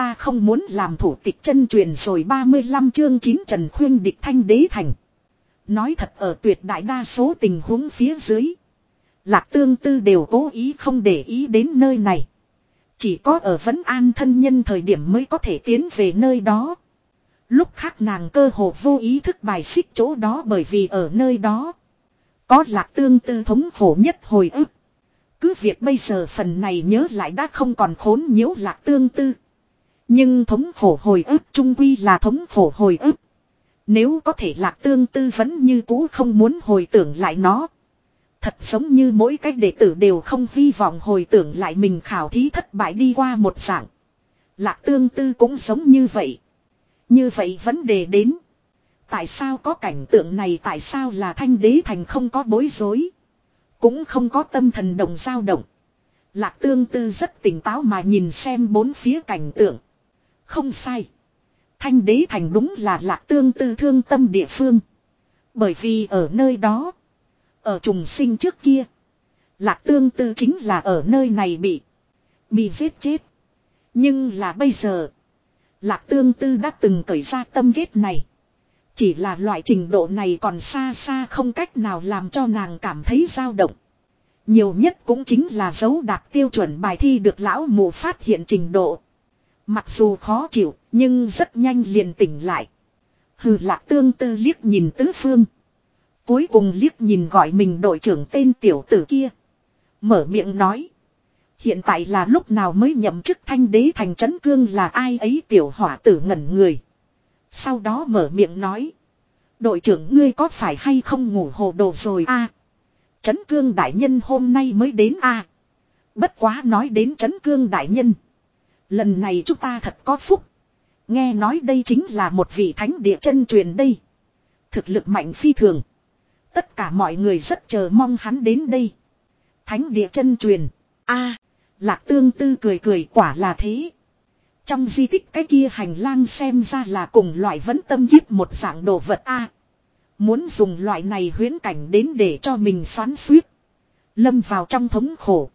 ta không muốn làm thủ tịch chân truyền rồi 35 chương 9 Trần Khuyên địch thanh đế thành. Nói thật ở tuyệt đại đa số tình huống phía dưới. Lạc tương tư đều cố ý không để ý đến nơi này. Chỉ có ở vấn an thân nhân thời điểm mới có thể tiến về nơi đó. Lúc khác nàng cơ hồ vô ý thức bài xích chỗ đó bởi vì ở nơi đó. Có lạc tương tư thống khổ nhất hồi ức. Cứ việc bây giờ phần này nhớ lại đã không còn khốn nhiễu lạc tương tư. Nhưng thống khổ hồi ức trung quy là thống khổ hồi ức. Nếu có thể lạc tương tư vẫn như cũ không muốn hồi tưởng lại nó. Thật giống như mỗi cách đệ tử đều không hy vọng hồi tưởng lại mình khảo thí thất bại đi qua một dạng. Lạc tương tư cũng giống như vậy. Như vậy vấn đề đến. Tại sao có cảnh tượng này, tại sao là thanh đế thành không có bối rối. Cũng không có tâm thần đồng dao động. Lạc tương tư rất tỉnh táo mà nhìn xem bốn phía cảnh tượng. Không sai. Thanh đế thành đúng là lạc tương tư thương tâm địa phương. Bởi vì ở nơi đó. Ở trùng sinh trước kia. Lạc tương tư chính là ở nơi này bị. Bị giết chết. Nhưng là bây giờ. Lạc tương tư đã từng cởi ra tâm ghét này. Chỉ là loại trình độ này còn xa xa không cách nào làm cho nàng cảm thấy dao động. Nhiều nhất cũng chính là dấu đạt tiêu chuẩn bài thi được lão mù phát hiện trình độ. Mặc dù khó chịu, nhưng rất nhanh liền tỉnh lại. Hừ lạc tương tư liếc nhìn tứ phương. Cuối cùng liếc nhìn gọi mình đội trưởng tên tiểu tử kia. Mở miệng nói. Hiện tại là lúc nào mới nhậm chức thanh đế thành trấn cương là ai ấy tiểu hỏa tử ngẩn người. Sau đó mở miệng nói. Đội trưởng ngươi có phải hay không ngủ hồ đồ rồi a? Trấn cương đại nhân hôm nay mới đến a. Bất quá nói đến trấn cương đại nhân. Lần này chúng ta thật có phúc. Nghe nói đây chính là một vị thánh địa chân truyền đây. Thực lực mạnh phi thường. Tất cả mọi người rất chờ mong hắn đến đây. Thánh địa chân truyền. a, Lạc tương tư cười cười quả là thế. Trong di tích cái kia hành lang xem ra là cùng loại vẫn tâm kiếp một dạng đồ vật a Muốn dùng loại này huyến cảnh đến để cho mình xoắn suýt. Lâm vào trong thống khổ.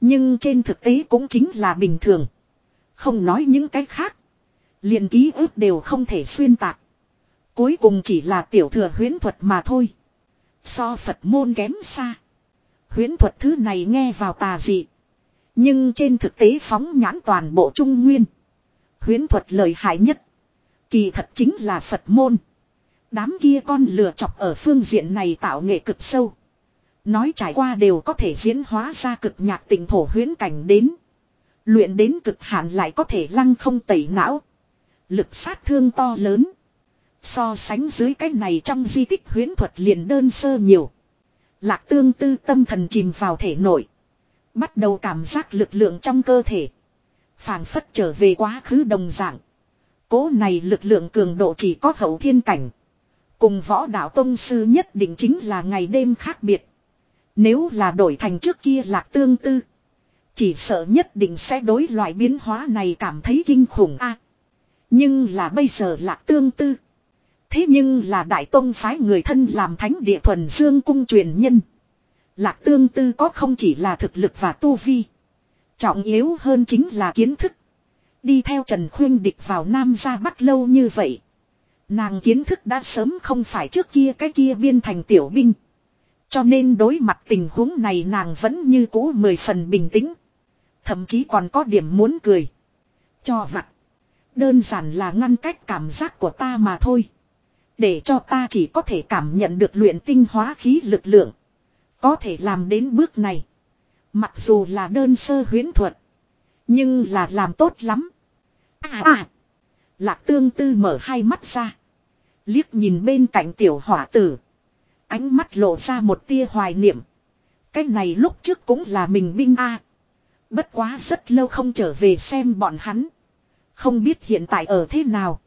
Nhưng trên thực tế cũng chính là bình thường. Không nói những cái khác. liền ký ức đều không thể xuyên tạc. Cuối cùng chỉ là tiểu thừa huyễn thuật mà thôi. So Phật môn kém xa. Huyễn thuật thứ này nghe vào tà dị. Nhưng trên thực tế phóng nhãn toàn bộ trung nguyên. Huyễn thuật lợi hại nhất. Kỳ thật chính là Phật môn. Đám kia con lừa chọc ở phương diện này tạo nghệ cực sâu. Nói trải qua đều có thể diễn hóa ra cực nhạc tình thổ huyễn cảnh đến. Luyện đến cực hạn lại có thể lăng không tẩy não. Lực sát thương to lớn. So sánh dưới cái này trong di tích huyến thuật liền đơn sơ nhiều. Lạc tương tư tâm thần chìm vào thể nội. Bắt đầu cảm giác lực lượng trong cơ thể. phảng phất trở về quá khứ đồng dạng. Cố này lực lượng cường độ chỉ có hậu thiên cảnh. Cùng võ đạo tông sư nhất định chính là ngày đêm khác biệt. Nếu là đổi thành trước kia lạc tương tư. Chỉ sợ nhất định sẽ đối loại biến hóa này cảm thấy kinh khủng a. nhưng là bây giờ lạc tương tư. Thế nhưng là đại tông phái người thân làm thánh địa thuần dương cung truyền nhân. Lạc tương tư có không chỉ là thực lực và tu vi. Trọng yếu hơn chính là kiến thức. Đi theo Trần Khuyên Địch vào Nam ra Bắc lâu như vậy. Nàng kiến thức đã sớm không phải trước kia cái kia biên thành tiểu binh. Cho nên đối mặt tình huống này nàng vẫn như cũ mười phần bình tĩnh. Thậm chí còn có điểm muốn cười. Cho vặt. Đơn giản là ngăn cách cảm giác của ta mà thôi. Để cho ta chỉ có thể cảm nhận được luyện tinh hóa khí lực lượng. Có thể làm đến bước này. Mặc dù là đơn sơ huyễn thuật. Nhưng là làm tốt lắm. À à. Lạc tương tư mở hai mắt ra. Liếc nhìn bên cạnh tiểu hỏa tử. Ánh mắt lộ ra một tia hoài niệm. Cái này lúc trước cũng là mình binh a. Bất quá rất lâu không trở về xem bọn hắn. Không biết hiện tại ở thế nào.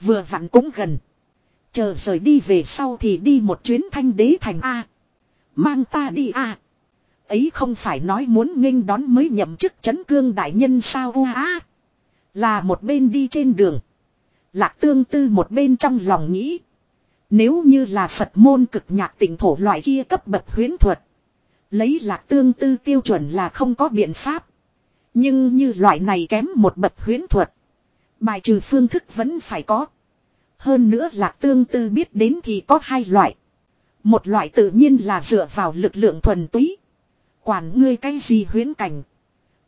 Vừa vặn cũng gần. Chờ rời đi về sau thì đi một chuyến thanh đế thành A. Mang ta đi A. Ấy không phải nói muốn nghênh đón mới nhậm chức chấn cương đại nhân sao a Là một bên đi trên đường. Lạc tương tư một bên trong lòng nghĩ. Nếu như là Phật môn cực nhạc tỉnh thổ loại kia cấp bậc huyến thuật. Lấy lạc tương tư tiêu chuẩn là không có biện pháp. Nhưng như loại này kém một bậc huyến thuật. Bài trừ phương thức vẫn phải có. Hơn nữa lạc tương tư biết đến thì có hai loại. Một loại tự nhiên là dựa vào lực lượng thuần túy. Quản ngươi cái gì huyến cảnh.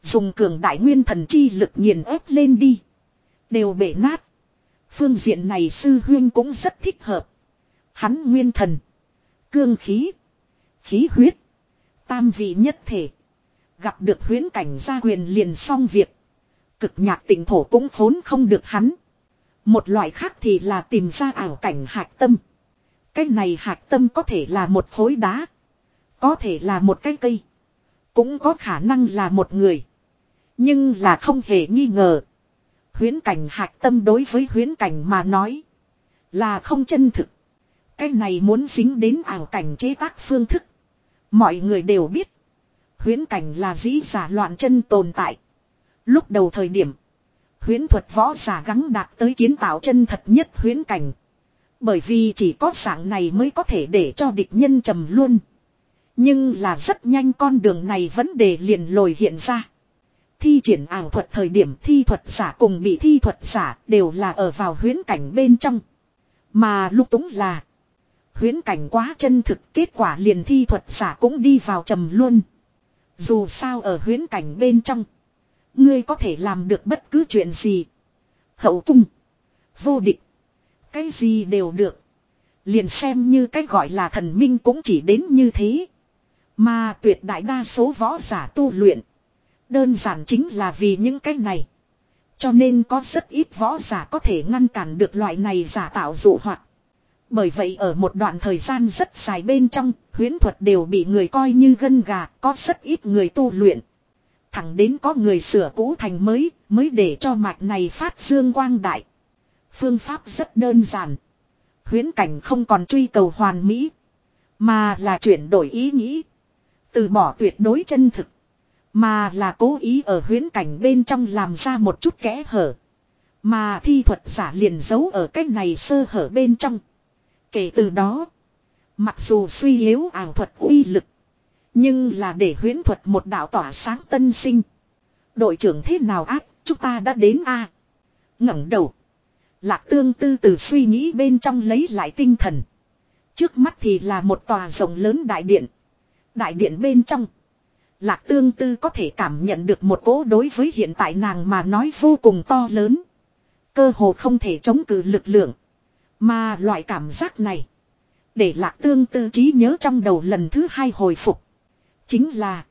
Dùng cường đại nguyên thần chi lực nghiền ép lên đi. Đều bể nát. Phương diện này sư huyên cũng rất thích hợp. Hắn nguyên thần. Cương khí. Khí huyết. Tam vị nhất thể. Gặp được huyến cảnh gia quyền liền xong việc. Cực nhạc tỉnh thổ cũng khốn không được hắn. Một loại khác thì là tìm ra ảo cảnh hạc tâm. Cái này hạc tâm có thể là một khối đá. Có thể là một cái cây. Cũng có khả năng là một người. Nhưng là không hề nghi ngờ. Huyến cảnh hạc tâm đối với huyến cảnh mà nói. Là không chân thực. Cái này muốn dính đến ảo cảnh chế tác phương thức. Mọi người đều biết. Huyến cảnh là dĩ giả loạn chân tồn tại. Lúc đầu thời điểm. Huyến thuật võ giả gắng đạt tới kiến tạo chân thật nhất huyến cảnh. Bởi vì chỉ có dạng này mới có thể để cho địch nhân trầm luôn. Nhưng là rất nhanh con đường này vấn đề liền lồi hiện ra. Thi triển ảo thuật thời điểm thi thuật giả cùng bị thi thuật giả đều là ở vào huyến cảnh bên trong. Mà lúc túng là huyến cảnh quá chân thực, kết quả liền thi thuật giả cũng đi vào trầm luôn. Dù sao ở huyến cảnh bên trong. Ngươi có thể làm được bất cứ chuyện gì. Hậu cung. Vô địch. Cái gì đều được. Liền xem như cái gọi là thần minh cũng chỉ đến như thế. Mà tuyệt đại đa số võ giả tu luyện. Đơn giản chính là vì những cái này. Cho nên có rất ít võ giả có thể ngăn cản được loại này giả tạo dụ hoạt. Bởi vậy ở một đoạn thời gian rất dài bên trong, huyễn thuật đều bị người coi như gân gà, có rất ít người tu luyện. Thẳng đến có người sửa cũ thành mới, mới để cho mạch này phát dương quang đại. Phương pháp rất đơn giản. Huyễn cảnh không còn truy cầu hoàn mỹ, mà là chuyển đổi ý nghĩ. Từ bỏ tuyệt đối chân thực, mà là cố ý ở huyễn cảnh bên trong làm ra một chút kẽ hở. Mà thi thuật giả liền giấu ở cái này sơ hở bên trong. Kể từ đó, mặc dù suy yếu ảo thuật uy lực, nhưng là để huyễn thuật một đạo tỏa sáng tân sinh. Đội trưởng thế nào ác, chúng ta đã đến a ngẩng đầu. Lạc tương tư từ suy nghĩ bên trong lấy lại tinh thần. Trước mắt thì là một tòa rồng lớn đại điện. Đại điện bên trong. Lạc tương tư có thể cảm nhận được một cố đối với hiện tại nàng mà nói vô cùng to lớn. Cơ hồ không thể chống cự lực lượng. Mà loại cảm giác này. Để lạc tương tư trí nhớ trong đầu lần thứ hai hồi phục. Chính là.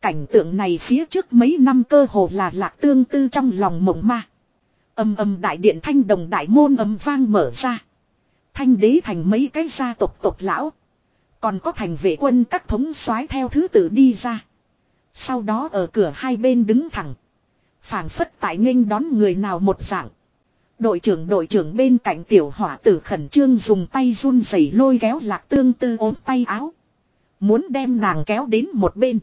Cảnh tượng này phía trước mấy năm cơ hồ là lạc tương tư trong lòng mộng ma. Âm âm đại điện thanh đồng đại môn âm vang mở ra. Thanh đế thành mấy cái gia tộc tộc lão. Còn có thành vệ quân các thống soái theo thứ tự đi ra. Sau đó ở cửa hai bên đứng thẳng. phảng phất tại nghênh đón người nào một dạng. Đội trưởng đội trưởng bên cạnh tiểu hỏa tử khẩn trương dùng tay run rẩy lôi kéo lạc tương tư ốm tay áo. Muốn đem nàng kéo đến một bên.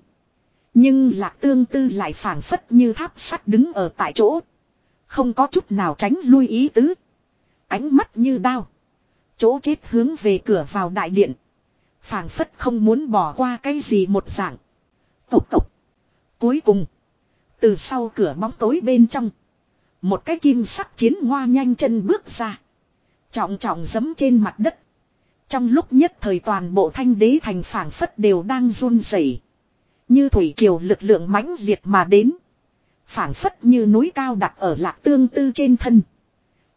Nhưng lạc tương tư lại phảng phất như tháp sắt đứng ở tại chỗ. Không có chút nào tránh lui ý tứ. Ánh mắt như đao. Chỗ chết hướng về cửa vào đại điện. phảng phất không muốn bỏ qua cái gì một dạng. Cộc cộc. Cuối cùng. Từ sau cửa bóng tối bên trong. Một cái kim sắc chiến hoa nhanh chân bước ra. Trọng trọng giấm trên mặt đất. Trong lúc nhất thời toàn bộ thanh đế thành phảng phất đều đang run rẩy, Như thủy triều lực lượng mãnh liệt mà đến. phảng phất như núi cao đặt ở lạc tương tư trên thân.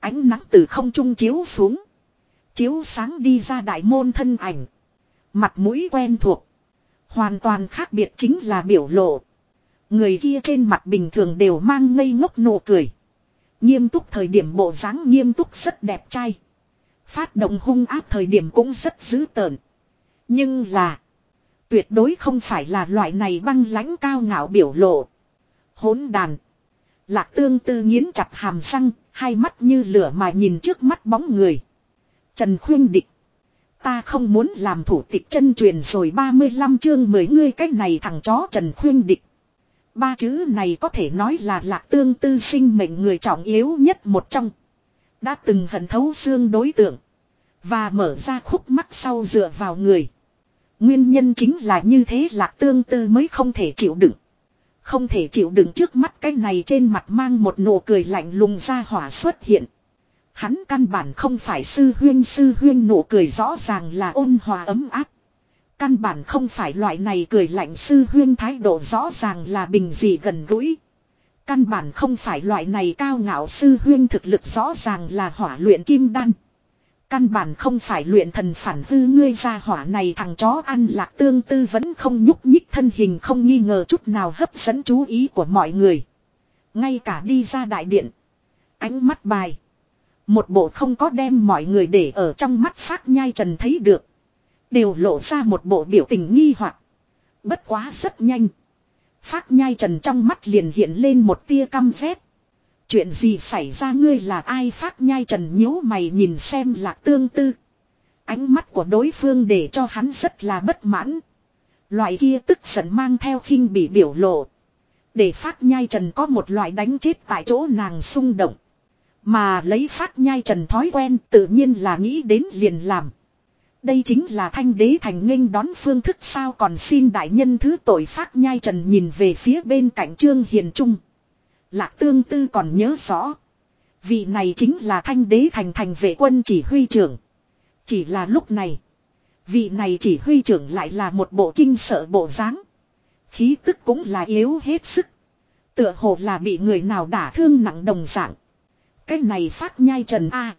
Ánh nắng từ không trung chiếu xuống. Chiếu sáng đi ra đại môn thân ảnh. Mặt mũi quen thuộc. Hoàn toàn khác biệt chính là biểu lộ. Người kia trên mặt bình thường đều mang ngây ngốc nụ cười. Nghiêm túc thời điểm bộ dáng nghiêm túc rất đẹp trai. Phát động hung áp thời điểm cũng rất dữ tợn. Nhưng là. Tuyệt đối không phải là loại này băng lãnh cao ngạo biểu lộ. Hỗn đàn. Lạc tương tư nghiến chặt hàm răng, hai mắt như lửa mà nhìn trước mắt bóng người. Trần khuyên địch. Ta không muốn làm thủ tịch chân truyền rồi 35 chương mười ngươi cách này thằng chó Trần khuyên địch. Ba chữ này có thể nói là lạc tương tư sinh mệnh người trọng yếu nhất một trong. Đã từng hận thấu xương đối tượng. Và mở ra khúc mắt sau dựa vào người. Nguyên nhân chính là như thế lạc tương tư mới không thể chịu đựng. Không thể chịu đựng trước mắt cái này trên mặt mang một nụ cười lạnh lùng ra hỏa xuất hiện. Hắn căn bản không phải sư huyên sư huyên nụ cười rõ ràng là ôn hòa ấm áp. Căn bản không phải loại này cười lạnh sư huyên thái độ rõ ràng là bình dị gần gũi. Căn bản không phải loại này cao ngạo sư huyên thực lực rõ ràng là hỏa luyện kim đan. Căn bản không phải luyện thần phản hư ngươi ra hỏa này thằng chó ăn lạc tương tư vẫn không nhúc nhích thân hình không nghi ngờ chút nào hấp dẫn chú ý của mọi người. Ngay cả đi ra đại điện. Ánh mắt bài. Một bộ không có đem mọi người để ở trong mắt phát nhai trần thấy được. Đều lộ ra một bộ biểu tình nghi hoặc Bất quá rất nhanh. Phát nhai trần trong mắt liền hiện lên một tia căm rét. Chuyện gì xảy ra ngươi là ai phát nhai trần nhíu mày nhìn xem lạc tương tư. Ánh mắt của đối phương để cho hắn rất là bất mãn. Loại kia tức giận mang theo khinh bị biểu lộ. Để phát nhai trần có một loại đánh chết tại chỗ nàng xung động. Mà lấy phát nhai trần thói quen tự nhiên là nghĩ đến liền làm. Đây chính là thanh đế thành nghênh đón phương thức sao còn xin đại nhân thứ tội phát nhai trần nhìn về phía bên cạnh trương hiền trung. Lạc tương tư còn nhớ rõ. Vị này chính là thanh đế thành thành vệ quân chỉ huy trưởng. Chỉ là lúc này. Vị này chỉ huy trưởng lại là một bộ kinh sợ bộ dáng Khí tức cũng là yếu hết sức. Tựa hồ là bị người nào đả thương nặng đồng dạng. Cái này phát nhai trần A.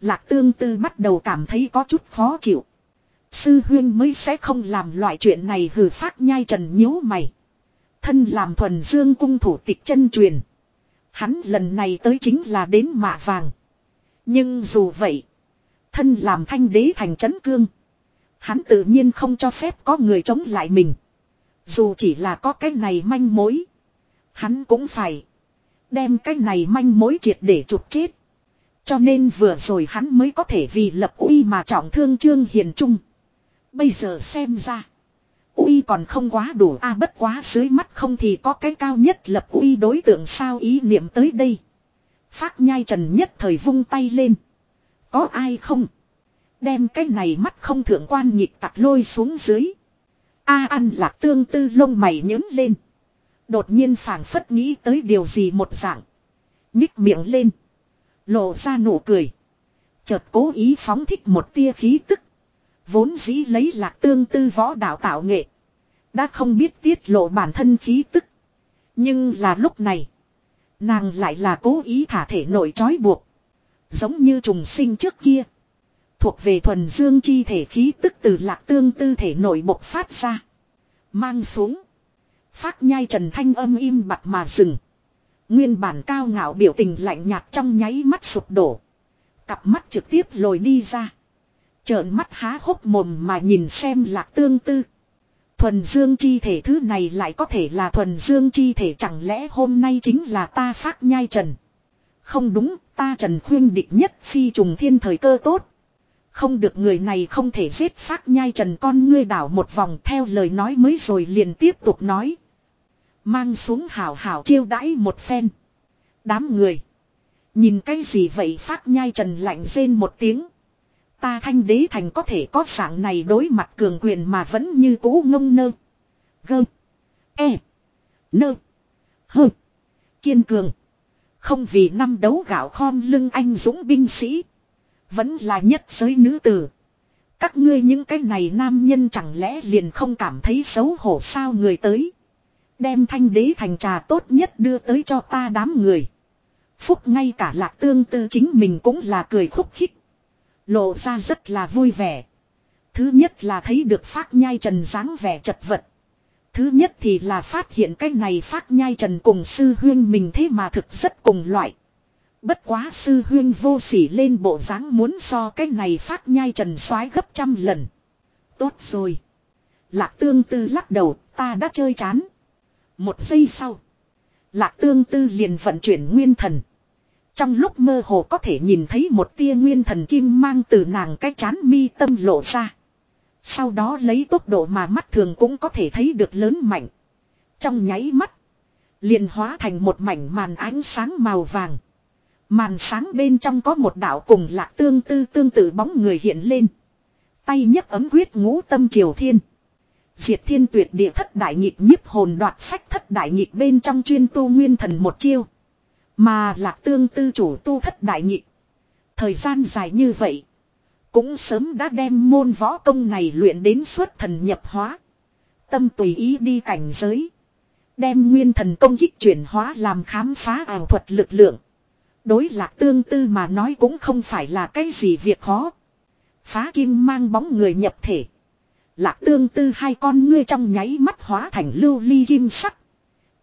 Lạc tương tư bắt đầu cảm thấy có chút khó chịu. Sư huyên mới sẽ không làm loại chuyện này hừ phát nhai trần nhíu mày. Thân làm thuần dương cung thủ tịch chân truyền. Hắn lần này tới chính là đến mạ vàng. Nhưng dù vậy. Thân làm thanh đế thành chấn cương. Hắn tự nhiên không cho phép có người chống lại mình. Dù chỉ là có cái này manh mối. Hắn cũng phải. Đem cái này manh mối triệt để chụp chết. Cho nên vừa rồi hắn mới có thể vì lập uy mà trọng thương Trương Hiền Trung. Bây giờ xem ra. Uy còn không quá đủ a bất quá dưới mắt không thì có cái cao nhất lập uy đối tượng sao ý niệm tới đây. Phát nhai trần nhất thời vung tay lên. Có ai không? Đem cái này mắt không thượng quan nhịp tặc lôi xuống dưới. A à, ăn lạc tương tư lông mày nhớn lên. Đột nhiên phảng phất nghĩ tới điều gì một dạng. Nhích miệng lên. Lộ ra nụ cười. Chợt cố ý phóng thích một tia khí tức. Vốn dĩ lấy lạc tương tư võ đạo tạo nghệ. Đã không biết tiết lộ bản thân khí tức. Nhưng là lúc này. Nàng lại là cố ý thả thể nội trói buộc. Giống như trùng sinh trước kia. Thuộc về thuần dương chi thể khí tức từ lạc tương tư thể nội bộc phát ra. Mang xuống. Phát nhai trần thanh âm im bặt mà dừng. Nguyên bản cao ngạo biểu tình lạnh nhạt trong nháy mắt sụp đổ. Cặp mắt trực tiếp lồi đi ra. Trợn mắt há hốc mồm mà nhìn xem lạc tương tư. Thuần dương chi thể thứ này lại có thể là thuần dương chi thể chẳng lẽ hôm nay chính là ta phát nhai trần. Không đúng, ta trần khuyên địch nhất phi trùng thiên thời cơ tốt. Không được người này không thể giết phát nhai trần con ngươi đảo một vòng theo lời nói mới rồi liền tiếp tục nói. Mang xuống hảo hảo chiêu đãi một phen. Đám người. Nhìn cái gì vậy phát nhai trần lạnh rên một tiếng. Ta thanh đế thành có thể có dạng này đối mặt cường quyền mà vẫn như cũ ngông nơ. Gơ. E. Nơ. Hơ. Kiên cường. Không vì năm đấu gạo khom lưng anh dũng binh sĩ. Vẫn là nhất giới nữ tử. Các ngươi những cái này nam nhân chẳng lẽ liền không cảm thấy xấu hổ sao người tới. Đem thanh đế thành trà tốt nhất đưa tới cho ta đám người. Phúc ngay cả lạc tương tư chính mình cũng là cười khúc khích. Lộ ra rất là vui vẻ. Thứ nhất là thấy được phát nhai trần dáng vẻ chật vật. Thứ nhất thì là phát hiện cái này phát nhai trần cùng sư huyên mình thế mà thực rất cùng loại. Bất quá sư huyên vô sỉ lên bộ dáng muốn so cái này phát nhai trần soái gấp trăm lần. Tốt rồi. Lạc tương tư lắc đầu, ta đã chơi chán. Một giây sau. Lạc tương tư liền vận chuyển nguyên thần. Trong lúc mơ hồ có thể nhìn thấy một tia nguyên thần kim mang từ nàng cái chán mi tâm lộ ra. Sau đó lấy tốc độ mà mắt thường cũng có thể thấy được lớn mạnh. Trong nháy mắt. liền hóa thành một mảnh màn ánh sáng màu vàng. Màn sáng bên trong có một đạo cùng lạc tương tư tương tự bóng người hiện lên. Tay nhấc ấm quyết ngũ tâm triều thiên. Diệt thiên tuyệt địa thất đại nhịp nhiếp hồn đoạt phách thất đại nhịp bên trong chuyên tu nguyên thần một chiêu. Mà lạc tương tư chủ tu thất đại nhịp. Thời gian dài như vậy. Cũng sớm đã đem môn võ công này luyện đến xuất thần nhập hóa. Tâm tùy ý đi cảnh giới. Đem nguyên thần công kích chuyển hóa làm khám phá ảo thuật lực lượng. Đối lạc tương tư mà nói cũng không phải là cái gì việc khó. Phá kim mang bóng người nhập thể. Lạc tương tư hai con ngươi trong nháy mắt hóa thành lưu ly kim sắc.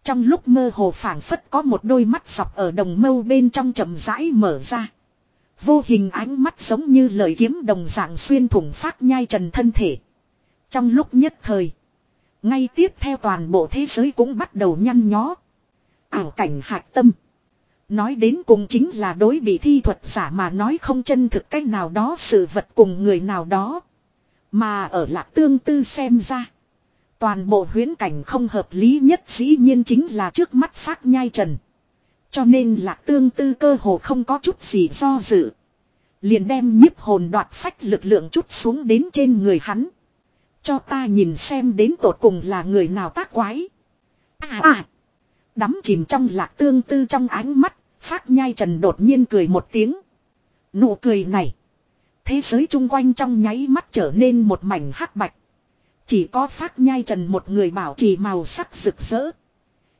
Trong lúc mơ hồ phảng phất có một đôi mắt sọc ở đồng mâu bên trong chậm rãi mở ra. Vô hình ánh mắt giống như lời kiếm đồng dạng xuyên thủng phát nhai trần thân thể. Trong lúc nhất thời. Ngay tiếp theo toàn bộ thế giới cũng bắt đầu nhăn nhó. Ảo cảnh hạc tâm. Nói đến cùng chính là đối bị thi thuật giả mà nói không chân thực cách nào đó, sự vật cùng người nào đó. Mà ở lạc tương tư xem ra. Toàn bộ huyến cảnh không hợp lý nhất dĩ nhiên chính là trước mắt phát nhai trần. Cho nên lạc tương tư cơ hồ không có chút gì do dự. Liền đem nhiếp hồn đoạt phách lực lượng chút xuống đến trên người hắn. Cho ta nhìn xem đến tột cùng là người nào tác quái. À à. Đắm chìm trong lạc tương tư trong ánh mắt. Phát nhai trần đột nhiên cười một tiếng. Nụ cười này. Thế giới chung quanh trong nháy mắt trở nên một mảnh hắc bạch. Chỉ có phát nhai trần một người bảo trì màu sắc rực rỡ.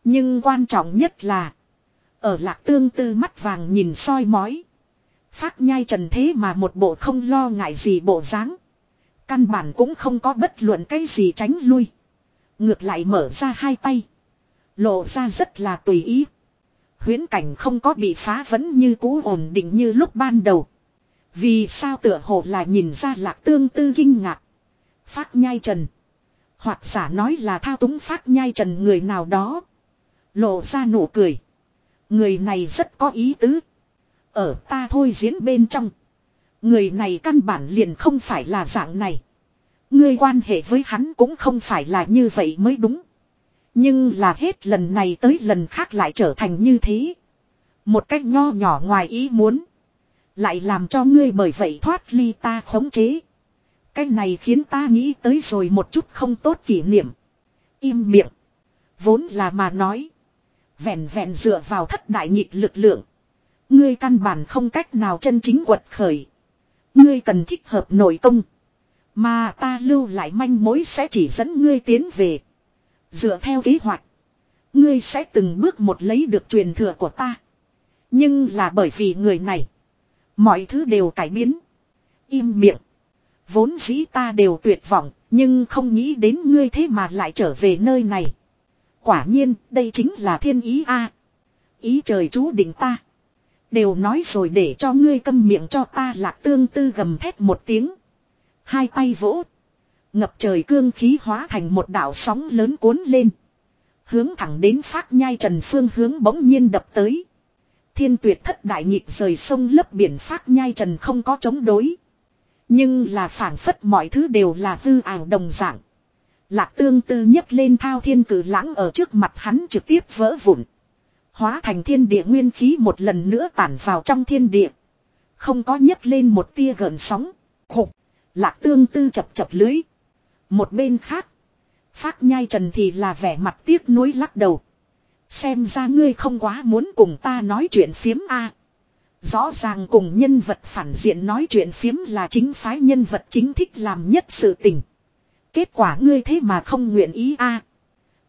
Nhưng quan trọng nhất là. Ở lạc tương tư mắt vàng nhìn soi mói. Phát nhai trần thế mà một bộ không lo ngại gì bộ dáng. Căn bản cũng không có bất luận cái gì tránh lui. Ngược lại mở ra hai tay. Lộ ra rất là tùy ý. Huyến cảnh không có bị phá vẫn như cũ ổn định như lúc ban đầu. Vì sao tựa hồ là nhìn ra lạc tương tư kinh ngạc. Phát nhai trần. Hoặc giả nói là thao túng phát nhai trần người nào đó. Lộ ra nụ cười. Người này rất có ý tứ. Ở ta thôi diễn bên trong. Người này căn bản liền không phải là dạng này. Ngươi quan hệ với hắn cũng không phải là như vậy mới đúng. Nhưng là hết lần này tới lần khác lại trở thành như thế. Một cách nho nhỏ ngoài ý muốn. Lại làm cho ngươi bởi vậy thoát ly ta khống chế. Cái này khiến ta nghĩ tới rồi một chút không tốt kỷ niệm. Im miệng. Vốn là mà nói. Vẹn vẹn dựa vào thất đại nhịp lực lượng. Ngươi căn bản không cách nào chân chính quật khởi. Ngươi cần thích hợp nội công. Mà ta lưu lại manh mối sẽ chỉ dẫn ngươi tiến về. Dựa theo kế hoạch. Ngươi sẽ từng bước một lấy được truyền thừa của ta. Nhưng là bởi vì người này. Mọi thứ đều cải biến. Im miệng. Vốn dĩ ta đều tuyệt vọng. Nhưng không nghĩ đến ngươi thế mà lại trở về nơi này. Quả nhiên, đây chính là thiên ý a Ý trời chú định ta. Đều nói rồi để cho ngươi câm miệng cho ta lạc tương tư gầm thét một tiếng. Hai tay vỗ. Ngập trời cương khí hóa thành một đảo sóng lớn cuốn lên. Hướng thẳng đến phát nhai trần phương hướng bỗng nhiên đập tới. Thiên tuyệt thất đại nhịp rời sông lấp biển phát nhai trần không có chống đối. Nhưng là phản phất mọi thứ đều là hư ảo đồng dạng. Lạc tương tư nhấc lên thao thiên cử lãng ở trước mặt hắn trực tiếp vỡ vụn. Hóa thành thiên địa nguyên khí một lần nữa tản vào trong thiên địa. Không có nhấc lên một tia gợn sóng. Khục. Lạc tương tư chập chập lưới. Một bên khác. Phát nhai trần thì là vẻ mặt tiếc nuối lắc đầu. Xem ra ngươi không quá muốn cùng ta nói chuyện phiếm a. Rõ ràng cùng nhân vật phản diện nói chuyện phiếm là chính phái nhân vật chính thích làm nhất sự tình. Kết quả ngươi thế mà không nguyện ý a.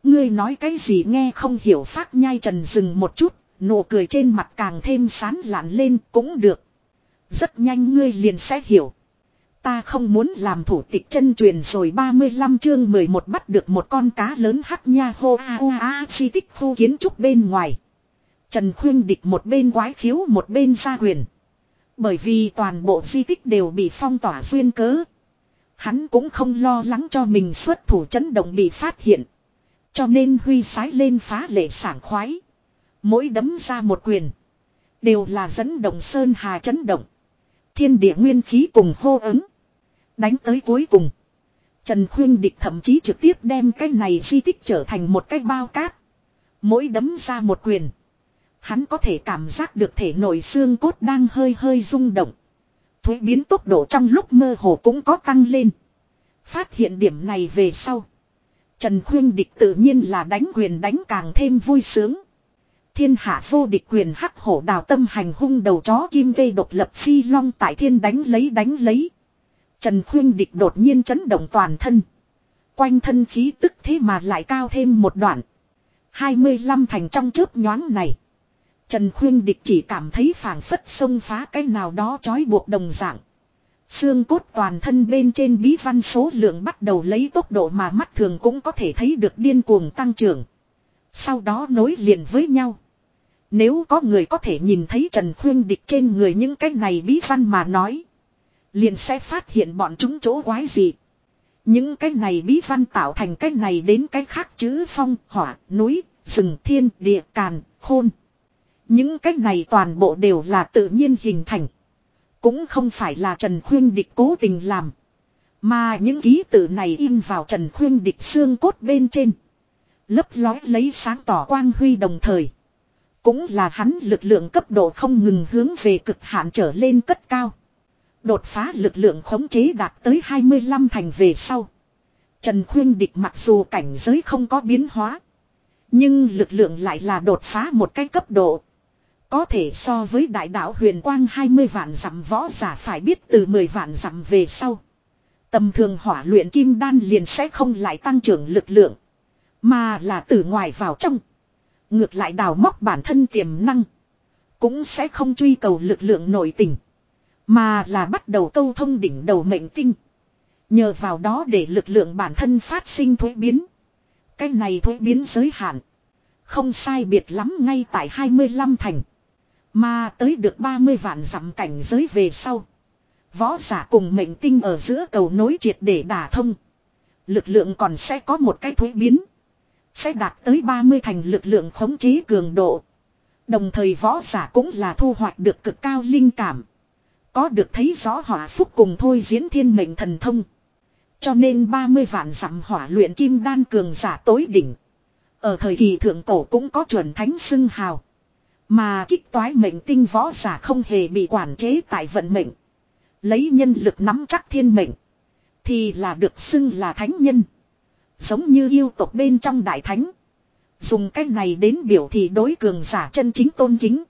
Ngươi nói cái gì nghe không hiểu phát nhai trần dừng một chút, nụ cười trên mặt càng thêm sán lạn lên cũng được. Rất nhanh ngươi liền sẽ hiểu. Ta không muốn làm thủ tịch chân truyền rồi 35 chương 11 bắt được một con cá lớn hắc nha hô a a a chi tích khu kiến trúc bên ngoài. Trần Khuyên địch một bên quái khiếu một bên ra quyền. Bởi vì toàn bộ di tích đều bị phong tỏa duyên cớ. Hắn cũng không lo lắng cho mình xuất thủ chấn động bị phát hiện. Cho nên huy sái lên phá lệ sảng khoái. Mỗi đấm ra một quyền. Đều là dẫn động sơn hà chấn động. Thiên địa nguyên khí cùng hô ứng. Đánh tới cuối cùng. Trần Khuyên Địch thậm chí trực tiếp đem cái này di tích trở thành một cái bao cát. Mỗi đấm ra một quyền. Hắn có thể cảm giác được thể nội xương cốt đang hơi hơi rung động. Thuế biến tốc độ trong lúc mơ hồ cũng có tăng lên. Phát hiện điểm này về sau. Trần Khuyên Địch tự nhiên là đánh quyền đánh càng thêm vui sướng. Thiên hạ vô địch quyền hắc hổ đào tâm hành hung đầu chó kim vây độc lập phi long tại thiên đánh lấy đánh lấy. Trần Khuyên Địch đột nhiên chấn động toàn thân. Quanh thân khí tức thế mà lại cao thêm một đoạn. 25 thành trong chớp nhoáng này. Trần Khuyên Địch chỉ cảm thấy phảng phất xông phá cái nào đó trói buộc đồng dạng. Xương cốt toàn thân bên trên bí văn số lượng bắt đầu lấy tốc độ mà mắt thường cũng có thể thấy được điên cuồng tăng trưởng. Sau đó nối liền với nhau. Nếu có người có thể nhìn thấy Trần Khuyên Địch trên người những cái này bí văn mà nói. Liền sẽ phát hiện bọn chúng chỗ quái gì. Những cái này bí văn tạo thành cái này đến cái khác chữ phong, hỏa, núi, rừng, thiên, địa, càn, khôn. Những cái này toàn bộ đều là tự nhiên hình thành. Cũng không phải là Trần Khuyên Địch cố tình làm. Mà những ký tự này in vào Trần Khuyên Địch xương cốt bên trên. Lấp lói lấy sáng tỏ quang huy đồng thời. Cũng là hắn lực lượng cấp độ không ngừng hướng về cực hạn trở lên cất cao. Đột phá lực lượng khống chế đạt tới 25 thành về sau. Trần Khuyên Địch mặc dù cảnh giới không có biến hóa. Nhưng lực lượng lại là đột phá một cái cấp độ. Có thể so với đại đạo huyền quang 20 vạn dặm võ giả phải biết từ 10 vạn dặm về sau. Tầm thường hỏa luyện kim đan liền sẽ không lại tăng trưởng lực lượng. Mà là từ ngoài vào trong. Ngược lại đào móc bản thân tiềm năng. Cũng sẽ không truy cầu lực lượng nội tình. Mà là bắt đầu câu thông đỉnh đầu mệnh tinh. Nhờ vào đó để lực lượng bản thân phát sinh thuế biến. Cái này thuế biến giới hạn. Không sai biệt lắm ngay tại 25 thành. Mà tới được 30 vạn dặm cảnh giới về sau. Võ giả cùng mệnh tinh ở giữa cầu nối triệt để đả thông. Lực lượng còn sẽ có một cái thuế biến. Sẽ đạt tới 30 thành lực lượng khống chế cường độ. Đồng thời võ giả cũng là thu hoạch được cực cao linh cảm. Có được thấy rõ hỏa phúc cùng thôi diễn thiên mệnh thần thông. Cho nên 30 vạn dặm hỏa luyện kim đan cường giả tối đỉnh. Ở thời kỳ thượng cổ cũng có chuẩn thánh xưng hào. Mà kích toái mệnh tinh võ giả không hề bị quản chế tại vận mệnh. Lấy nhân lực nắm chắc thiên mệnh. Thì là được xưng là thánh nhân. Giống như yêu tộc bên trong đại thánh. Dùng cách này đến biểu thị đối cường giả chân chính tôn kính.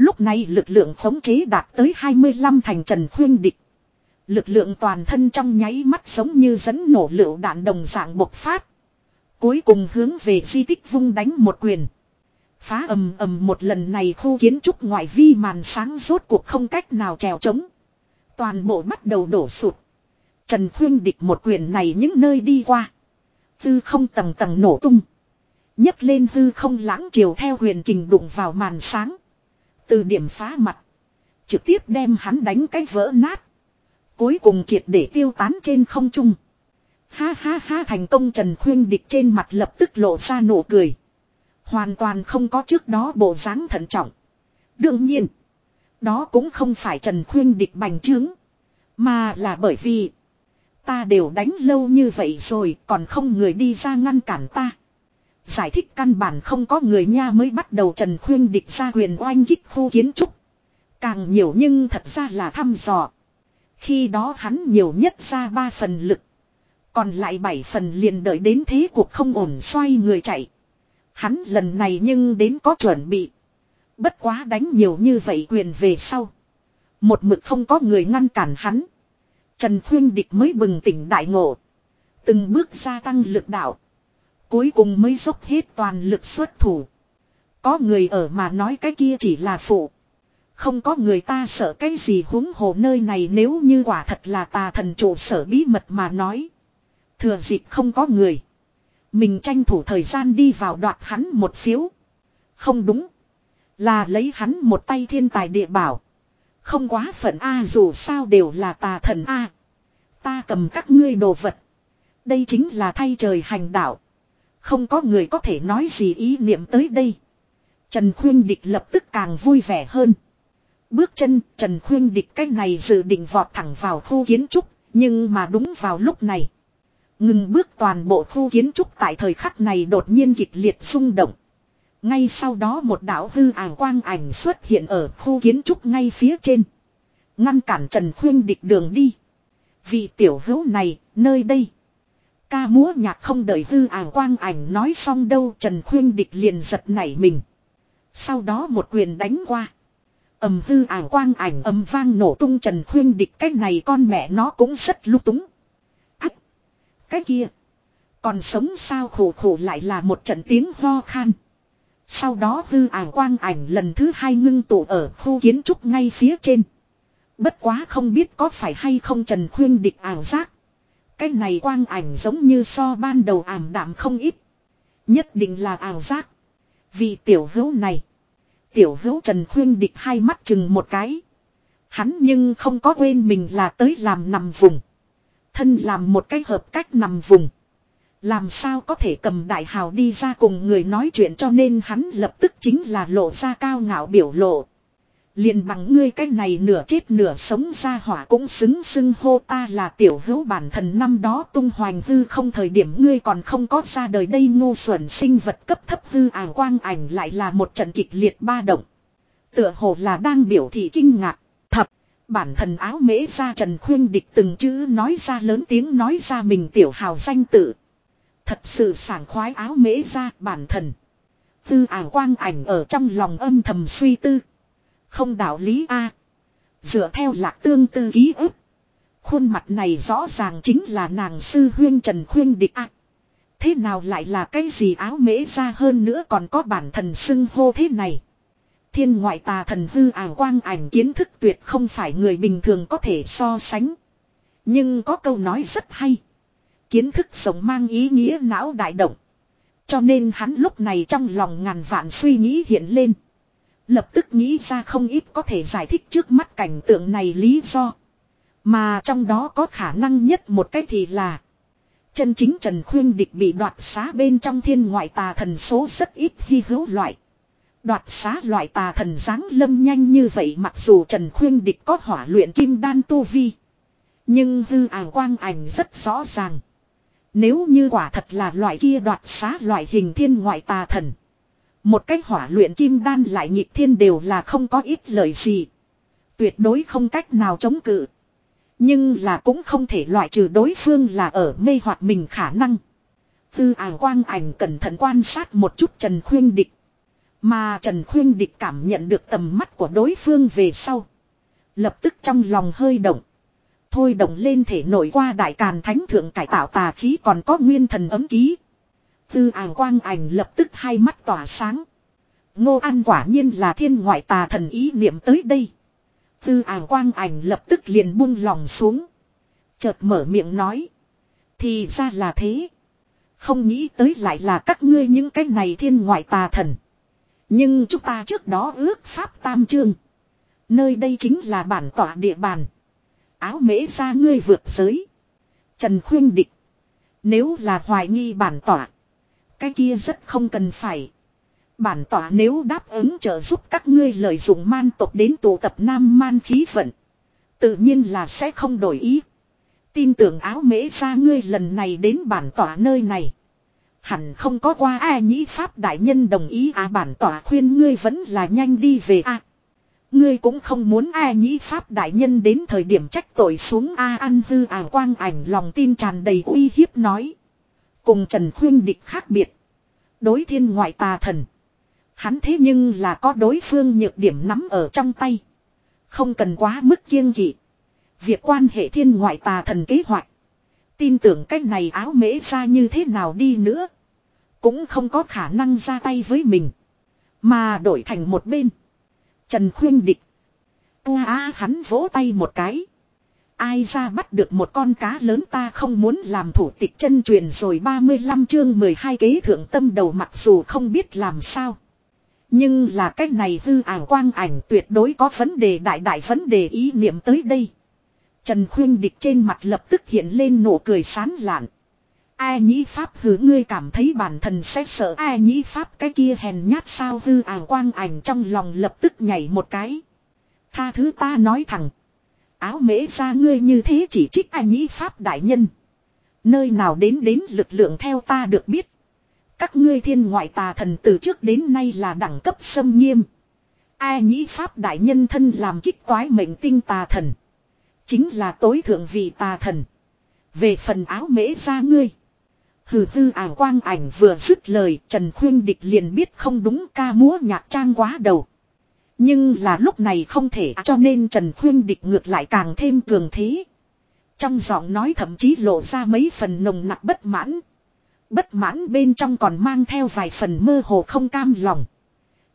Lúc này lực lượng khống chế đạt tới 25 thành trần khuyên địch. Lực lượng toàn thân trong nháy mắt giống như dẫn nổ lựu đạn đồng dạng bộc phát. Cuối cùng hướng về di tích vung đánh một quyền. Phá ầm ầm một lần này khu kiến trúc ngoại vi màn sáng rốt cuộc không cách nào trèo trống. Toàn bộ bắt đầu đổ sụt. Trần Khuyên địch một quyền này những nơi đi qua. Tư không tầng tầng nổ tung. nhấc lên hư không lãng chiều theo huyền kình đụng vào màn sáng. Từ điểm phá mặt. Trực tiếp đem hắn đánh cái vỡ nát. Cuối cùng triệt để tiêu tán trên không trung. Ha ha ha thành công Trần Khuyên địch trên mặt lập tức lộ ra nụ cười. Hoàn toàn không có trước đó bộ dáng thận trọng. Đương nhiên. Đó cũng không phải Trần Khuyên địch bành trướng. Mà là bởi vì. Ta đều đánh lâu như vậy rồi, còn không người đi ra ngăn cản ta. Giải thích căn bản không có người nha mới bắt đầu Trần Khuyên địch ra quyền oanh kích khu kiến trúc. Càng nhiều nhưng thật ra là thăm dò. Khi đó hắn nhiều nhất ra ba phần lực. Còn lại bảy phần liền đợi đến thế cuộc không ổn xoay người chạy. Hắn lần này nhưng đến có chuẩn bị. Bất quá đánh nhiều như vậy quyền về sau. Một mực không có người ngăn cản hắn. Trần Khuyên Địch mới bừng tỉnh đại ngộ. Từng bước gia tăng lực đạo. Cuối cùng mới dốc hết toàn lực xuất thủ. Có người ở mà nói cái kia chỉ là phụ. Không có người ta sợ cái gì húng hồ nơi này nếu như quả thật là tà thần trụ sở bí mật mà nói. Thừa dịp không có người. Mình tranh thủ thời gian đi vào đoạt hắn một phiếu. Không đúng. Là lấy hắn một tay thiên tài địa bảo. Không quá phận A dù sao đều là tà thần A. Ta cầm các ngươi đồ vật. Đây chính là thay trời hành đạo. Không có người có thể nói gì ý niệm tới đây. Trần Khuyên Địch lập tức càng vui vẻ hơn. Bước chân Trần Khuyên Địch cái này dự định vọt thẳng vào khu kiến trúc. Nhưng mà đúng vào lúc này. Ngừng bước toàn bộ khu kiến trúc tại thời khắc này đột nhiên kịch liệt rung động. Ngay sau đó một đạo hư ảo quang ảnh xuất hiện ở khu kiến trúc ngay phía trên. Ngăn cản Trần Khuyên địch đường đi. Vị tiểu hữu này, nơi đây. Ca múa nhạc không đợi hư ảo quang ảnh nói xong đâu Trần Khuyên Địch liền giật nảy mình. Sau đó một quyền đánh qua. ầm hư ảo quang ảnh ầm vang nổ tung Trần Khuyên Địch, cái này con mẹ nó cũng rất lúc túng. Ách! Cái kia! Còn sống sao khổ khổ lại là một trận tiếng ho khan. Sau đó hư ảo quang ảnh lần thứ hai ngưng tụ ở khu kiến trúc ngay phía trên. Bất quá không biết có phải hay không Trần Khuyên địch ảo giác. Cái này quang ảnh giống như so ban đầu ảm đạm không ít. Nhất định là ảo giác. Vì tiểu hữu này. Tiểu hữu Trần Khuyên địch hai mắt chừng một cái. Hắn nhưng không có quên mình là tới làm nằm vùng. Thân làm một cái hợp cách nằm vùng. Làm sao có thể cầm đại hào đi ra cùng người nói chuyện cho nên hắn lập tức chính là lộ ra cao ngạo biểu lộ. Liền bằng ngươi cái này nửa chết nửa sống ra hỏa cũng xứng xưng hô ta là tiểu hữu bản thần năm đó tung hoành hư không thời điểm ngươi còn không có ra đời đây ngu xuẩn sinh vật cấp thấp hư ảo quang ảnh lại là một trận kịch liệt ba động. Tựa hồ là đang biểu thị kinh ngạc, thập, bản thần áo mễ ra trần khuyên địch từng chữ nói ra lớn tiếng nói ra mình tiểu hào danh tự. Thật sự sảng khoái áo mễ ra bản thần. Tư ảo quang ảnh ở trong lòng âm thầm suy tư. Không đạo lý A. Dựa theo lạc tương tư ký ức. Khuôn mặt này rõ ràng chính là nàng sư huyên Trần Khuyên Địch A. Thế nào lại là cái gì áo mễ ra hơn nữa còn có bản thần xưng hô thế này. Thiên ngoại tà thần hư ảo quang ảnh kiến thức tuyệt không phải người bình thường có thể so sánh. Nhưng có câu nói rất hay. Kiến thức sống mang ý nghĩa não đại động. Cho nên hắn lúc này trong lòng ngàn vạn suy nghĩ hiện lên. Lập tức nghĩ ra không ít có thể giải thích trước mắt cảnh tượng này lý do. Mà trong đó có khả năng nhất một cái thì là. Chân chính Trần Khuyên Địch bị đoạt xá bên trong thiên ngoại tà thần số rất ít hy hữu loại. Đoạt xá loại tà thần dáng lâm nhanh như vậy mặc dù Trần Khuyên Địch có hỏa luyện kim đan tu vi. Nhưng hư ảo quang ảnh rất rõ ràng. Nếu như quả thật là loại kia đoạt xá loại hình thiên ngoại tà thần. Một cách hỏa luyện kim đan lại nhịp thiên đều là không có ít lời gì. Tuyệt đối không cách nào chống cự. Nhưng là cũng không thể loại trừ đối phương là ở mê hoặc mình khả năng. Tư ảo quang ảnh cẩn thận quan sát một chút Trần Khuyên Địch. Mà Trần Khuyên Địch cảm nhận được tầm mắt của đối phương về sau. Lập tức trong lòng hơi động. Thôi động lên thể nổi qua đại càn thánh thượng cải tạo tà khí còn có nguyên thần ấm ký. Tư ảo quang ảnh lập tức hai mắt tỏa sáng. Ngô An quả nhiên là thiên ngoại tà thần ý niệm tới đây. Tư ảo quang ảnh lập tức liền buông lòng xuống. Chợt mở miệng nói. Thì ra là thế. Không nghĩ tới lại là các ngươi những cái này thiên ngoại tà thần. Nhưng chúng ta trước đó ước pháp tam chương. Nơi đây chính là bản tỏa địa bàn. Áo mễ ra ngươi vượt giới. Trần khuyên địch. Nếu là hoài nghi bản tỏa. Cái kia rất không cần phải. Bản tỏa nếu đáp ứng trợ giúp các ngươi lợi dụng man tộc đến tụ tập nam man khí vận. Tự nhiên là sẽ không đổi ý. Tin tưởng áo mễ ra ngươi lần này đến bản tỏa nơi này. Hẳn không có qua ai nhĩ pháp đại nhân đồng ý à bản tỏa khuyên ngươi vẫn là nhanh đi về a Ngươi cũng không muốn a nhĩ pháp đại nhân đến thời điểm trách tội xuống a ăn hư à quang ảnh lòng tin tràn đầy uy hiếp nói. Cùng Trần Khuyên địch khác biệt. Đối thiên ngoại tà thần. Hắn thế nhưng là có đối phương nhược điểm nắm ở trong tay. Không cần quá mức kiêng kỵ. Việc quan hệ thiên ngoại tà thần kế hoạch. Tin tưởng cách này áo mễ ra như thế nào đi nữa. Cũng không có khả năng ra tay với mình. Mà đổi thành một bên. Trần khuyên địch. Ua á, hắn vỗ tay một cái. Ai ra bắt được một con cá lớn ta không muốn làm thủ tịch chân truyền rồi 35 chương 12 kế thượng tâm đầu mặc dù không biết làm sao. Nhưng là cách này hư ảo quang ảnh tuyệt đối có vấn đề đại đại vấn đề ý niệm tới đây. Trần khuyên địch trên mặt lập tức hiện lên nụ cười sán lạn. Ai nhĩ pháp hứ ngươi cảm thấy bản thân sẽ sợ ai nhĩ pháp, cái kia hèn nhát sao hư ảo quang ảnh trong lòng lập tức nhảy một cái. Tha thứ ta nói thẳng. Áo mễ ra ngươi như thế chỉ trích anh nhĩ pháp đại nhân. Nơi nào đến đến lực lượng theo ta được biết. Các ngươi thiên ngoại tà thần từ trước đến nay là đẳng cấp xâm nghiêm. Ai nhĩ pháp đại nhân thân làm kích toái mệnh tinh tà thần. Chính là tối thượng vị tà thần. Về phần áo mễ ra ngươi. Hừ tư ảo quang ảnh vừa dứt lời, Trần Khuyên Địch liền biết không đúng ca múa nhạc trang quá đầu. Nhưng là lúc này không thể, cho nên Trần Khuyên Địch ngược lại càng thêm cường thế. Trong giọng nói thậm chí lộ ra mấy phần nồng nặc bất mãn. Bất mãn bên trong còn mang theo vài phần mơ hồ không cam lòng.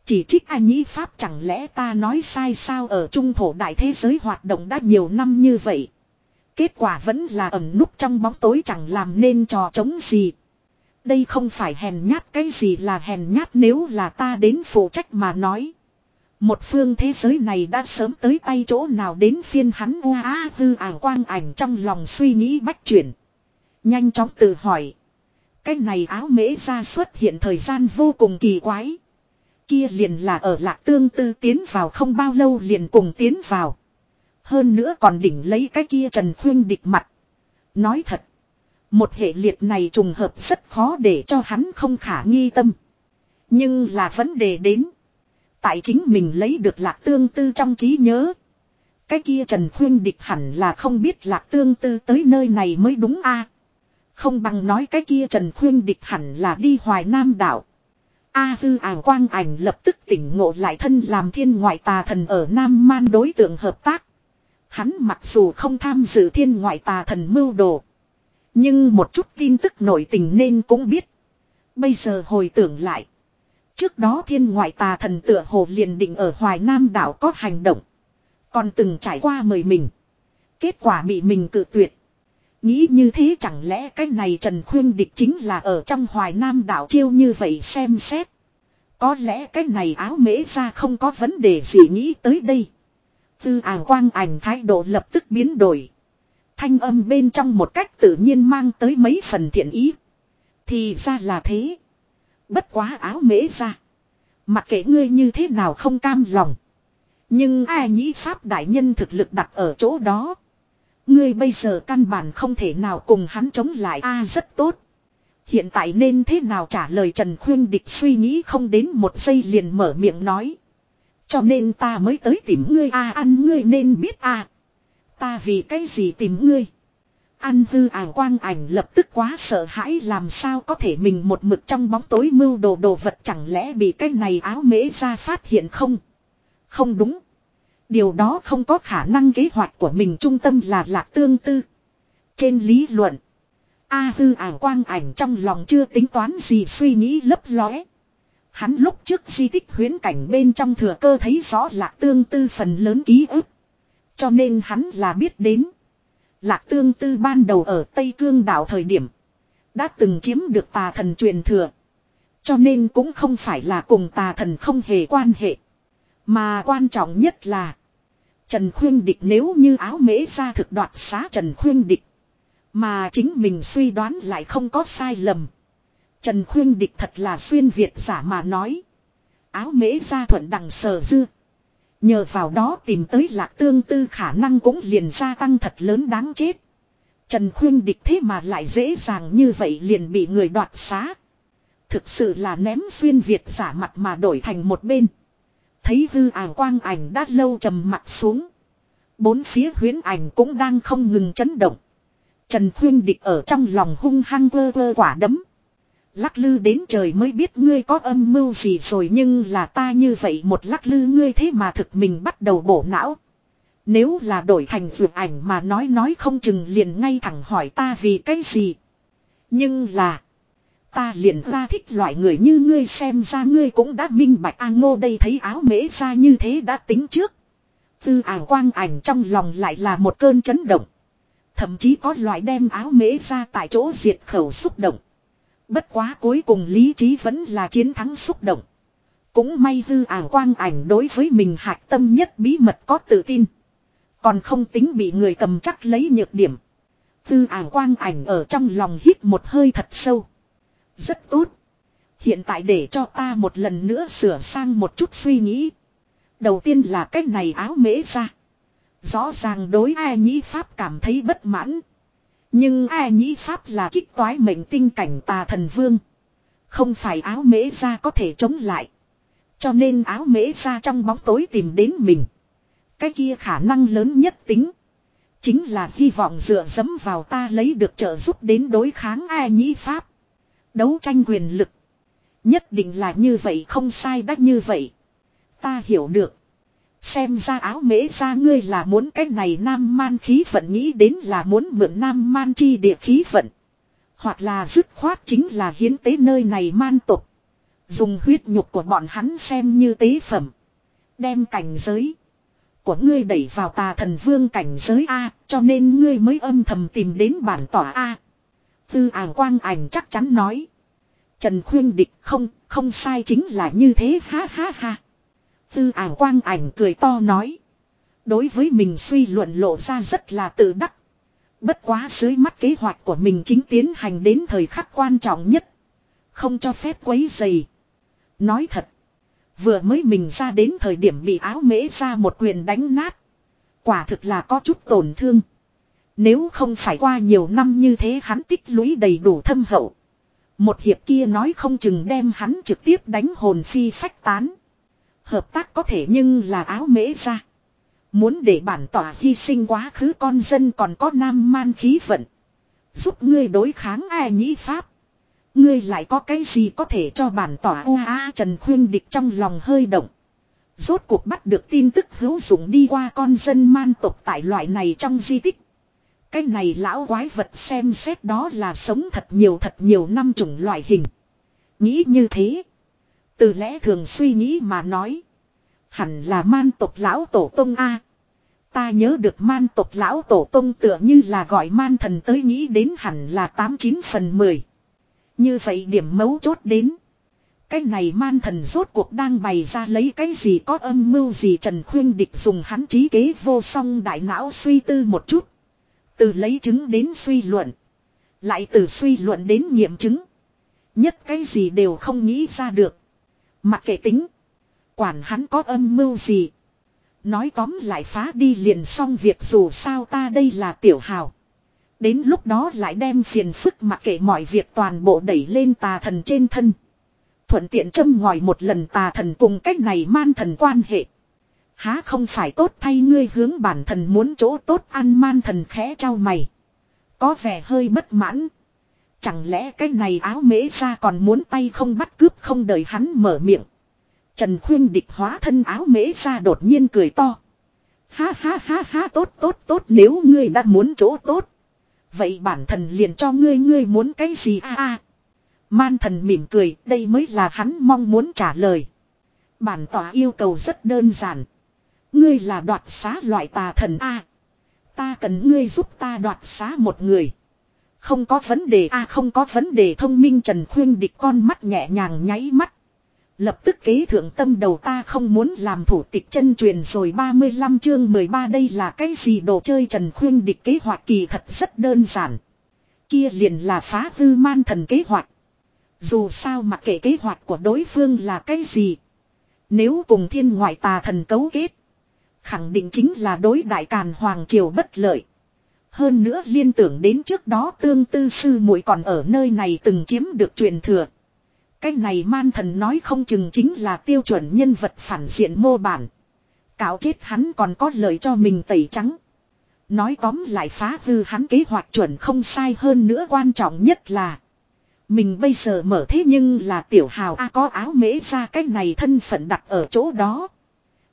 Chỉ trích anh nhĩ Pháp chẳng lẽ ta nói sai sao ở trung thổ đại thế giới hoạt động đã nhiều năm như vậy. Kết quả vẫn là ẩn núp trong bóng tối chẳng làm nên trò chống gì. Đây không phải hèn nhát cái gì là hèn nhát nếu là ta đến phụ trách mà nói. Một phương thế giới này đã sớm tới tay chỗ nào đến phiên hắn u á hư ảo quang ảnh trong lòng suy nghĩ bách chuyển. Nhanh chóng tự hỏi. Cái này áo mễ ra xuất hiện thời gian vô cùng kỳ quái. Kia liền là ở lạc tương tư tiến vào không bao lâu liền cùng tiến vào. Hơn nữa còn đỉnh lấy cái kia Trần Khuyên địch mặt. Nói thật. Một hệ liệt này trùng hợp rất khó để cho hắn không khả nghi tâm. Nhưng là vấn đề đến. Tại chính mình lấy được lạc tương tư trong trí nhớ. Cái kia Trần Khuyên địch hẳn là không biết lạc tương tư tới nơi này mới đúng a Không bằng nói cái kia Trần Khuyên địch hẳn là đi hoài nam đảo. A à, hư ảo quang ảnh lập tức tỉnh ngộ lại thân làm thiên ngoại tà thần ở Nam Man đối tượng hợp tác. Hắn mặc dù không tham dự thiên ngoại tà thần mưu đồ. Nhưng một chút tin tức nổi tình nên cũng biết. Bây giờ hồi tưởng lại. Trước đó thiên ngoại tà thần tựa hồ liền định ở Hoài Nam đảo có hành động. Còn từng trải qua mời mình. Kết quả bị mình cự tuyệt. Nghĩ như thế chẳng lẽ cái này Trần Khuyên Địch chính là ở trong Hoài Nam đảo chiêu như vậy xem xét. Có lẽ cái này áo mễ ra không có vấn đề gì nghĩ tới đây. Tư ảo quang ảnh thái độ lập tức biến đổi. Thanh âm bên trong một cách tự nhiên mang tới mấy phần thiện ý. Thì ra là thế. Bất quá áo mễ ra. Mặc kệ ngươi như thế nào không cam lòng. Nhưng ai nhĩ pháp đại nhân thực lực đặt ở chỗ đó. Ngươi bây giờ căn bản không thể nào cùng hắn chống lại a, rất tốt. Hiện tại nên thế nào trả lời Trần Khuyên Địch suy nghĩ không đến một giây liền mở miệng nói. Cho nên ta mới tới tìm ngươi a, ăn ngươi nên biết a Ta vì cái gì tìm ngươi. An hư ảo quang ảnh lập tức quá sợ hãi, làm sao có thể mình một mực trong bóng tối mưu đồ đồ vật, chẳng lẽ bị cái này áo mễ ra phát hiện không. Không đúng. Điều đó không có khả năng kế hoạch của mình, trung tâm là lạc tương tư. Trên lý luận. A hư ảo quang ảnh trong lòng chưa tính toán gì, suy nghĩ lấp lóe. Hắn lúc trước di tích huyến cảnh bên trong thừa cơ thấy rõ lạc tương tư phần lớn ký ức. Cho nên hắn là biết đến. Lạc tương tư ban đầu ở Tây Cương đảo thời điểm. Đã từng chiếm được tà thần truyền thừa. Cho nên cũng không phải là cùng tà thần không hề quan hệ. Mà quan trọng nhất là. Trần Khuyên Địch nếu như áo mễ ra thực đoạt xá Trần Khuyên Địch. Mà chính mình suy đoán lại không có sai lầm. Trần Khuyên Địch thật là xuyên Việt giả mà nói. Áo mễ ra thuận đằng sờ dư. Nhờ vào đó tìm tới lạc tương tư khả năng cũng liền gia tăng thật lớn đáng chết. Trần Khuyên Địch thế mà lại dễ dàng như vậy liền bị người đoạt xá. Thực sự là ném xuyên Việt giả mặt mà đổi thành một bên. Thấy hư ảo quang ảnh đã lâu trầm mặt xuống. Bốn phía huyến ảnh cũng đang không ngừng chấn động. Trần Khuyên Địch ở trong lòng hung hăng vơ vơ quả đấm. Lắc lư đến trời mới biết ngươi có âm mưu gì rồi nhưng là ta như vậy một lắc lư ngươi thế mà thực mình bắt đầu bổ não. Nếu là đổi thành vượt ảnh mà nói nói không chừng liền ngay thẳng hỏi ta vì cái gì. Nhưng là. Ta liền ra thích loại người như ngươi xem ra ngươi cũng đã minh bạch a ngô đây thấy áo mễ ra như thế đã tính trước. Tư ảo quang ảnh trong lòng lại là một cơn chấn động. Thậm chí có loại đem áo mễ ra tại chỗ diệt khẩu xúc động. Bất quá cuối cùng lý trí vẫn là chiến thắng xúc động. Cũng may hư ảo quang ảnh đối với mình hạc tâm nhất bí mật có tự tin. Còn không tính bị người cầm chắc lấy nhược điểm. Tư ảo quang ảnh ở trong lòng hít một hơi thật sâu. Rất tốt. Hiện tại để cho ta một lần nữa sửa sang một chút suy nghĩ. Đầu tiên là cái này áo mễ ra. Rõ ràng đối ai nhĩ Pháp cảm thấy bất mãn. Nhưng ai nhĩ Pháp là kích toái mệnh tinh cảnh tà thần vương. Không phải áo mễ ra có thể chống lại. Cho nên áo mễ ra trong bóng tối tìm đến mình. Cái kia khả năng lớn nhất tính. Chính là hy vọng dựa dẫm vào ta lấy được trợ giúp đến đối kháng ai nhĩ Pháp. Đấu tranh quyền lực. Nhất định là như vậy không sai đắt như vậy. Ta hiểu được. Xem ra áo mễ ra ngươi là muốn cái này nam man khí vận nghĩ đến là muốn mượn nam man chi địa khí vận. Hoặc là dứt khoát chính là hiến tế nơi này man tục. Dùng huyết nhục của bọn hắn xem như tế phẩm. Đem cảnh giới của ngươi đẩy vào tà thần vương cảnh giới A cho nên ngươi mới âm thầm tìm đến bản tỏa A. Tư ảng quang ảnh chắc chắn nói. Trần khuyên địch không, không sai chính là như thế ha ha ha. Tư ảng quang ảnh cười to nói. Đối với mình suy luận lộ ra rất là tự đắc. Bất quá dưới mắt kế hoạch của mình chính tiến hành đến thời khắc quan trọng nhất. Không cho phép quấy dày. Nói thật. Vừa mới mình ra đến thời điểm bị áo mễ ra một quyền đánh nát. Quả thực là có chút tổn thương. Nếu không phải qua nhiều năm như thế hắn tích lũy đầy đủ thâm hậu. Một hiệp kia nói không chừng đem hắn trực tiếp đánh hồn phi phách tán. Hợp tác có thể nhưng là áo mễ ra. Muốn để bản tỏa hy sinh quá khứ con dân còn có nam man khí vận. Giúp ngươi đối kháng ai nhĩ pháp. Ngươi lại có cái gì có thể cho bản tỏa u a Trần Khuyên Địch trong lòng hơi động. Rốt cuộc bắt được tin tức hữu dụng đi qua con dân man tộc tại loại này trong di tích. Cái này lão quái vật xem xét đó là sống thật nhiều thật nhiều năm chủng loại hình. Nghĩ như thế. Từ lẽ thường suy nghĩ mà nói. Hẳn là man tộc lão tổ tông A. Ta nhớ được man tộc lão tổ tông tựa như là gọi man thần tới nghĩ đến hẳn là 89 phần 10. Như vậy điểm mấu chốt đến. Cái này man thần rốt cuộc đang bày ra lấy cái gì có âm mưu gì Trần Khuyên Địch dùng hắn trí kế vô song đại não suy tư một chút. Từ lấy chứng đến suy luận. Lại từ suy luận đến nghiệm chứng. Nhất cái gì đều không nghĩ ra được. Mặc kệ tính. Quản hắn có âm mưu gì. Nói tóm lại phá đi liền xong việc dù sao ta đây là tiểu hào. Đến lúc đó lại đem phiền phức mặc kệ mọi việc toàn bộ đẩy lên tà thần trên thân. Thuận tiện châm ngòi một lần tà thần cùng cách này man thần quan hệ. Há không phải tốt thay ngươi hướng bản thần muốn chỗ tốt ăn man thần khẽ trao mày. Có vẻ hơi bất mãn. Chẳng lẽ cái này áo mễ ra còn muốn tay không bắt cướp không đợi hắn mở miệng. Trần khuyên địch hóa thân áo mễ ra đột nhiên cười to. Ha ha ha ha, tốt tốt tốt, nếu ngươi đã muốn chỗ tốt. Vậy bản thần liền cho ngươi ngươi muốn cái gì a a Man thần mỉm cười, đây mới là hắn mong muốn trả lời. Bản tỏa yêu cầu rất đơn giản. Ngươi là đoạt xá loại tà thần A. Ta cần ngươi giúp ta đoạt xá một người. Không có vấn đề A, không có vấn đề thông minh Trần Khuyên địch con mắt nhẹ nhàng nháy mắt. Lập tức kế thượng tâm đầu ta không muốn làm thủ tịch chân truyền rồi 35 chương 13 đây là cái gì đồ chơi Trần Khuyên địch kế hoạch kỳ thật rất đơn giản. Kia liền là phá hư man thần kế hoạch. Dù sao mặc kệ kế hoạch của đối phương là cái gì. Nếu cùng thiên ngoại tà thần cấu kết. Khẳng định chính là đối đại càn hoàng triều bất lợi. Hơn nữa liên tưởng đến trước đó tương tư sư muội còn ở nơi này từng chiếm được truyền thừa. Cái này man thần nói không chừng chính là tiêu chuẩn nhân vật phản diện mô bản. Cáo chết hắn còn có lời cho mình tẩy trắng. Nói tóm lại phá hư hắn kế hoạch chuẩn không sai hơn nữa quan trọng nhất là. Mình bây giờ mở thế nhưng là tiểu hào A có áo mễ ra cái này thân phận đặt ở chỗ đó.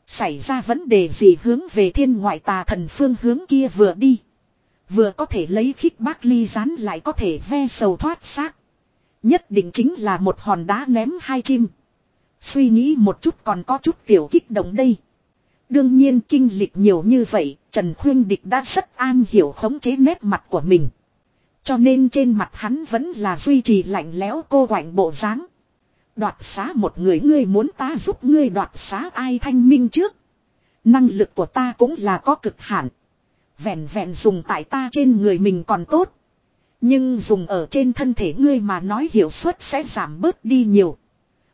Xảy ra vấn đề gì hướng về thiên ngoại tà thần phương hướng kia vừa đi. Vừa có thể lấy khích bác ly rán lại có thể ve sầu thoát xác. Nhất định chính là một hòn đá ném hai chim. Suy nghĩ một chút còn có chút tiểu kích động đây. Đương nhiên kinh lịch nhiều như vậy, Trần Khuyên Địch đã rất an hiểu khống chế nét mặt của mình. Cho nên trên mặt hắn vẫn là duy trì lạnh lẽo cô quạnh bộ dáng. Đoạt xá một người ngươi muốn ta giúp ngươi đoạt xá ai thanh minh trước. Năng lực của ta cũng là có cực hạn. Vẹn vẹn dùng tại ta trên người mình còn tốt. Nhưng dùng ở trên thân thể ngươi mà nói hiệu suất sẽ giảm bớt đi nhiều.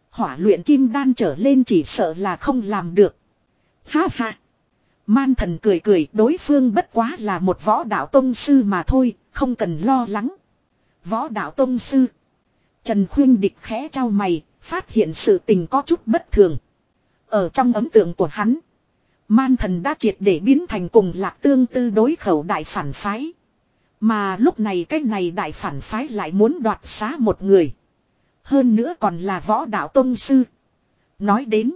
Hỏa luyện kim đan trở lên chỉ sợ là không làm được. Ha ha. Man thần cười cười đối phương bất quá là một võ đạo tông sư mà thôi, không cần lo lắng. Võ đạo tông sư. Trần Khuyên Địch khẽ trao mày, phát hiện sự tình có chút bất thường. Ở trong ấn tượng của hắn, man thần đã triệt để biến thành cùng lạc tương tư đối khẩu đại phản phái. Mà lúc này cái này đại phản phái lại muốn đoạt xá một người. Hơn nữa còn là võ đạo tông sư. Nói đến.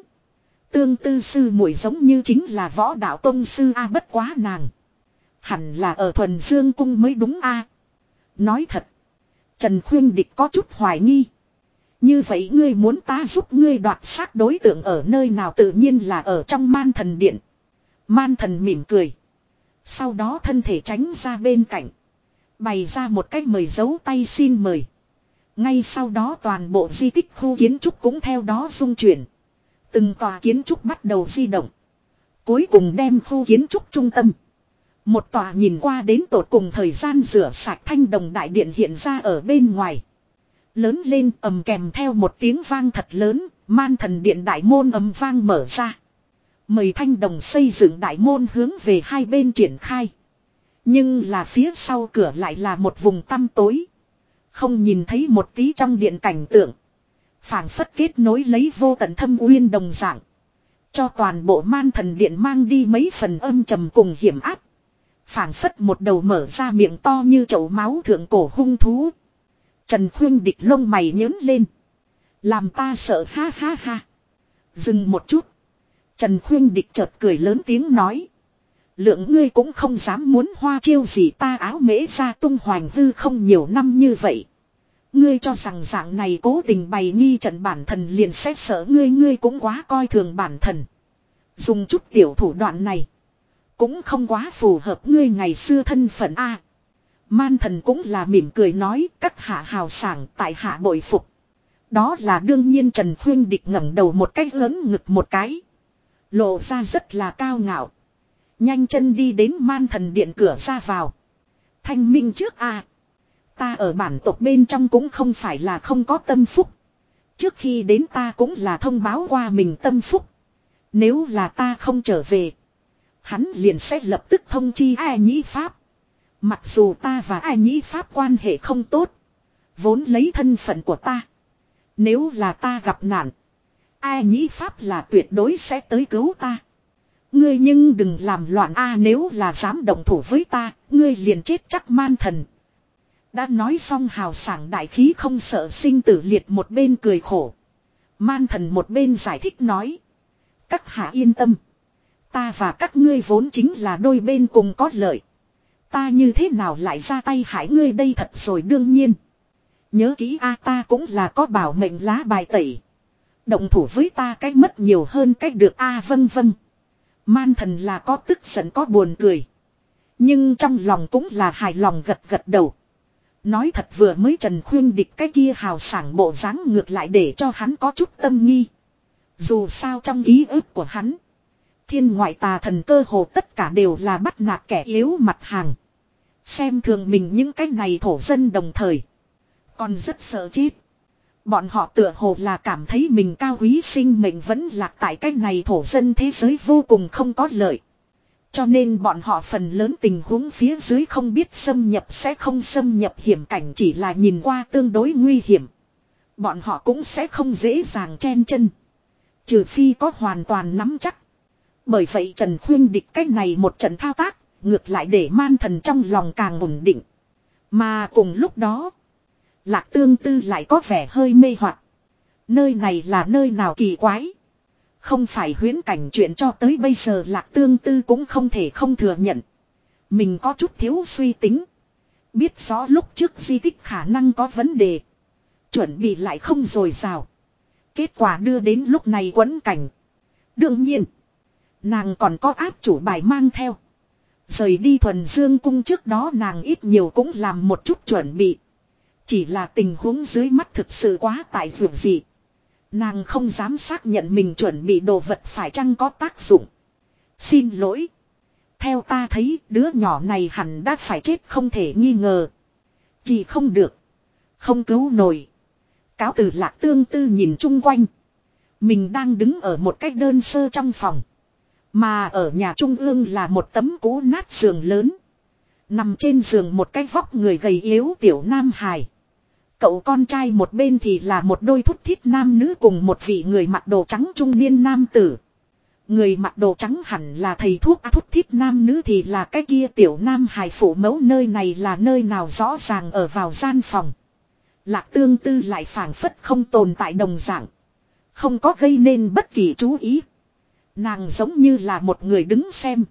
Tương tư sư muội giống như chính là võ đạo tông sư A bất quá nàng. Hẳn là ở thuần dương cung mới đúng A. Nói thật. Trần Khuyên Địch có chút hoài nghi. Như vậy ngươi muốn ta giúp ngươi đoạt xác đối tượng ở nơi nào tự nhiên là ở trong man thần điện. Man thần mỉm cười. Sau đó thân thể tránh ra bên cạnh. Bày ra một cách mời dấu tay xin mời. Ngay sau đó toàn bộ di tích khu kiến trúc cũng theo đó dung chuyển. Từng tòa kiến trúc bắt đầu di động. Cuối cùng đem khu kiến trúc trung tâm. Một tòa nhìn qua đến tột cùng thời gian rửa sạch thanh đồng đại điện hiện ra ở bên ngoài. Lớn lên ầm kèm theo một tiếng vang thật lớn, man thần điện đại môn ầm vang mở ra. Mời thanh đồng xây dựng đại môn hướng về hai bên triển khai. Nhưng là phía sau cửa lại là một vùng tăm tối. Không nhìn thấy một tí trong điện cảnh tượng. phảng phất kết nối lấy vô tận thâm uyên đồng dạng. Cho toàn bộ man thần điện mang đi mấy phần âm trầm cùng hiểm áp. phảng phất một đầu mở ra miệng to như chậu máu thượng cổ hung thú. Trần Khuyên địch lông mày nhớn lên. Làm ta sợ ha ha ha. Dừng một chút. Trần Khuyên địch chợt cười lớn tiếng nói. Lượng ngươi cũng không dám muốn hoa chiêu gì ta áo mễ ra tung hoành hư không nhiều năm như vậy. Ngươi cho rằng dạng này cố tình bày nghi trận bản thần liền xét sợ ngươi ngươi cũng quá coi thường bản thần. Dùng chút tiểu thủ đoạn này. Cũng không quá phù hợp ngươi ngày xưa thân phận A. Man thần cũng là mỉm cười nói, các hạ hào sảng tại hạ bội phục. Đó là đương nhiên Trần Khuyên Địch ngẩng đầu một cách lớn ngực một cái. Lộ ra rất là cao ngạo. Nhanh chân đi đến man thần điện cửa ra vào. Thanh minh trước a Ta ở bản tộc bên trong cũng không phải là không có tâm phúc. Trước khi đến ta cũng là thông báo qua mình tâm phúc. Nếu là ta không trở về. Hắn liền sẽ lập tức thông chi ai nhĩ pháp. Mặc dù ta và ai nhĩ pháp quan hệ không tốt. Vốn lấy thân phận của ta. Nếu là ta gặp nạn. Ai nhĩ pháp là tuyệt đối sẽ tới cứu ta. Ngươi nhưng đừng làm loạn a nếu là dám động thủ với ta, ngươi liền chết chắc man thần. Đã nói xong hào sảng đại khí không sợ sinh tử liệt một bên cười khổ. Man thần một bên giải thích nói. Các hạ yên tâm. Ta và các ngươi vốn chính là đôi bên cùng có lợi. Ta như thế nào lại ra tay hại ngươi đây thật rồi đương nhiên. Nhớ kỹ a ta cũng là có bảo mệnh lá bài tẩy. Động thủ với ta cách mất nhiều hơn cách được a vân vân. Man thần là có tức giận có buồn cười. Nhưng trong lòng cũng là hài lòng gật gật đầu. Nói thật vừa mới Trần Khuyên địch cái kia hào sảng bộ dáng ngược lại để cho hắn có chút tâm nghi. Dù sao trong ý ức của hắn. Thiên ngoại tà thần cơ hồ tất cả đều là bắt nạt kẻ yếu mặt hàng. Xem thường mình những cái này thổ dân đồng thời. Còn rất sợ chết. Bọn họ tựa hồ là cảm thấy mình cao quý sinh mệnh vẫn lạc tại cái này thổ dân thế giới vô cùng không có lợi. Cho nên bọn họ phần lớn tình huống phía dưới không biết xâm nhập sẽ không xâm nhập hiểm cảnh chỉ là nhìn qua tương đối nguy hiểm. Bọn họ cũng sẽ không dễ dàng chen chân. Trừ phi có hoàn toàn nắm chắc. Bởi vậy Trần Khuyên địch cách này một trận thao tác, ngược lại để man thần trong lòng càng ổn định. Mà cùng lúc đó, Lạc tương tư lại có vẻ hơi mê hoặc. Nơi này là nơi nào kỳ quái. Không phải huyến cảnh chuyện cho tới bây giờ lạc tương tư cũng không thể không thừa nhận. Mình có chút thiếu suy tính. Biết rõ lúc trước di tích khả năng có vấn đề. Chuẩn bị lại không rồi sao? Kết quả đưa đến lúc này quấn cảnh. Đương nhiên. Nàng còn có áp chủ bài mang theo. Rời đi thuần dương cung trước đó nàng ít nhiều cũng làm một chút chuẩn bị. Chỉ là tình huống dưới mắt thực sự quá tại vượt gì. Nàng không dám xác nhận mình chuẩn bị đồ vật phải chăng có tác dụng. Xin lỗi. Theo ta thấy, đứa nhỏ này hẳn đã phải chết không thể nghi ngờ. Chỉ không được. Không cứu nổi. Cáo từ lạc tương tư nhìn chung quanh. Mình đang đứng ở một cách đơn sơ trong phòng. Mà ở nhà trung ương là một tấm cũ nát giường lớn. Nằm trên giường một cái vóc người gầy yếu tiểu nam hài. Cậu con trai một bên thì là một đôi thúc thiết nam nữ cùng một vị người mặc đồ trắng trung niên nam tử. Người mặc đồ trắng hẳn là thầy thuốc à, thúc thiết nam nữ thì là cái kia tiểu nam hài phủ mẫu nơi này là nơi nào rõ ràng ở vào gian phòng. Lạc tương tư lại phảng phất không tồn tại đồng dạng. Không có gây nên bất kỳ chú ý. Nàng giống như là một người đứng xem.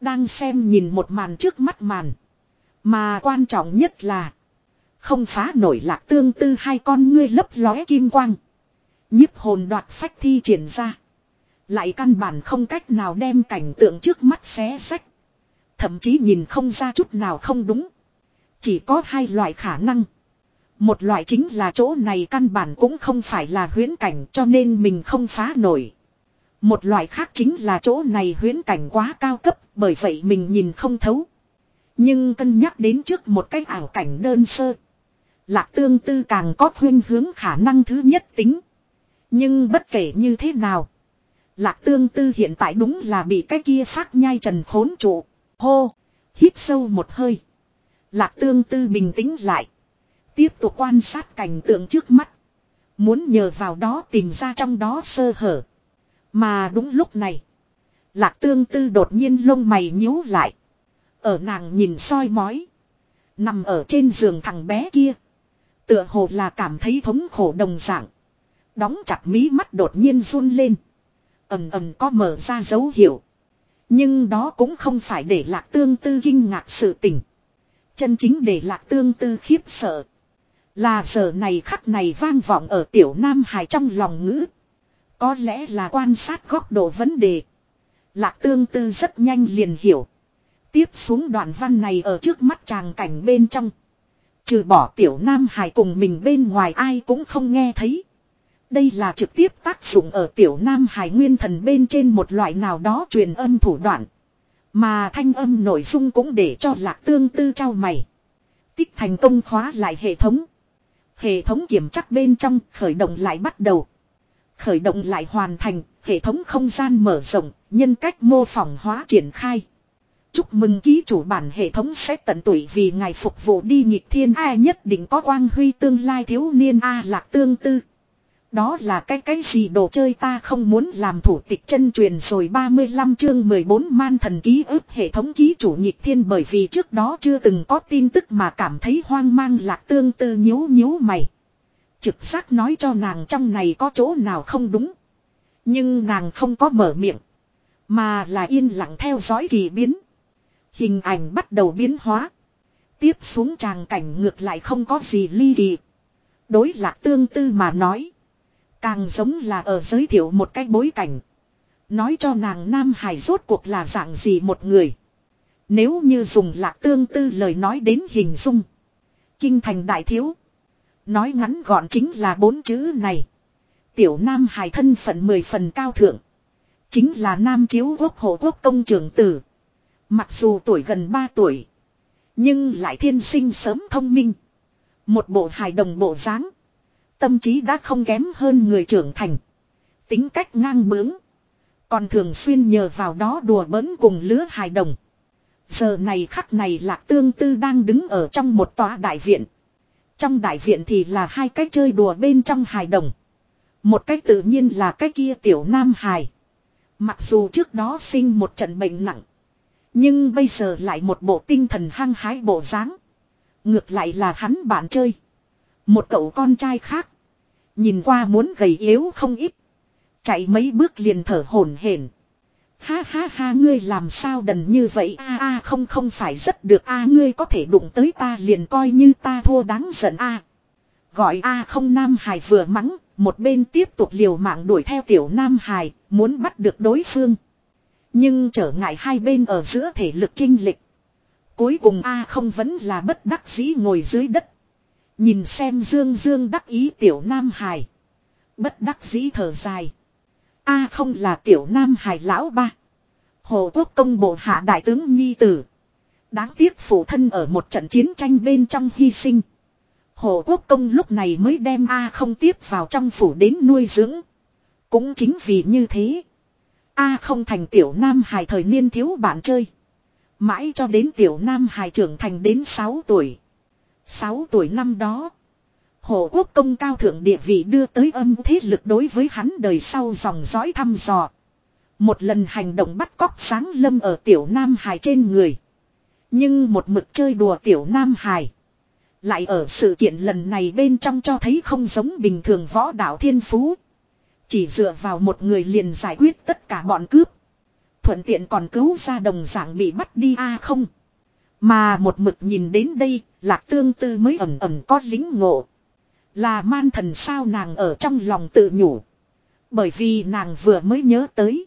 Đang xem nhìn một màn trước mắt màn. Mà quan trọng nhất là. Không phá nổi lạc tương tư hai con ngươi lấp lóe kim quang. nhiếp hồn đoạt phách thi triển ra. Lại căn bản không cách nào đem cảnh tượng trước mắt xé sách. Thậm chí nhìn không ra chút nào không đúng. Chỉ có hai loại khả năng. Một loại chính là chỗ này căn bản cũng không phải là huyễn cảnh cho nên mình không phá nổi. Một loại khác chính là chỗ này huyễn cảnh quá cao cấp, bởi vậy mình nhìn không thấu. Nhưng cân nhắc đến trước một cái ảo cảnh đơn sơ. Lạc tương tư càng có khuyên hướng khả năng thứ nhất tính. Nhưng bất kể như thế nào. Lạc tương tư hiện tại đúng là bị cái kia phát nhai trần khốn trụ. Hô. Hít sâu một hơi. Lạc tương tư bình tĩnh lại. Tiếp tục quan sát cảnh tượng trước mắt. Muốn nhờ vào đó tìm ra trong đó sơ hở. Mà đúng lúc này. Lạc tương tư đột nhiên lông mày nhíu lại. Ở nàng nhìn soi mói. Nằm ở trên giường thằng bé kia. Tựa hồ là cảm thấy thống khổ đồng dạng. Đóng chặt mí mắt đột nhiên run lên. ầm ầm có mở ra dấu hiệu. Nhưng đó cũng không phải để lạc tương tư kinh ngạc sự tình. Chân chính để lạc tương tư khiếp sợ. Là giờ này khắc này vang vọng ở tiểu nam hài trong lòng ngữ. Có lẽ là quan sát góc độ vấn đề. Lạc tương tư rất nhanh liền hiểu. Tiếp xuống đoạn văn này ở trước mắt chàng cảnh bên trong. Trừ bỏ tiểu nam hải cùng mình bên ngoài ai cũng không nghe thấy. Đây là trực tiếp tác dụng ở tiểu nam hải nguyên thần bên trên một loại nào đó truyền âm thủ đoạn. Mà thanh âm nội dung cũng để cho lạc tương tư trao mày. Tích thành công khóa lại hệ thống. Hệ thống kiểm chắc bên trong khởi động lại bắt đầu. Khởi động lại hoàn thành, hệ thống không gian mở rộng, nhân cách mô phỏng hóa triển khai. Chúc mừng ký chủ bản hệ thống sẽ tận tuổi vì ngài phục vụ đi nhịp thiên A nhất định có quang huy tương lai thiếu niên A lạc tương tư. Đó là cái cái gì đồ chơi ta không muốn làm thủ tịch chân truyền rồi 35 chương 14 man thần ký ức hệ thống ký chủ nhịp thiên bởi vì trước đó chưa từng có tin tức mà cảm thấy hoang mang lạc tương tư nhíu nhíu mày. Trực giác nói cho nàng trong này có chỗ nào không đúng. Nhưng nàng không có mở miệng. Mà là yên lặng theo dõi kỳ biến. Hình ảnh bắt đầu biến hóa. Tiếp xuống tràng cảnh ngược lại không có gì ly kỳ. Đối lạc tương tư mà nói. Càng giống là ở giới thiệu một cái bối cảnh. Nói cho nàng Nam Hải rốt cuộc là dạng gì một người. Nếu như dùng lạc tương tư lời nói đến hình dung. Kinh thành đại thiếu. Nói ngắn gọn chính là bốn chữ này. Tiểu Nam Hải thân phận mười phần cao thượng. Chính là Nam Chiếu Quốc hộ quốc công trưởng tử. Mặc dù tuổi gần ba tuổi. Nhưng lại thiên sinh sớm thông minh. Một bộ hài đồng bộ dáng Tâm trí đã không kém hơn người trưởng thành. Tính cách ngang bướng. Còn thường xuyên nhờ vào đó đùa bỡn cùng lứa hài đồng. Giờ này khắc này lạc tương tư đang đứng ở trong một tòa đại viện. Trong đại viện thì là hai cái chơi đùa bên trong hài đồng. Một cách tự nhiên là cái kia tiểu nam hài. Mặc dù trước đó sinh một trận bệnh nặng. Nhưng bây giờ lại một bộ tinh thần hăng hái bộ dáng. Ngược lại là hắn bạn chơi. Một cậu con trai khác. Nhìn qua muốn gầy yếu không ít. Chạy mấy bước liền thở hổn hển. Ha ha ha ngươi làm sao đần như vậy a a không không phải rất được a ngươi có thể đụng tới ta liền coi như ta thua đáng giận a. Gọi a không Nam Hải vừa mắng, một bên tiếp tục liều mạng đuổi theo tiểu Nam Hải, muốn bắt được đối phương. Nhưng trở ngại hai bên ở giữa thể lực trinh lịch. Cuối cùng a không vẫn là bất đắc dĩ ngồi dưới đất. Nhìn xem dương dương đắc ý tiểu Nam Hải. Bất đắc dĩ thở dài. A không là tiểu Nam Hải lão ba. Hồ quốc công bộ hạ đại tướng Nhi Tử. Đáng tiếc phụ thân ở một trận chiến tranh bên trong hy sinh. Hồ quốc công lúc này mới đem A không tiếp vào trong phủ đến nuôi dưỡng. Cũng chính vì như thế. A không thành tiểu Nam hài thời niên thiếu bạn chơi. Mãi cho đến tiểu Nam hài trưởng thành đến 6 tuổi. 6 tuổi năm đó. Hồ quốc công cao thượng địa vị đưa tới âm thế lực đối với hắn đời sau dòng dõi thăm dò. Một lần hành động bắt cóc sáng lâm ở tiểu Nam Hải trên người. Nhưng một mực chơi đùa tiểu Nam Hải. Lại ở sự kiện lần này bên trong cho thấy không giống bình thường võ đạo thiên phú. Chỉ dựa vào một người liền giải quyết tất cả bọn cướp. Thuận tiện còn cứu ra đồng giảng bị bắt đi a không. Mà một mực nhìn đến đây, lạc tương tư mới ẩm ẩm có lính ngộ. Là man thần sao nàng ở trong lòng tự nhủ. Bởi vì nàng vừa mới nhớ tới.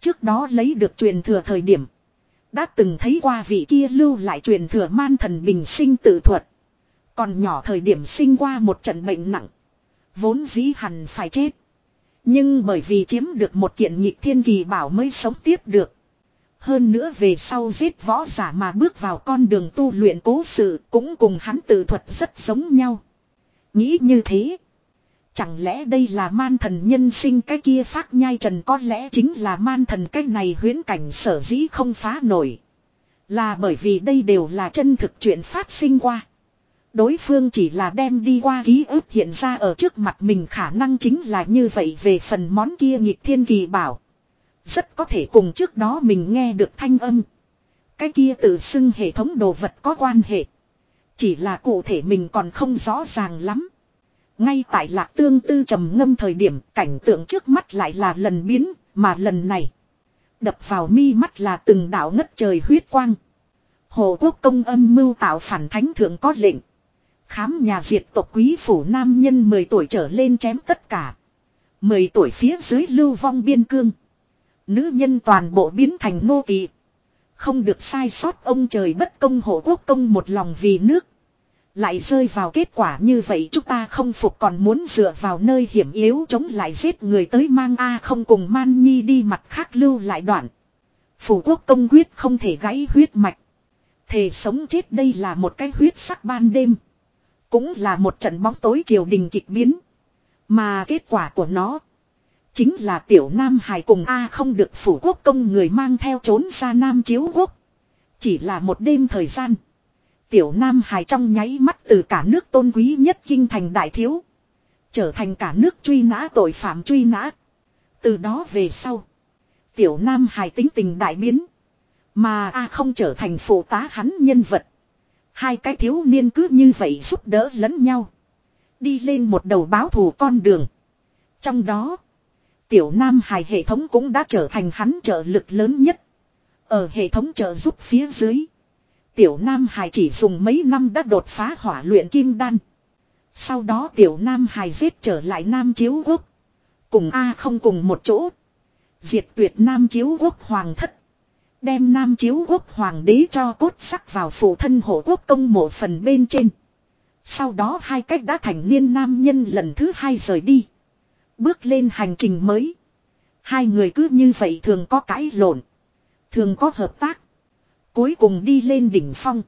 Trước đó lấy được truyền thừa thời điểm. Đã từng thấy qua vị kia lưu lại truyền thừa man thần bình sinh tự thuật. Còn nhỏ thời điểm sinh qua một trận bệnh nặng. Vốn dĩ hẳn phải chết. Nhưng bởi vì chiếm được một kiện nhịp thiên kỳ bảo mới sống tiếp được. Hơn nữa về sau giết võ giả mà bước vào con đường tu luyện cố sự cũng cùng hắn tự thuật rất giống nhau. Nghĩ như thế. Chẳng lẽ đây là man thần nhân sinh cái kia phát nhai trần có lẽ chính là man thần cái này huyến cảnh sở dĩ không phá nổi. Là bởi vì đây đều là chân thực chuyện phát sinh qua. Đối phương chỉ là đem đi qua ký ức hiện ra ở trước mặt mình khả năng chính là như vậy về phần món kia nhịp thiên kỳ bảo. Rất có thể cùng trước đó mình nghe được thanh âm. Cái kia tự xưng hệ thống đồ vật có quan hệ. Chỉ là cụ thể mình còn không rõ ràng lắm. Ngay tại lạc tương tư trầm ngâm thời điểm cảnh tượng trước mắt lại là lần biến, mà lần này. Đập vào mi mắt là từng đạo ngất trời huyết quang. Hồ quốc công âm mưu tạo phản thánh thượng có lệnh. Khám nhà diệt tộc quý phủ nam nhân 10 tuổi trở lên chém tất cả. 10 tuổi phía dưới lưu vong biên cương. Nữ nhân toàn bộ biến thành nô tỳ. Không được sai sót ông trời bất công hộ quốc công một lòng vì nước. Lại rơi vào kết quả như vậy chúng ta không phục còn muốn dựa vào nơi hiểm yếu chống lại giết người tới mang A không cùng man nhi đi mặt khác lưu lại đoạn. Phủ quốc công quyết không thể gãy huyết mạch. Thề sống chết đây là một cái huyết sắc ban đêm. Cũng là một trận bóng tối triều đình kịch biến. Mà kết quả của nó. Chính là tiểu Nam Hải cùng A không được phủ quốc công người mang theo trốn ra Nam Chiếu Quốc. Chỉ là một đêm thời gian. Tiểu Nam Hải trong nháy mắt từ cả nước tôn quý nhất kinh thành đại thiếu. Trở thành cả nước truy nã tội phạm truy nã. Từ đó về sau. Tiểu Nam Hải tính tình đại biến. Mà A không trở thành phụ tá hắn nhân vật. Hai cái thiếu niên cứ như vậy giúp đỡ lẫn nhau. Đi lên một đầu báo thù con đường. Trong đó. Tiểu Nam Hải hệ thống cũng đã trở thành hắn trợ lực lớn nhất. Ở hệ thống trợ giúp phía dưới. Tiểu Nam Hải chỉ dùng mấy năm đã đột phá hỏa luyện kim đan. Sau đó Tiểu Nam Hải giết trở lại Nam Chiếu Quốc. Cùng A không cùng một chỗ. Diệt tuyệt Nam Chiếu Quốc Hoàng thất. Đem Nam Chiếu Quốc Hoàng đế cho cốt sắc vào phụ thân hộ quốc công mộ phần bên trên. Sau đó hai cách đã thành niên nam nhân lần thứ hai rời đi. Bước lên hành trình mới. Hai người cứ như vậy thường có cãi lộn. Thường có hợp tác. Cuối cùng đi lên đỉnh phong.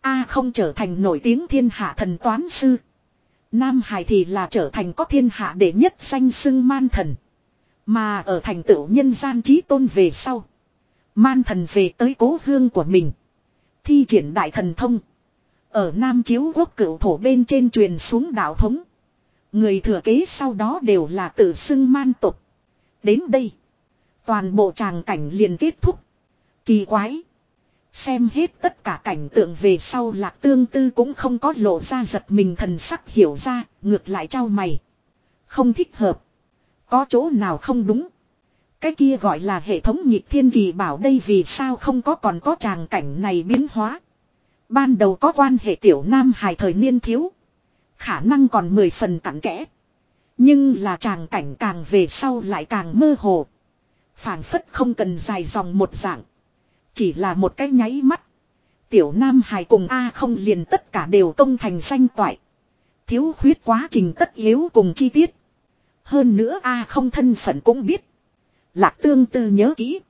A không trở thành nổi tiếng thiên hạ thần toán sư. Nam Hải thì là trở thành có thiên hạ đệ nhất danh xưng man thần. Mà ở thành tựu nhân gian trí tôn về sau. Man thần về tới cố hương của mình. Thi triển đại thần thông. Ở Nam Chiếu quốc cửu thổ bên trên truyền xuống đạo thống. Người thừa kế sau đó đều là tự xưng man tục. Đến đây. Toàn bộ tràng cảnh liền kết thúc. Kỳ quái. Xem hết tất cả cảnh tượng về sau lạc tương tư cũng không có lộ ra giật mình thần sắc hiểu ra, ngược lại trao mày. Không thích hợp. Có chỗ nào không đúng. Cái kia gọi là hệ thống nhịp thiên kỳ bảo đây vì sao không có còn có tràng cảnh này biến hóa. Ban đầu có quan hệ tiểu nam hài thời niên thiếu. Khả năng còn mười phần cặn kẽ. Nhưng là tràng cảnh càng về sau lại càng mơ hồ. phảng phất không cần dài dòng một dạng. Chỉ là một cái nháy mắt. Tiểu Nam Hải cùng A không liền tất cả đều công thành danh toại. Thiếu khuyết quá trình tất yếu cùng chi tiết. Hơn nữa A không thân phận cũng biết. Lạc tương tư nhớ kỹ.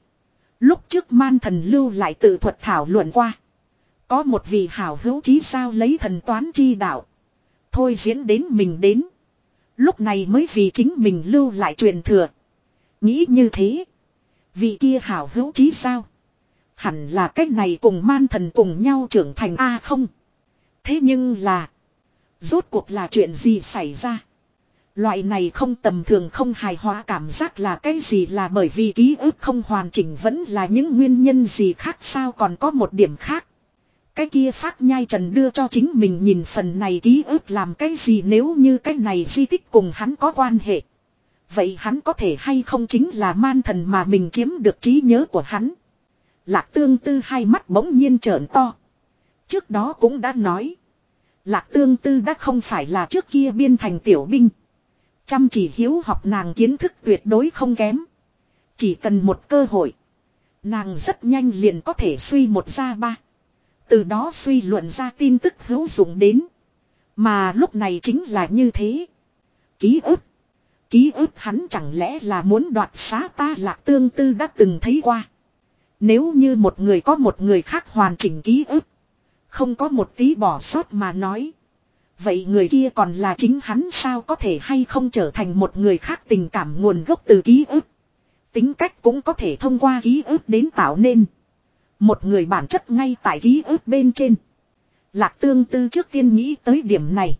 Lúc trước man thần lưu lại tự thuật thảo luận qua. Có một vị hảo hữu chí sao lấy thần toán chi đạo. Thôi diễn đến mình đến. Lúc này mới vì chính mình lưu lại truyền thừa. Nghĩ như thế. Vị kia hảo hữu chí sao. Hẳn là cách này cùng man thần cùng nhau trưởng thành A không. Thế nhưng là. Rốt cuộc là chuyện gì xảy ra. Loại này không tầm thường không hài hòa cảm giác là cái gì là bởi vì ký ức không hoàn chỉnh vẫn là những nguyên nhân gì khác sao còn có một điểm khác. Cái kia phát nhai trần đưa cho chính mình nhìn phần này ký ức làm cái gì nếu như cái này di tích cùng hắn có quan hệ. Vậy hắn có thể hay không chính là man thần mà mình chiếm được trí nhớ của hắn. Lạc tương tư hai mắt bỗng nhiên trợn to. Trước đó cũng đã nói. Lạc tương tư đã không phải là trước kia biên thành tiểu binh. Chăm chỉ hiếu học nàng kiến thức tuyệt đối không kém. Chỉ cần một cơ hội. Nàng rất nhanh liền có thể suy một ra ba. Từ đó suy luận ra tin tức hữu dụng đến. Mà lúc này chính là như thế. Ký ức. Ký ức hắn chẳng lẽ là muốn đoạt xá ta lạc tương tư đã từng thấy qua. Nếu như một người có một người khác hoàn chỉnh ký ức. Không có một tí bỏ sót mà nói. Vậy người kia còn là chính hắn sao có thể hay không trở thành một người khác tình cảm nguồn gốc từ ký ức. Tính cách cũng có thể thông qua ký ức đến tạo nên. Một người bản chất ngay tại ký ức bên trên. Lạc tương tư trước tiên nghĩ tới điểm này.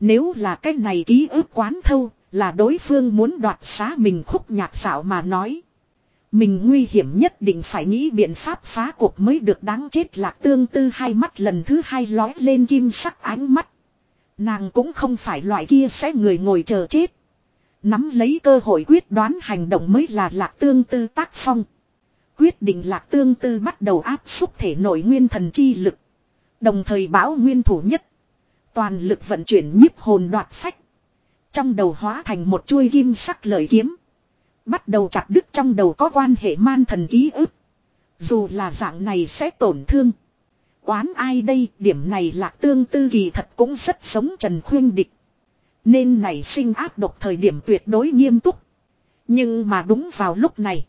Nếu là cái này ký ức quán thâu, là đối phương muốn đoạt xá mình khúc nhạc xảo mà nói. Mình nguy hiểm nhất định phải nghĩ biện pháp phá cuộc mới được đáng chết lạc tương tư hai mắt lần thứ hai lói lên kim sắc ánh mắt. Nàng cũng không phải loại kia sẽ người ngồi chờ chết. Nắm lấy cơ hội quyết đoán hành động mới là lạc tương tư tác phong. Quyết định lạc tương tư bắt đầu áp xúc thể nội nguyên thần chi lực. Đồng thời báo nguyên thủ nhất. Toàn lực vận chuyển nhiếp hồn đoạt phách. Trong đầu hóa thành một chuôi kim sắc lợi kiếm. Bắt đầu chặt đứt trong đầu có quan hệ man thần ký ức. Dù là dạng này sẽ tổn thương. Quán ai đây, điểm này là tương tư kỳ thật cũng rất sống Trần Khuyên Địch. Nên nảy sinh áp độc thời điểm tuyệt đối nghiêm túc. Nhưng mà đúng vào lúc này.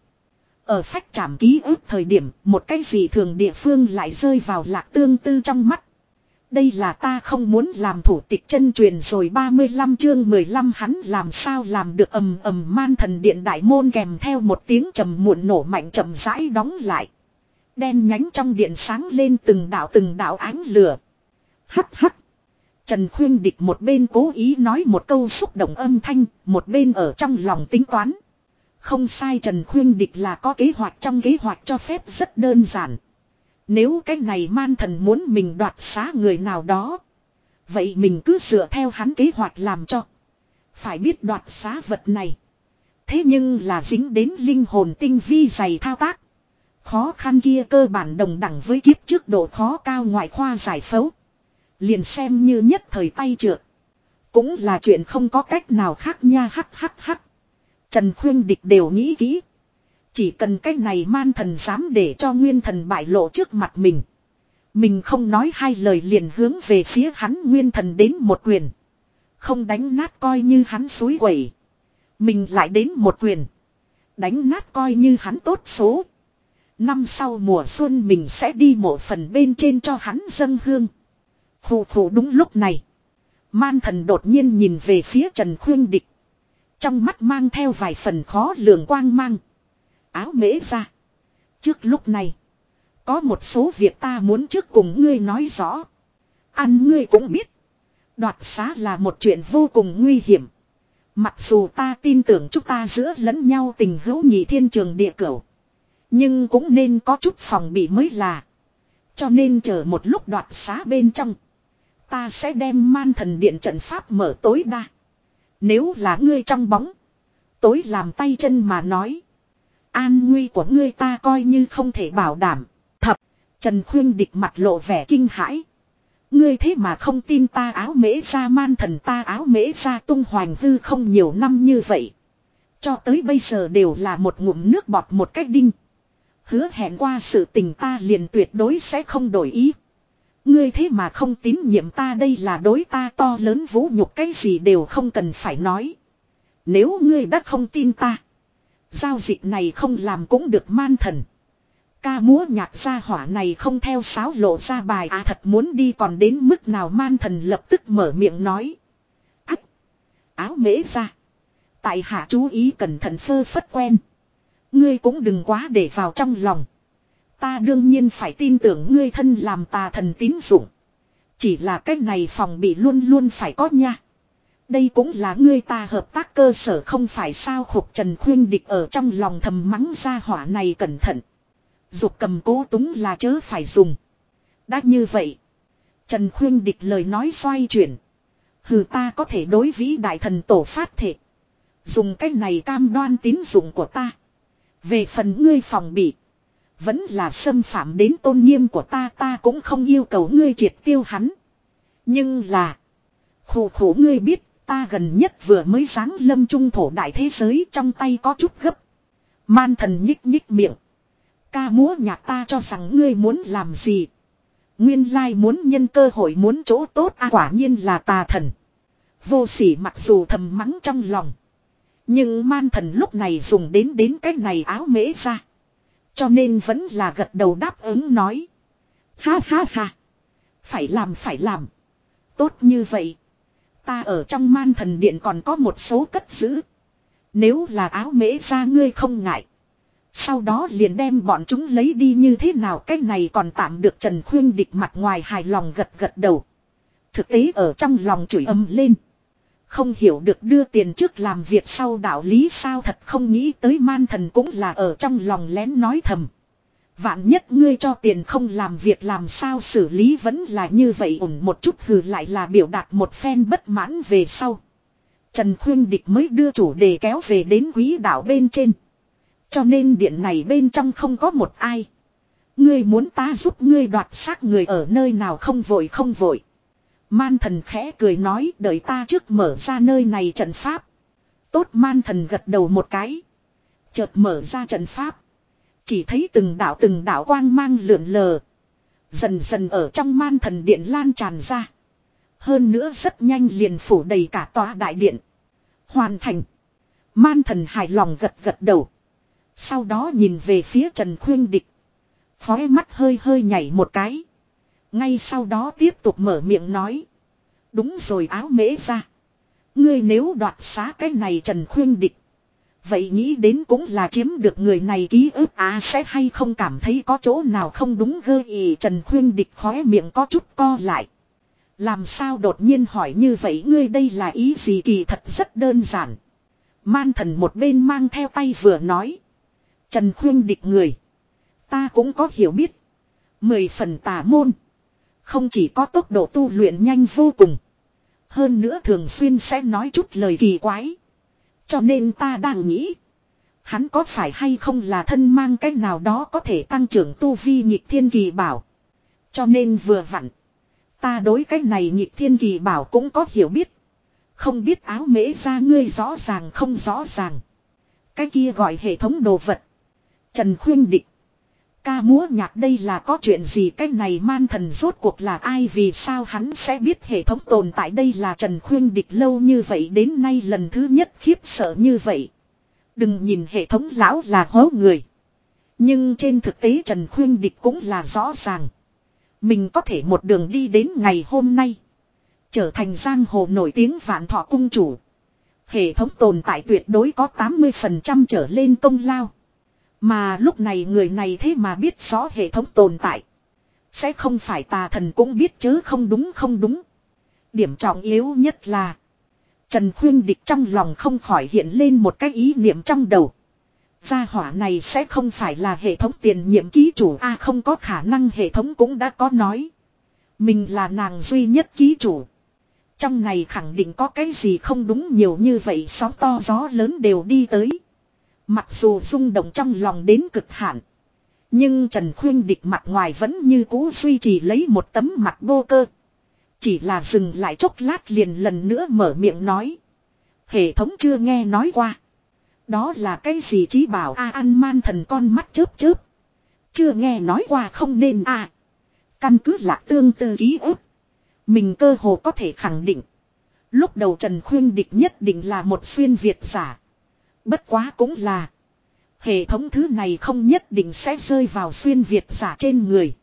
Ở phách trảm ký ức thời điểm, một cái gì thường địa phương lại rơi vào lạc tương tư trong mắt. Đây là ta không muốn làm thủ tịch chân truyền rồi 35 chương 15 hắn làm sao làm được ầm ầm man thần điện đại môn kèm theo một tiếng trầm muộn nổ mạnh chậm rãi đóng lại. Đen nhánh trong điện sáng lên từng đạo từng đạo ánh lửa. Hắc hắc. Trần Khuyên Địch một bên cố ý nói một câu xúc động âm thanh, một bên ở trong lòng tính toán. Không sai Trần Khuyên Địch là có kế hoạch trong kế hoạch cho phép rất đơn giản. Nếu cái này man thần muốn mình đoạt xá người nào đó. Vậy mình cứ dựa theo hắn kế hoạch làm cho. Phải biết đoạt xá vật này. Thế nhưng là dính đến linh hồn tinh vi dày thao tác. Khó khăn kia cơ bản đồng đẳng với kiếp trước độ khó cao ngoại khoa giải phẫu. Liền xem như nhất thời tay trượt. Cũng là chuyện không có cách nào khác nha, hắc hắc hắc. Trần Khuyên Địch đều nghĩ kỹ. Chỉ cần cái này man thần dám để cho nguyên thần bại lộ trước mặt mình. Mình không nói hai lời liền hướng về phía hắn nguyên thần đến một quyền. Không đánh nát coi như hắn suối quẩy. Mình lại đến một quyền. Đánh nát coi như hắn tốt số. Năm sau mùa xuân mình sẽ đi một phần bên trên cho hắn dâng hương. Khủ khủ đúng lúc này. Man thần đột nhiên nhìn về phía Trần Khuyên Địch. Trong mắt mang theo vài phần khó lường quang mang. Áo mễ ra. Trước lúc này. Có một số việc ta muốn trước cùng ngươi nói rõ. Ăn ngươi cũng biết. Đoạt xá là một chuyện vô cùng nguy hiểm. Mặc dù ta tin tưởng chúng ta giữa lẫn nhau tình hữu nhị thiên trường địa cửu. Nhưng cũng nên có chút phòng bị mới là. Cho nên chờ một lúc đoạt xá bên trong. Ta sẽ đem man thần điện trận pháp mở tối đa. Nếu là ngươi trong bóng. Tối làm tay chân mà nói. An nguy của ngươi ta coi như không thể bảo đảm. Thập. Trần Khuyên địch mặt lộ vẻ kinh hãi. Ngươi thế mà không tin ta áo mễ ra man thần ta áo mễ ra tung hoành hư không nhiều năm như vậy. Cho tới bây giờ đều là một ngụm nước bọt một cách đinh. Hứa hẹn qua sự tình ta liền tuyệt đối sẽ không đổi ý. Ngươi thế mà không tín nhiệm ta đây là đối ta to lớn vũ nhục cái gì đều không cần phải nói. Nếu ngươi đã không tin ta. Giao dịch này không làm cũng được man thần. Ca múa nhạc gia hỏa này không theo sáo lộ ra bài à thật muốn đi còn đến mức nào man thần lập tức mở miệng nói. Ách! Áo mễ ra. Tại hạ chú ý cẩn thận phơ phất quen. Ngươi cũng đừng quá để vào trong lòng. Ta đương nhiên phải tin tưởng ngươi thân làm tà thần tín dụng. Chỉ là cách này phòng bị luôn luôn phải có nha. Đây cũng là ngươi ta hợp tác cơ sở không phải sao khục trần khuyên địch ở trong lòng thầm mắng ra hỏa này cẩn thận. Dục cầm cố túng là chớ phải dùng. Đã như vậy. Trần Khuyên Địch lời nói xoay chuyển. Hừ ta có thể đối vĩ đại thần tổ phát thể. Dùng cách này cam đoan tín dụng của ta. Về phần ngươi phòng bị. Vẫn là xâm phạm đến tôn nghiêm của ta ta cũng không yêu cầu ngươi triệt tiêu hắn. Nhưng là. Khổ khổ ngươi biết ta gần nhất vừa mới sáng lâm trung thổ đại thế giới trong tay có chút gấp. Man thần nhích nhích miệng. Ca múa nhạc ta cho rằng ngươi muốn làm gì. Nguyên lai muốn nhân cơ hội muốn chỗ tốt, a quả nhiên là tà thần. Vô sỉ mặc dù thầm mắng trong lòng. Nhưng man thần lúc này dùng đến đến cái này áo mễ ra. Cho nên vẫn là gật đầu đáp ứng nói. Ha ha ha. Phải làm phải làm. Tốt như vậy. Ta ở trong man thần điện còn có một số cất giữ. Nếu là áo mễ ra ngươi không ngại. Sau đó liền đem bọn chúng lấy đi như thế nào cái này còn tạm được Trần Khuyên địch mặt ngoài hài lòng gật gật đầu. Thực tế ở trong lòng chửi âm lên. Không hiểu được đưa tiền trước làm việc sau đạo lý sao thật không nghĩ tới man thần cũng là ở trong lòng lén nói thầm. Vạn nhất ngươi cho tiền không làm việc làm sao xử lý vẫn là như vậy ổn một chút hừ lại là biểu đạt một phen bất mãn về sau. Trần Khuyên Địch mới đưa chủ đề kéo về đến quý đảo bên trên. Cho nên điện này bên trong không có một ai. Ngươi muốn ta giúp ngươi đoạt xác người ở nơi nào không vội không vội. Man thần khẽ cười nói, đợi ta trước mở ra nơi này trận pháp. Tốt, man thần gật đầu một cái. Chợt mở ra trận pháp. Chỉ thấy từng đạo từng đạo quang mang lượn lờ. Dần dần ở trong man thần điện lan tràn ra. Hơn nữa rất nhanh liền phủ đầy cả tòa đại điện. Hoàn thành. Man thần hài lòng gật gật đầu. Sau đó nhìn về phía Trần Khuyên Địch. Khói mắt hơi hơi nhảy một cái. Ngay sau đó tiếp tục mở miệng nói. Đúng rồi áo mễ ra. Ngươi nếu đoạt xá cái này Trần Khuyên Địch. Vậy nghĩ đến cũng là chiếm được người này ký ức à sẽ hay không cảm thấy có chỗ nào không đúng gơ ý Trần Khuyên Địch khóe miệng có chút co lại. Làm sao đột nhiên hỏi như vậy, ngươi đây là ý gì kỳ thật rất đơn giản. Man thần một bên mang theo tay vừa nói. Trần Khuyên Địch người. Ta cũng có hiểu biết. Mười phần tà môn. Không chỉ có tốc độ tu luyện nhanh vô cùng. Hơn nữa thường xuyên sẽ nói chút lời kỳ quái. Cho nên ta đang nghĩ. Hắn có phải hay không là thân mang cái nào đó có thể tăng trưởng tu vi nhịp thiên kỳ bảo. Cho nên vừa vặn. Ta đối cái này nhịp thiên kỳ bảo cũng có hiểu biết. Không biết áo mễ ra ngươi rõ ràng không rõ ràng. Cái kia gọi hệ thống đồ vật. Trần khuyên địch. Ca múa nhạc đây là có chuyện gì cái này man thần rốt cuộc là ai vì sao hắn sẽ biết hệ thống tồn tại đây là Trần Khuyên Địch lâu như vậy đến nay lần thứ nhất khiếp sợ như vậy. Đừng nhìn hệ thống lão là hố người. Nhưng trên thực tế Trần Khuyên Địch cũng là rõ ràng. Mình có thể một đường đi đến ngày hôm nay. Trở thành giang hồ nổi tiếng vạn thọ cung chủ. Hệ thống tồn tại tuyệt đối có 80% trở lên công lao. Mà lúc này người này thế mà biết rõ hệ thống tồn tại. Sẽ không phải tà thần cũng biết chứ không đúng không đúng. Điểm trọng yếu nhất là. Trần Khuyên Địch trong lòng không khỏi hiện lên một cái ý niệm trong đầu. Gia hỏa này sẽ không phải là hệ thống tiền nhiệm ký chủ A không có khả năng hệ thống cũng đã có nói. Mình là nàng duy nhất ký chủ. Trong này khẳng định có cái gì không đúng nhiều như vậy, sóng to gió lớn đều đi tới. Mặc dù rung động trong lòng đến cực hạn. Nhưng Trần Khuyên địch mặt ngoài vẫn như cũ duy trì lấy một tấm mặt vô cơ. Chỉ là dừng lại chốc lát liền lần nữa mở miệng nói. Hệ thống chưa nghe nói qua. Đó là cái gì chí bảo a ăn man thần con mắt chớp chớp. Chưa nghe nói qua không nên a Căn cứ là tương tư ký ức. Mình cơ hồ có thể khẳng định. Lúc đầu Trần Khuyên Địch nhất định là một xuyên Việt giả. Bất quá cũng là. Hệ thống thứ này không nhất định sẽ rơi vào xuyên Việt giả trên người.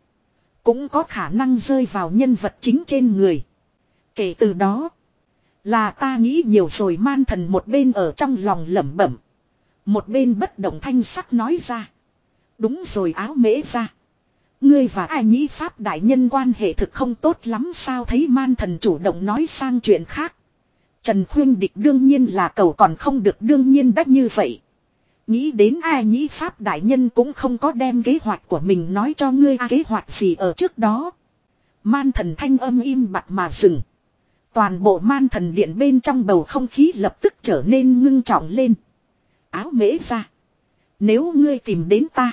Cũng có khả năng rơi vào nhân vật chính trên người. Kể từ đó. Là ta nghĩ nhiều rồi man thần một bên ở trong lòng lẩm bẩm. Một bên bất động thanh sắc nói ra. Đúng rồi áo mễ ra. Ngươi và ai nhĩ pháp đại nhân quan hệ thực không tốt lắm sao thấy man thần chủ động nói sang chuyện khác. Trần Khuyên Địch đương nhiên là cầu còn không được đương nhiên đắt như vậy. Nghĩ đến ai nhĩ Pháp Đại Nhân cũng không có đem kế hoạch của mình nói cho ngươi à, kế hoạch gì ở trước đó. Man thần thanh âm im bặt mà dừng. Toàn bộ man thần điện bên trong bầu không khí lập tức trở nên ngưng trọng lên. Áo mễ ra. Nếu ngươi tìm đến ta.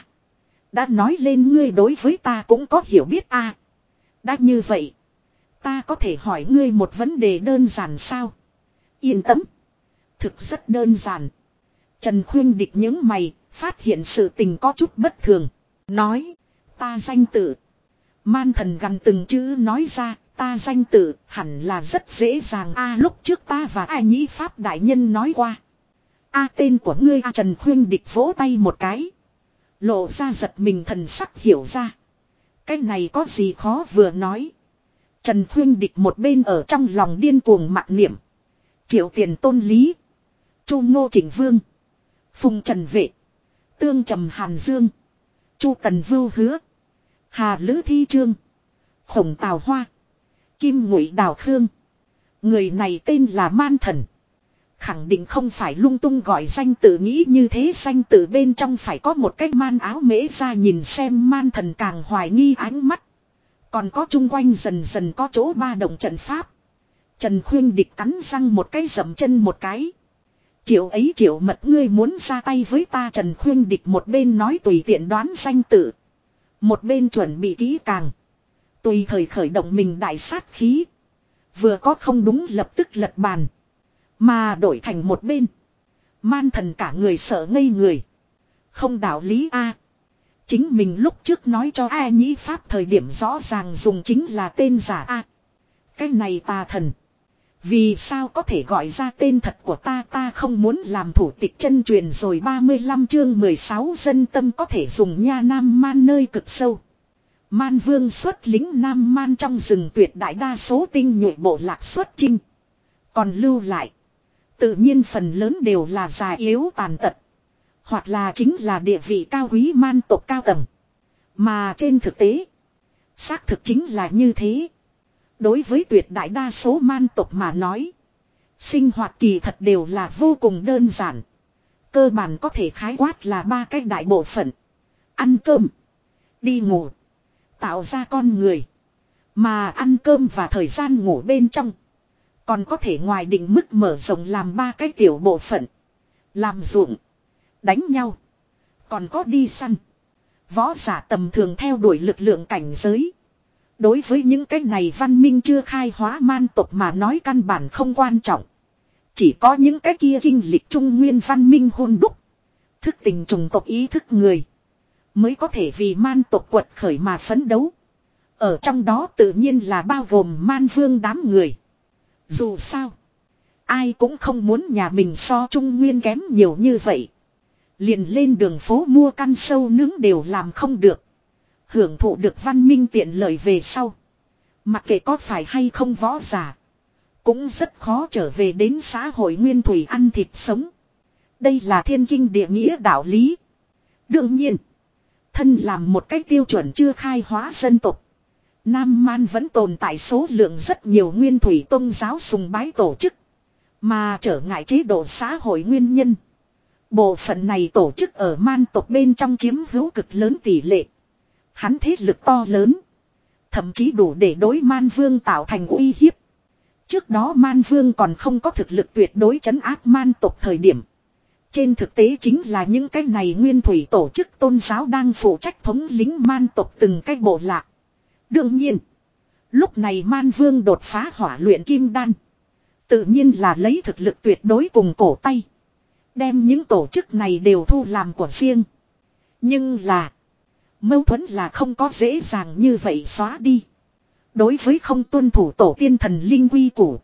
Đã nói lên ngươi đối với ta cũng có hiểu biết a. À, đã như vậy. Ta có thể hỏi ngươi một vấn đề đơn giản sao? Yên tâm. Thực rất đơn giản. Trần Khuyên địch những mày, phát hiện sự tình có chút bất thường. Nói, ta danh tự. Man thần gần từng chữ nói ra, ta danh tự hẳn là rất dễ dàng. a lúc trước ta và ai nhĩ Pháp Đại Nhân nói qua. a tên của ngươi a Trần Khuyên địch vỗ tay một cái. Lộ ra giật mình thần sắc hiểu ra. Cái này có gì khó vừa nói. Trần Khuyên địch một bên ở trong lòng điên cuồng mặc niệm. Triệu tiền tôn lý. Chu ngô chỉnh vương. Phùng trần vệ. Tương trầm hàn dương. Chu tần vưu hứa. Hà lữ thi trương. Khổng tào hoa. Kim ngụy đào khương. Người này tên là man thần. Khẳng định không phải lung tung gọi danh tự nghĩ như thế, danh tự bên trong phải có một cái man áo mễ ra nhìn xem man thần càng hoài nghi ánh mắt. Còn có chung quanh dần dần có chỗ ba động trận pháp. Trần Khuyên địch cắn răng một cái dầm chân một cái. Triệu ấy triệu mật ngươi muốn ra tay với ta Trần Khuyên địch một bên nói tùy tiện đoán danh tự. Một bên chuẩn bị kỹ càng. Tùy thời khởi động mình đại sát khí. Vừa có không đúng lập tức lật bàn. Mà đổi thành một bên. Man thần cả người sợ ngây người. Không đạo lý A. Chính mình lúc trước nói cho A nhĩ pháp thời điểm rõ ràng dùng chính là tên giả A. Cái này tà thần. Vì sao có thể gọi ra tên thật của ta ta không muốn làm thủ tịch chân truyền rồi 35 chương 16 dân tâm có thể dùng nha nam man nơi cực sâu. Man vương xuất lính nam man trong rừng tuyệt đại đa số tinh nhuệ bộ lạc xuất chinh. Còn lưu lại. Tự nhiên phần lớn đều là già yếu tàn tật. Hoặc là chính là địa vị cao quý man tộc cao tầng. Mà trên thực tế. Xác thực chính là như thế. Đối với tuyệt đại đa số man tộc mà nói. Sinh hoạt kỳ thật đều là vô cùng đơn giản. Cơ bản có thể khái quát là ba cái đại bộ phận. Ăn cơm. Đi ngủ. Tạo ra con người. Mà ăn cơm và thời gian ngủ bên trong. Còn có thể ngoài định mức mở rộng làm ba cái tiểu bộ phận. Làm ruộng. Đánh nhau. Còn có đi săn. Võ giả tầm thường theo đuổi lực lượng cảnh giới. Đối với những cái này văn minh chưa khai hóa man tộc mà nói căn bản không quan trọng. Chỉ có những cái kia kinh lịch trung nguyên văn minh hôn đúc. Thức tình trùng tộc ý thức người. Mới có thể vì man tộc quật khởi mà phấn đấu. Ở trong đó tự nhiên là bao gồm man vương đám người. Dù sao. Ai cũng không muốn nhà mình so trung nguyên kém nhiều như vậy. Liền lên đường phố mua căn sâu nướng đều làm không được. Hưởng thụ được văn minh tiện lợi về sau. Mặc kệ có phải hay không võ giả. Cũng rất khó trở về đến xã hội nguyên thủy ăn thịt sống. Đây là thiên kinh địa nghĩa đạo lý. Đương nhiên. Thân làm một cách tiêu chuẩn chưa khai hóa dân tộc. Nam Man vẫn tồn tại số lượng rất nhiều nguyên thủy tôn giáo sùng bái tổ chức. Mà trở ngại chế độ xã hội nguyên nhân. Bộ phận này tổ chức ở man tộc bên trong chiếm hữu cực lớn tỷ lệ. Hắn thế lực to lớn. Thậm chí đủ để đối man vương tạo thành uy hiếp. Trước đó man vương còn không có thực lực tuyệt đối chấn áp man tộc thời điểm. Trên thực tế chính là những cái này nguyên thủy tổ chức tôn giáo đang phụ trách thống lính man tộc từng cái bộ lạc. Đương nhiên, lúc này man vương đột phá hỏa luyện kim đan. Tự nhiên là lấy thực lực tuyệt đối cùng cổ tay. Đem những tổ chức này đều thu làm của riêng. Nhưng là, mâu thuẫn là không có dễ dàng như vậy xóa đi. Đối với không tuân thủ tổ tiên thần linh quy củ.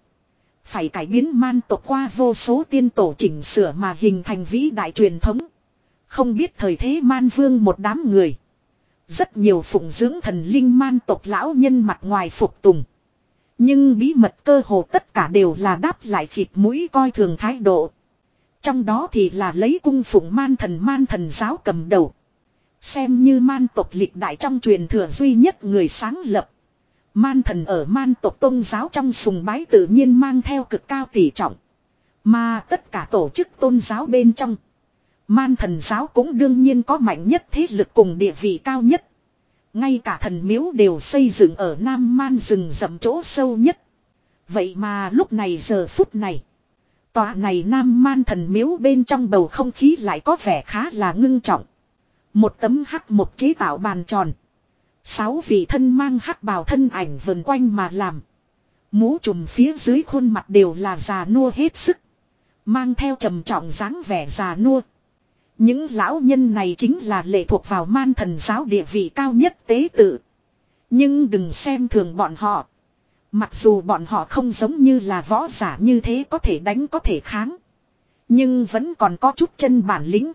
Phải cải biến man tộc qua vô số tiên tổ chỉnh sửa mà hình thành vĩ đại truyền thống. Không biết thời thế man vương một đám người. Rất nhiều phụng dưỡng thần linh man tộc lão nhân mặt ngoài phục tùng. Nhưng bí mật cơ hồ tất cả đều là đáp lại thịt mũi coi thường thái độ. Trong đó thì là lấy cung phụng man thần man thần giáo cầm đầu. Xem như man tộc lịch đại trong truyền thừa duy nhất người sáng lập. Man thần ở man tộc tôn giáo trong sùng bái tự nhiên mang theo cực cao tỷ trọng. Mà tất cả tổ chức tôn giáo bên trong. Man thần giáo cũng đương nhiên có mạnh nhất thế lực cùng địa vị cao nhất. Ngay cả thần miếu đều xây dựng ở Nam Man rừng rậm chỗ sâu nhất. Vậy mà lúc này giờ phút này. Tòa này Nam Man thần miếu bên trong bầu không khí lại có vẻ khá là ngưng trọng. Một tấm hắc một chế tạo bàn tròn. Sáu vị thân mang hắc bào thân ảnh vần quanh mà làm. Mũ trùm phía dưới khuôn mặt đều là già nua hết sức. Mang theo trầm trọng dáng vẻ già nua. Những lão nhân này chính là lệ thuộc vào man thần giáo địa vị cao nhất tế tự. Nhưng đừng xem thường bọn họ. Mặc dù bọn họ không giống như là võ giả như thế có thể đánh có thể kháng. Nhưng vẫn còn có chút chân bản lĩnh.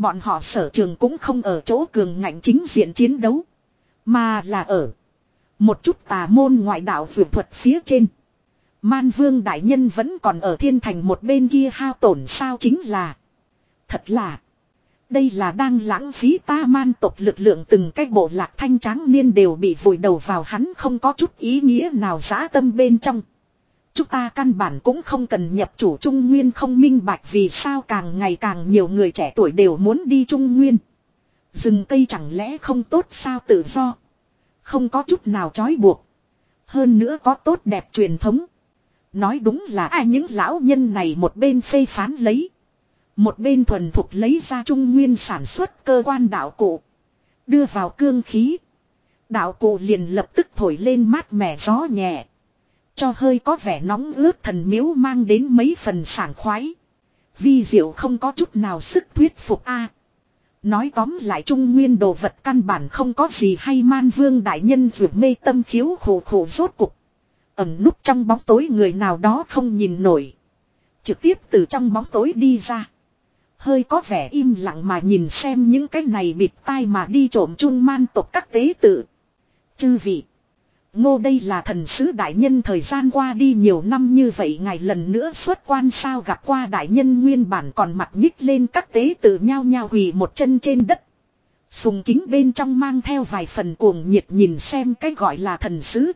Bọn họ sở trường cũng không ở chỗ cường ngạnh chính diện chiến đấu. Mà là ở một chút tà môn ngoại đạo vượt thuật phía trên. Man vương đại nhân vẫn còn ở thiên thành một bên kia hao tổn sao chính là. Thật là. Đây là đang lãng phí ta man tộc lực lượng từng cái bộ lạc thanh tráng niên đều bị vùi đầu vào hắn không có chút ý nghĩa nào giã tâm bên trong. Chúng ta căn bản cũng không cần nhập chủ Trung Nguyên không minh bạch vì sao càng ngày càng nhiều người trẻ tuổi đều muốn đi Trung Nguyên. Rừng cây chẳng lẽ không tốt sao tự do. Không có chút nào trói buộc. Hơn nữa có tốt đẹp truyền thống. Nói đúng là ai những lão nhân này một bên phê phán lấy. Một bên thuần thục lấy ra trung nguyên sản xuất cơ quan đạo cụ. Đưa vào cương khí. Đạo cụ liền lập tức thổi lên mát mẻ gió nhẹ. Cho hơi có vẻ nóng ướt thần miếu mang đến mấy phần sảng khoái. Vi diệu không có chút nào sức thuyết phục a. Nói tóm lại trung nguyên đồ vật căn bản không có gì hay, man vương đại nhân vượt mê tâm khiếu khổ khổ rốt cục. Ẩm núp trong bóng tối người nào đó không nhìn nổi. Trực tiếp từ trong bóng tối đi ra. Hơi có vẻ im lặng mà nhìn xem những cái này bịt tai mà đi trộm trung man tộc các tế tự. Chư vị. Ngô đây là thần sứ đại nhân thời gian qua đi nhiều năm như vậy ngày lần nữa xuất quan sao gặp qua đại nhân nguyên bản còn mặt nhích lên các tế tự nhau nhau hủy một chân trên đất. Sùng kính bên trong mang theo vài phần cuồng nhiệt nhìn xem cái gọi là thần sứ.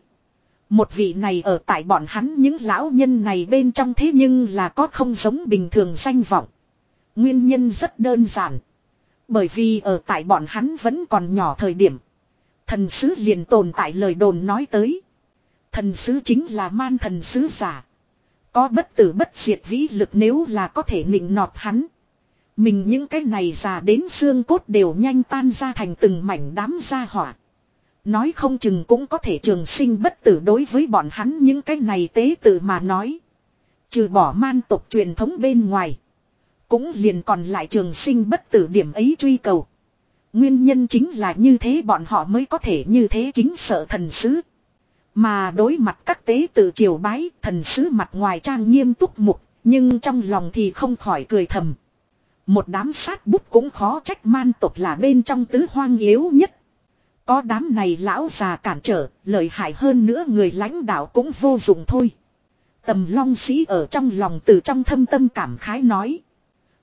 Một vị này ở tại bọn hắn những lão nhân này bên trong thế nhưng là có không giống bình thường danh vọng. Nguyên nhân rất đơn giản. Bởi vì ở tại bọn hắn vẫn còn nhỏ thời điểm. Thần sứ liền tồn tại lời đồn nói tới. Thần sứ chính là man thần sứ giả. Có bất tử bất diệt vĩ lực nếu là có thể nịnh nọt hắn. Mình những cái này già đến xương cốt đều nhanh tan ra thành từng mảnh đám gia hỏa. Nói không chừng cũng có thể trường sinh bất tử đối với bọn hắn những cái này tế tự mà nói. Trừ bỏ man tộc truyền thống bên ngoài. Cũng liền còn lại trường sinh bất tử điểm ấy truy cầu. Nguyên nhân chính là như thế bọn họ mới có thể như thế kính sợ thần sứ. Mà đối mặt các tế tự triều bái, thần sứ mặt ngoài trang nghiêm túc mục, nhưng trong lòng thì không khỏi cười thầm. Một đám sát bút cũng khó trách man tộc là bên trong tứ hoang yếu nhất. Có đám này lão già cản trở, lợi hại hơn nữa người lãnh đạo cũng vô dụng thôi. Tầm long sĩ ở trong lòng từ trong thâm tâm cảm khái nói.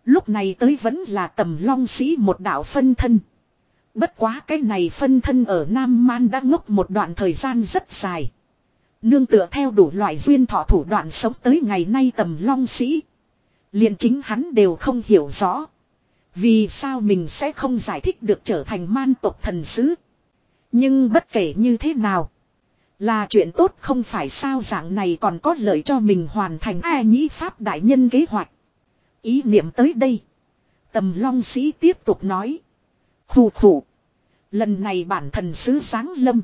Lúc này tới vẫn là tầm long sĩ một đạo phân thân. Bất quá cái này phân thân ở Nam Man đã ngốc một đoạn thời gian rất dài. Nương tựa theo đủ loại duyên thọ thủ đoạn sống tới ngày nay tầm long sĩ. liền chính hắn đều không hiểu rõ. Vì sao mình sẽ không giải thích được trở thành man tộc thần sứ. Nhưng bất kể như thế nào. Là chuyện tốt không phải sao dạng này còn có lợi cho mình hoàn thành A nhĩ pháp đại nhân kế hoạch. Ý niệm tới đây. Tầm long sĩ tiếp tục nói. Khủ khủ. Lần này bản thần sứ sáng lâm.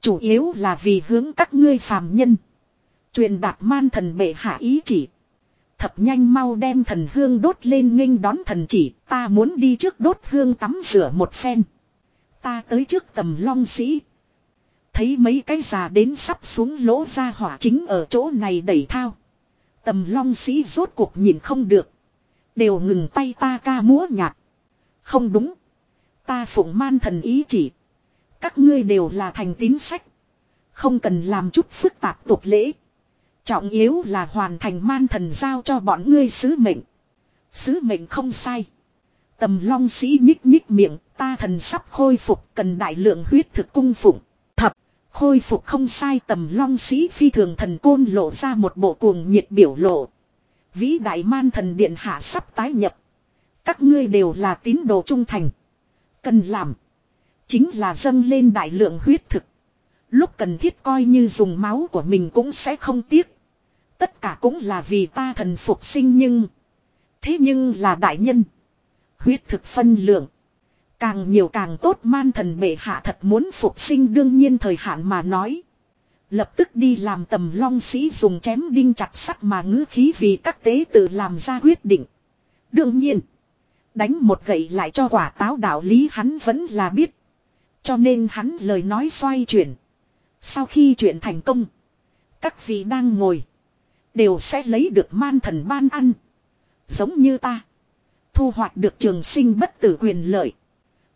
Chủ yếu là vì hướng các ngươi phàm nhân. Truyền đạt man thần bệ hạ ý chỉ. Thập nhanh mau đem thần hương đốt lên nghênh đón thần chỉ. Ta muốn đi trước đốt hương tắm rửa một phen. Ta tới trước tầm long sĩ. Thấy mấy cái già đến sắp xuống lỗ ra hỏa chính ở chỗ này đẩy thao. Tầm long sĩ rốt cuộc nhìn không được. Đều ngừng tay ta ca múa nhạc. Không đúng. Ta phụng man thần ý chỉ. Các ngươi đều là thành tín sách. Không cần làm chút phức tạp tục lễ. Trọng yếu là hoàn thành man thần giao cho bọn ngươi sứ mệnh. Sứ mệnh không sai. Tầm long sĩ nhích nhích miệng, ta thần sắp khôi phục cần đại lượng huyết thực cung phụng. Thập, khôi phục không sai tầm long sĩ phi thường thần côn lộ ra một bộ cuồng nhiệt biểu lộ. Vĩ đại man thần điện hạ sắp tái nhập. Các ngươi đều là tín đồ trung thành. Cần làm. Chính là dâng lên đại lượng huyết thực. Lúc cần thiết coi như dùng máu của mình cũng sẽ không tiếc. Tất cả cũng là vì ta thần phục sinh nhưng. Thế nhưng là đại nhân. Huyết thực phân lượng. Càng nhiều càng tốt, man thần bệ hạ thật muốn phục sinh đương nhiên thời hạn mà nói. Lập tức đi làm tầm long sĩ dùng chém đinh chặt sắt mà ngữ khí vì các tế tự làm ra quyết định. Đương nhiên. Đánh một gậy lại cho quả táo đạo lý hắn vẫn là biết. Cho nên hắn lời nói xoay chuyển. Sau khi chuyện thành công. Các vị đang ngồi. Đều sẽ lấy được man thần ban ăn. Giống như ta. Thu hoạch được trường sinh bất tử quyền lợi.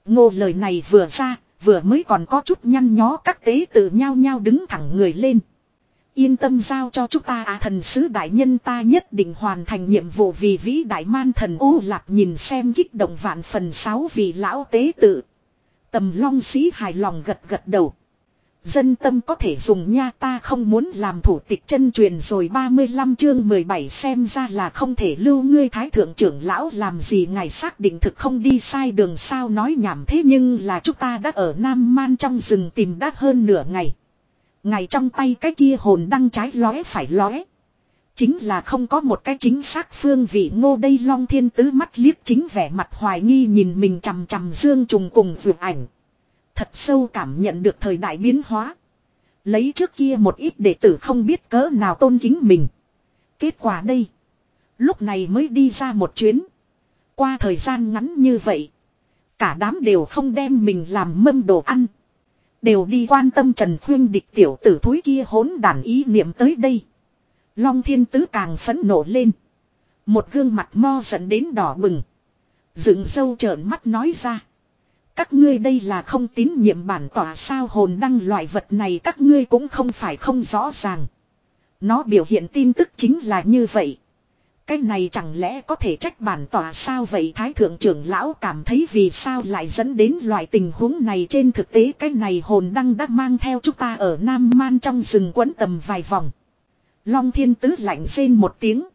Ngô lời này vừa ra, vừa mới còn có chút nhăn nhó các tế tự nhau nhau đứng thẳng người lên. Yên tâm giao cho chúng ta à thần sứ đại nhân ta nhất định hoàn thành nhiệm vụ vì vĩ đại man thần ô lạc nhìn xem kích động vạn phần sáu vì lão tế tự. Tầm long sĩ hài lòng gật gật đầu. Dân tâm có thể dùng nha, ta không muốn làm thủ tịch chân truyền rồi 35 chương 17 xem ra là không thể lưu ngươi thái thượng trưởng lão làm gì, ngài xác định thực không đi sai đường sao nói nhảm thế nhưng là chúng ta đã ở Nam Man trong rừng tìm đắt hơn nửa ngày. Ngày trong tay cái kia hồn đăng trái lóe phải lóe. Chính là không có một cái chính xác phương vị ngô đây long thiên tứ mắt liếc chính vẻ mặt hoài nghi nhìn mình chằm chằm dương trùng cùng vượt ảnh. Thật sâu cảm nhận được thời đại biến hóa. Lấy trước kia một ít đệ tử không biết cỡ nào tôn kính mình. Kết quả đây. Lúc này mới đi ra một chuyến. Qua thời gian ngắn như vậy. Cả đám đều không đem mình làm mâm đồ ăn. Đều đi quan tâm Trần Khuyên địch tiểu tử thúi kia hỗn đàn ý niệm tới đây. Long thiên tứ càng phẫn nộ lên. Một gương mặt mo dẫn đến đỏ bừng. Dựng sâu trợn mắt nói ra. Các ngươi đây là không tín nhiệm bản tỏa sao hồn đăng loại vật này các ngươi cũng không phải không rõ ràng. Nó biểu hiện tin tức chính là như vậy. Cái này chẳng lẽ có thể trách bản tỏa sao vậy Thái thượng trưởng lão cảm thấy vì sao lại dẫn đến loại tình huống này trên thực tế cái này hồn đăng đã mang theo chúng ta ở Nam Man trong rừng quấn tầm vài vòng. Long thiên tứ lạnh rên một tiếng.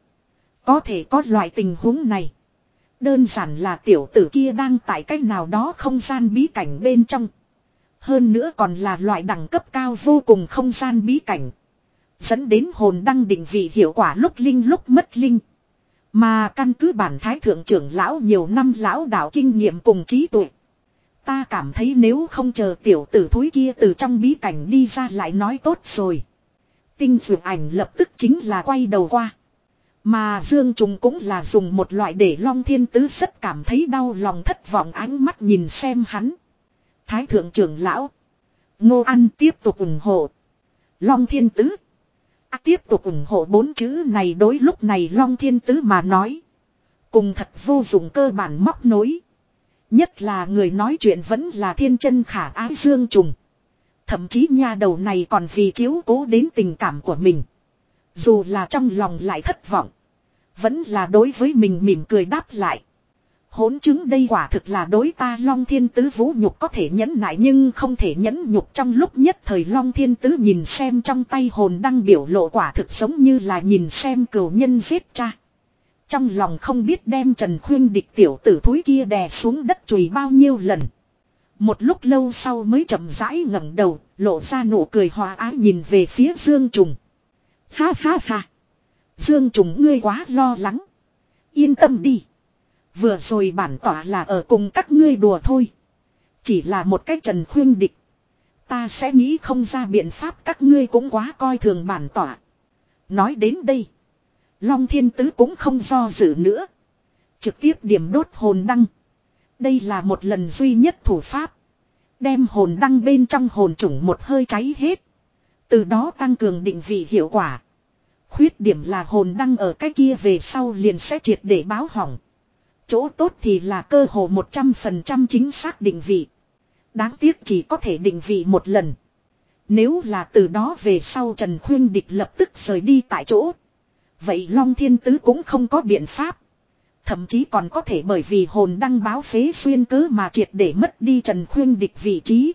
Có thể có loại tình huống này. Đơn giản là tiểu tử kia đang tại cách nào đó không gian bí cảnh bên trong. Hơn nữa còn là loại đẳng cấp cao vô cùng không gian bí cảnh. Dẫn đến hồn đăng định vị hiệu quả lúc linh lúc mất linh. Mà căn cứ bản thái thượng trưởng lão nhiều năm lão đạo kinh nghiệm cùng trí tuệ. Ta cảm thấy nếu không chờ tiểu tử thúi kia từ trong bí cảnh đi ra lại nói tốt rồi. Tinh dược ảnh lập tức chính là quay đầu qua. Mà Dương Trùng cũng là dùng một loại để Long Thiên Tứ rất cảm thấy đau lòng thất vọng ánh mắt nhìn xem hắn. Thái thượng trưởng lão. Ngô An tiếp tục ủng hộ. Long Thiên Tứ. À, tiếp tục ủng hộ bốn chữ này đối lúc này Long Thiên Tứ mà nói. Cùng thật vô dụng cơ bản móc nối. Nhất là người nói chuyện vẫn là thiên chân khả ái Dương Trùng. Thậm chí nha đầu này còn vì chiếu cố đến tình cảm của mình. Dù là trong lòng lại thất vọng. Vẫn là đối với mình mỉm cười đáp lại. Hỗn chứng đây quả thực là đối ta Long Thiên Tứ vũ nhục có thể nhẫn nại nhưng không thể nhẫn nhục trong lúc nhất thời Long Thiên Tứ nhìn xem trong tay hồn đăng biểu lộ quả thực giống như là nhìn xem cửu nhân giết cha. Trong lòng không biết đem Trần Khuyên địch tiểu tử thúi kia đè xuống đất chùi bao nhiêu lần. Một lúc lâu sau mới chậm rãi ngẩng đầu, lộ ra nụ cười hòa ái nhìn về phía Dương Trùng. Ha ha ha. Dương Trùng ngươi quá lo lắng. Yên tâm đi. Vừa rồi bản tỏa là ở cùng các ngươi đùa thôi. Chỉ là một cách trần khuyên địch. Ta sẽ nghĩ không ra biện pháp các ngươi cũng quá coi thường bản tỏa. Nói đến đây. Long thiên tứ cũng không do dự nữa. Trực tiếp điểm đốt hồn đăng. Đây là một lần duy nhất thủ pháp. Đem hồn đăng bên trong hồn chủng một hơi cháy hết. Từ đó tăng cường định vị hiệu quả. Khuyết điểm là hồn đăng ở cái kia về sau liền sẽ triệt để báo hỏng. Chỗ tốt thì là cơ hồ 100% chính xác định vị. Đáng tiếc chỉ có thể định vị một lần. Nếu là từ đó về sau Trần Khuyên Địch lập tức rời đi tại chỗ. Vậy Long Thiên Tứ cũng không có biện pháp. Thậm chí còn có thể bởi vì hồn đăng báo phế xuyên cớ mà triệt để mất đi Trần Khuyên Địch vị trí.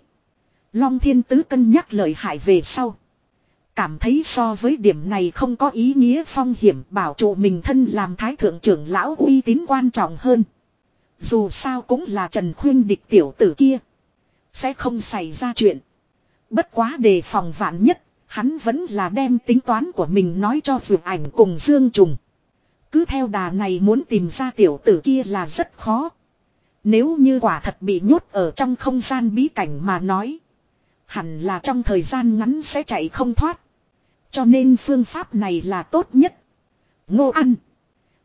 Long Thiên Tứ cân nhắc lợi hại về sau. Cảm thấy so với điểm này không có ý nghĩa phong hiểm bảo trụ mình thân làm thái thượng trưởng lão uy tín quan trọng hơn. Dù sao cũng là Trần Khuyên địch tiểu tử kia. Sẽ không xảy ra chuyện. Bất quá đề phòng vạn nhất, hắn vẫn là đem tính toán của mình nói cho vượt ảnh cùng Dương Trùng. Cứ theo đà này muốn tìm ra tiểu tử kia là rất khó. Nếu như quả thật bị nhốt ở trong không gian bí cảnh mà nói. Hẳn là trong thời gian ngắn sẽ chạy không thoát. Cho nên phương pháp này là tốt nhất. Ngô ăn.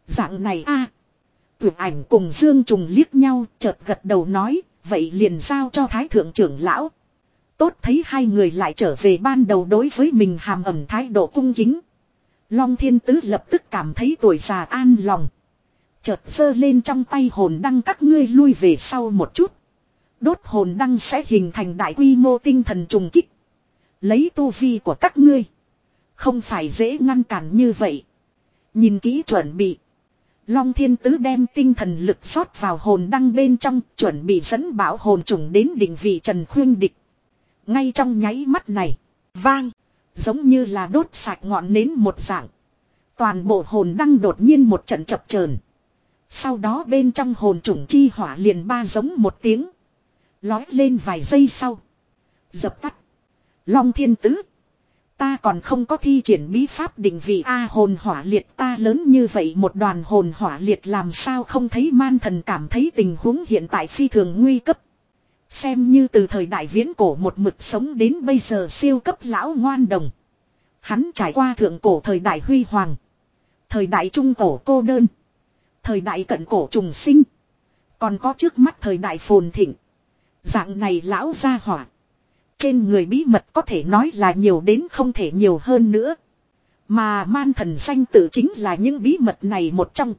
Dạng này a Tuyệt ảnh cùng Dương Trùng liếc nhau, chợt gật đầu nói. Vậy liền giao cho Thái Thượng trưởng lão. Tốt thấy hai người lại trở về ban đầu đối với mình hàm ẩm thái độ cung kính. Long thiên tứ lập tức cảm thấy tuổi già an lòng. Chợt sơ lên trong tay hồn đăng, các ngươi lui về sau một chút. Đốt hồn đăng sẽ hình thành đại quy mô tinh thần trùng kích. Lấy tu vi của các ngươi. Không phải dễ ngăn cản như vậy. Nhìn kỹ chuẩn bị. Long thiên tứ đem tinh thần lực rót vào hồn đăng bên trong, chuẩn bị dẫn bảo hồn trùng đến đỉnh vị Trần Khuyên Địch. Ngay trong nháy mắt này. Vang. Giống như là đốt sạch ngọn nến một dạng. Toàn bộ hồn đăng đột nhiên một trận chập chờn. Sau đó bên trong hồn trùng chi hỏa liền ba giống một tiếng. Lói lên vài giây sau. Dập tắt. Long thiên tứ. Ta còn không có thi triển bí pháp định vị A hồn hỏa liệt ta lớn như vậy một đoàn hồn hỏa liệt làm sao không thấy man thần cảm thấy tình huống hiện tại phi thường nguy cấp. Xem như từ thời đại viễn cổ một mực sống đến bây giờ siêu cấp lão ngoan đồng. Hắn trải qua thượng cổ thời đại huy hoàng. Thời đại trung cổ cô đơn. Thời đại cận cổ trùng sinh. Còn có trước mắt thời đại phồn thịnh. Dạng này lão gia hỏa. Trên người bí mật có thể nói là nhiều đến không thể nhiều hơn nữa. Mà man thần danh tự chính là những bí mật này một trong.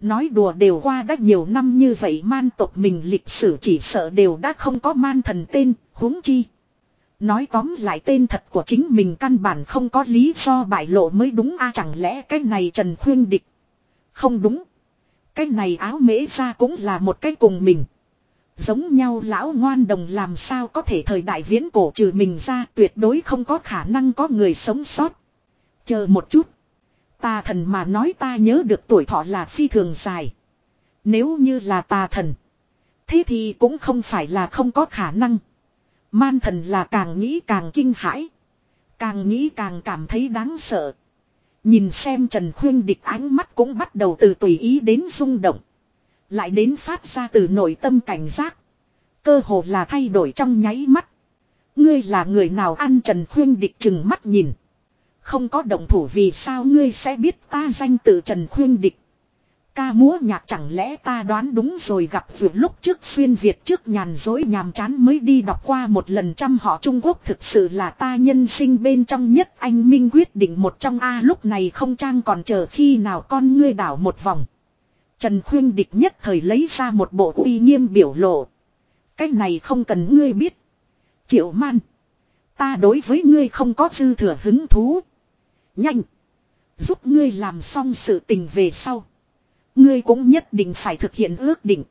Nói đùa đều qua đã nhiều năm như vậy man tộc mình lịch sử chỉ sợ đều đã không có man thần tên, huống chi. Nói tóm lại tên thật của chính mình căn bản không có lý do bại lộ mới đúng a à, chẳng lẽ cái này Trần Khuyên Địch. Không đúng. Cái này áo mễ ra cũng là một cái cùng mình. Giống nhau lão ngoan đồng làm sao có thể thời đại viễn cổ trừ mình ra, tuyệt đối không có khả năng có người sống sót. Chờ một chút. Tà thần mà nói ta nhớ được tuổi thọ là phi thường dài. Nếu như là tà thần. Thế thì cũng không phải là không có khả năng. Man thần là càng nghĩ càng kinh hãi. Càng nghĩ càng cảm thấy đáng sợ. Nhìn xem Trần Khuyên địch ánh mắt cũng bắt đầu từ tùy ý đến rung động. Lại đến phát ra từ nội tâm cảnh giác. Cơ hồ là thay đổi trong nháy mắt. Ngươi là người nào ăn Trần Khuyên địch chừng mắt nhìn. Không có động thủ vì sao ngươi sẽ biết ta danh tự Trần Khuyên Địch. Ca múa nhạc chẳng lẽ ta đoán đúng rồi gặp việc lúc trước xuyên Việt trước nhàn dối nhàm chán mới đi đọc qua một lần trăm họ Trung Quốc thực sự là ta nhân sinh bên trong nhất anh Minh quyết định một trong A, lúc này không trang còn chờ khi nào con ngươi đảo một vòng. Trần Khuyên Địch nhất thời lấy ra một bộ uy nghiêm biểu lộ. Cái này không cần ngươi biết. Triệu man. Ta đối với ngươi không có dư thừa hứng thú. Nhanh. Giúp ngươi làm xong sự tình về sau. Ngươi cũng nhất định phải thực hiện ước định.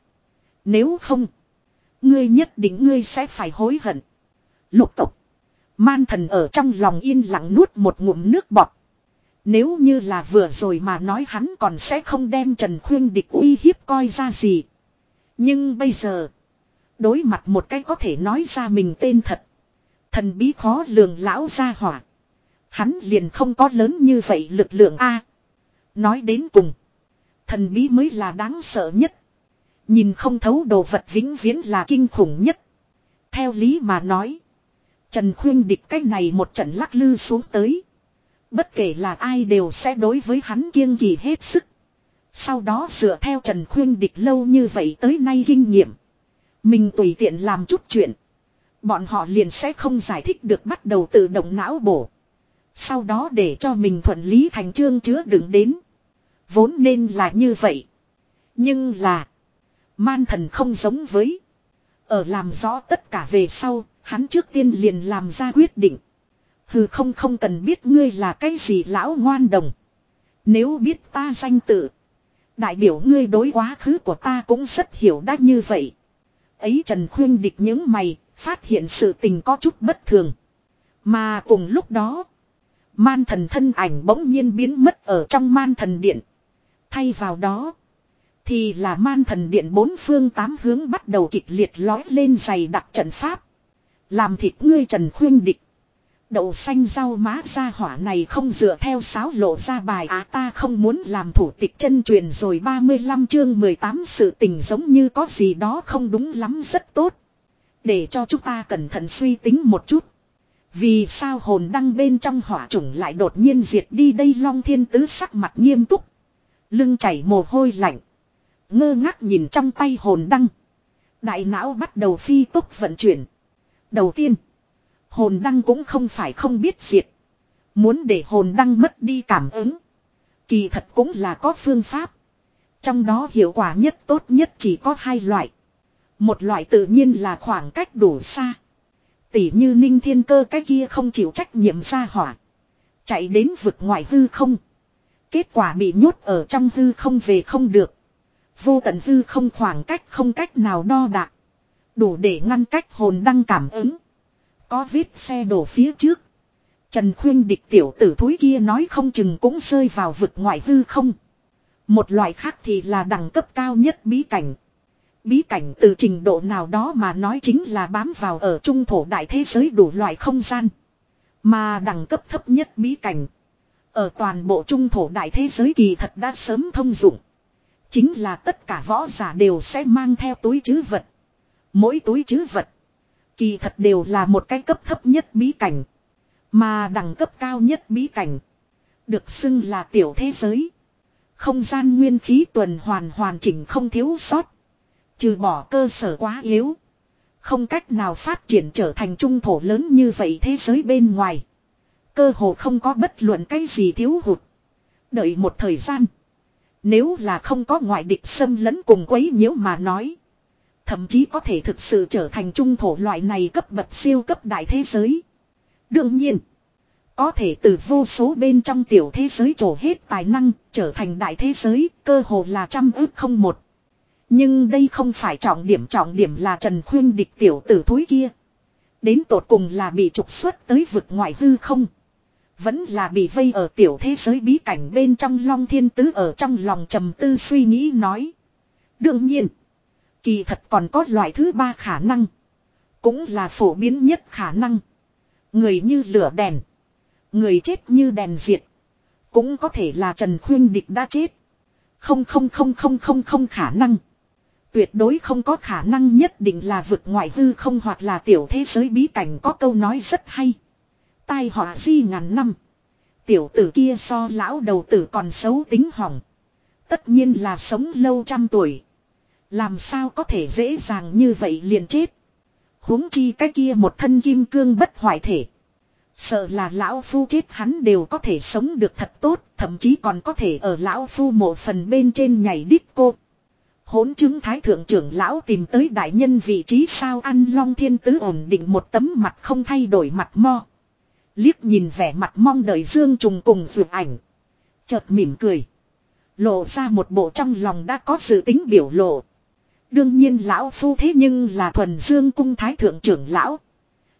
Nếu không. Ngươi nhất định ngươi sẽ phải hối hận. Lục tục. Man thần ở trong lòng yên lặng nuốt một ngụm nước bọt. Nếu như là vừa rồi mà nói hắn còn sẽ không đem Trần Khuyên địch uy hiếp coi ra gì. Nhưng bây giờ. Đối mặt một cái có thể nói ra mình tên thật. Thần bí khó lường lão ra hỏa. Hắn liền không có lớn như vậy lực lượng A. nói đến cùng. Thần bí mới là đáng sợ nhất. Nhìn không thấu đồ vật vĩnh viễn là kinh khủng nhất. Theo lý mà nói. Trần khuyên địch cách này một trận lắc lư xuống tới. Bất kể là ai đều sẽ đối với hắn kiêng kỳ hết sức. Sau đó dựa theo Trần khuyên địch lâu như vậy tới nay kinh nghiệm. Mình tùy tiện làm chút chuyện. Bọn họ liền sẽ không giải thích được bắt đầu tự động não bổ. Sau đó để cho mình thuận lý thành chương chứa đựng đến. Vốn nên là như vậy. Nhưng là. Man thần không giống với. Ở làm rõ tất cả về sau, hắn trước tiên liền làm ra quyết định. Hừ không không cần biết ngươi là cái gì lão ngoan đồng. Nếu biết ta danh tự. Đại biểu ngươi đối quá khứ của ta cũng rất hiểu đã như vậy. Ấy Trần Khuyên địch những mày, phát hiện sự tình có chút bất thường. Mà cùng lúc đó, Man thần thân ảnh bỗng nhiên biến mất ở trong man thần điện. Thay vào đó. Thì là man thần điện bốn phương tám hướng bắt đầu kịch liệt lói lên dày đặc trận pháp. Làm thịt ngươi trần khuyên địch. Đậu xanh rau má ra hỏa này không dựa theo sáo lộ ra bài á ta không muốn làm thủ tịch chân truyền rồi 35 chương 18 sự tình giống như có gì đó không đúng lắm rất tốt. Để cho chúng ta cẩn thận suy tính một chút. Vì sao hồn đăng bên trong hỏa chủng lại đột nhiên diệt đi đây long thiên tứ sắc mặt nghiêm túc. Lưng chảy mồ hôi lạnh. Ngơ ngác nhìn trong tay hồn đăng. Đại não bắt đầu phi tốc vận chuyển. Đầu tiên. Hồn đăng cũng không phải không biết diệt. Muốn để hồn đăng mất đi cảm ứng. Kỳ thật cũng là có phương pháp. Trong đó hiệu quả nhất tốt nhất chỉ có hai loại. Một loại tự nhiên là khoảng cách đủ xa. Tỉ như ninh thiên cơ cái kia không chịu trách nhiệm ra hỏa. Chạy đến vực ngoại hư không. Kết quả bị nhốt ở trong hư không về không được. Vô tận hư không khoảng cách không cách nào đo đạc. Đủ để ngăn cách hồn đăng cảm ứng. Có vết xe đổ phía trước. Trần khuyên địch tiểu tử thúi kia nói không chừng cũng rơi vào vực ngoại hư không. Một loại khác thì là đẳng cấp cao nhất bí cảnh. Bí cảnh từ trình độ nào đó mà nói chính là bám vào ở trung thổ đại thế giới đủ loại không gian. Mà đẳng cấp thấp nhất bí cảnh. Ở toàn bộ trung thổ đại thế giới kỳ thật đã sớm thông dụng. Chính là tất cả võ giả đều sẽ mang theo túi chứ vật. Mỗi túi chứ vật. Kỳ thật đều là một cái cấp thấp nhất bí cảnh. Mà đẳng cấp cao nhất bí cảnh. Được xưng là tiểu thế giới. Không gian nguyên khí tuần hoàn hoàn chỉnh không thiếu sót. Trừ bỏ cơ sở quá yếu. Không cách nào phát triển trở thành trung thổ lớn như vậy thế giới bên ngoài. Cơ hồ không có bất luận cái gì thiếu hụt. Đợi một thời gian. Nếu là không có ngoại địch xâm lấn cùng quấy nhiễu mà nói. Thậm chí có thể thực sự trở thành trung thổ loại này cấp bậc siêu cấp đại thế giới. Đương nhiên. Có thể từ vô số bên trong tiểu thế giới trổ hết tài năng, trở thành đại thế giới, cơ hồ là trăm ước không một. Nhưng đây không phải trọng điểm trọng điểm là Trần Khuyên địch tiểu tử thúi kia. Đến tột cùng là bị trục xuất tới vực ngoại hư không. Vẫn là bị vây ở tiểu thế giới bí cảnh bên trong long thiên tứ ở trong lòng trầm tư suy nghĩ nói. Đương nhiên. Kỳ thật còn có loại thứ ba khả năng. Cũng là phổ biến nhất khả năng. Người như lửa đèn. Người chết như đèn diệt. Cũng có thể là Trần Khuyên Địch đã chết. Không không không không không không khả năng. Tuyệt đối không có khả năng nhất định là vượt ngoại hư không hoặc là tiểu thế giới bí cảnh có câu nói rất hay. Tai họa di ngàn năm. Tiểu tử kia so lão đầu tử còn xấu tính hỏng. Tất nhiên là sống lâu trăm tuổi. Làm sao có thể dễ dàng như vậy liền chết. huống chi cái kia một thân kim cương bất hoại thể. Sợ là lão phu chết hắn đều có thể sống được thật tốt, thậm chí còn có thể ở lão phu một phần bên trên nhảy đít cô. Hỗn chứng thái thượng trưởng lão tìm tới đại nhân vị trí sao ăn long thiên tứ ổn định một tấm mặt không thay đổi mặt mo. Liếc nhìn vẻ mặt mong đợi dương trùng cùng vượt ảnh. Chợt mỉm cười. Lộ ra một bộ trong lòng đã có sự tính biểu lộ. Đương nhiên lão phu thế nhưng là thuần dương cung thái thượng trưởng lão.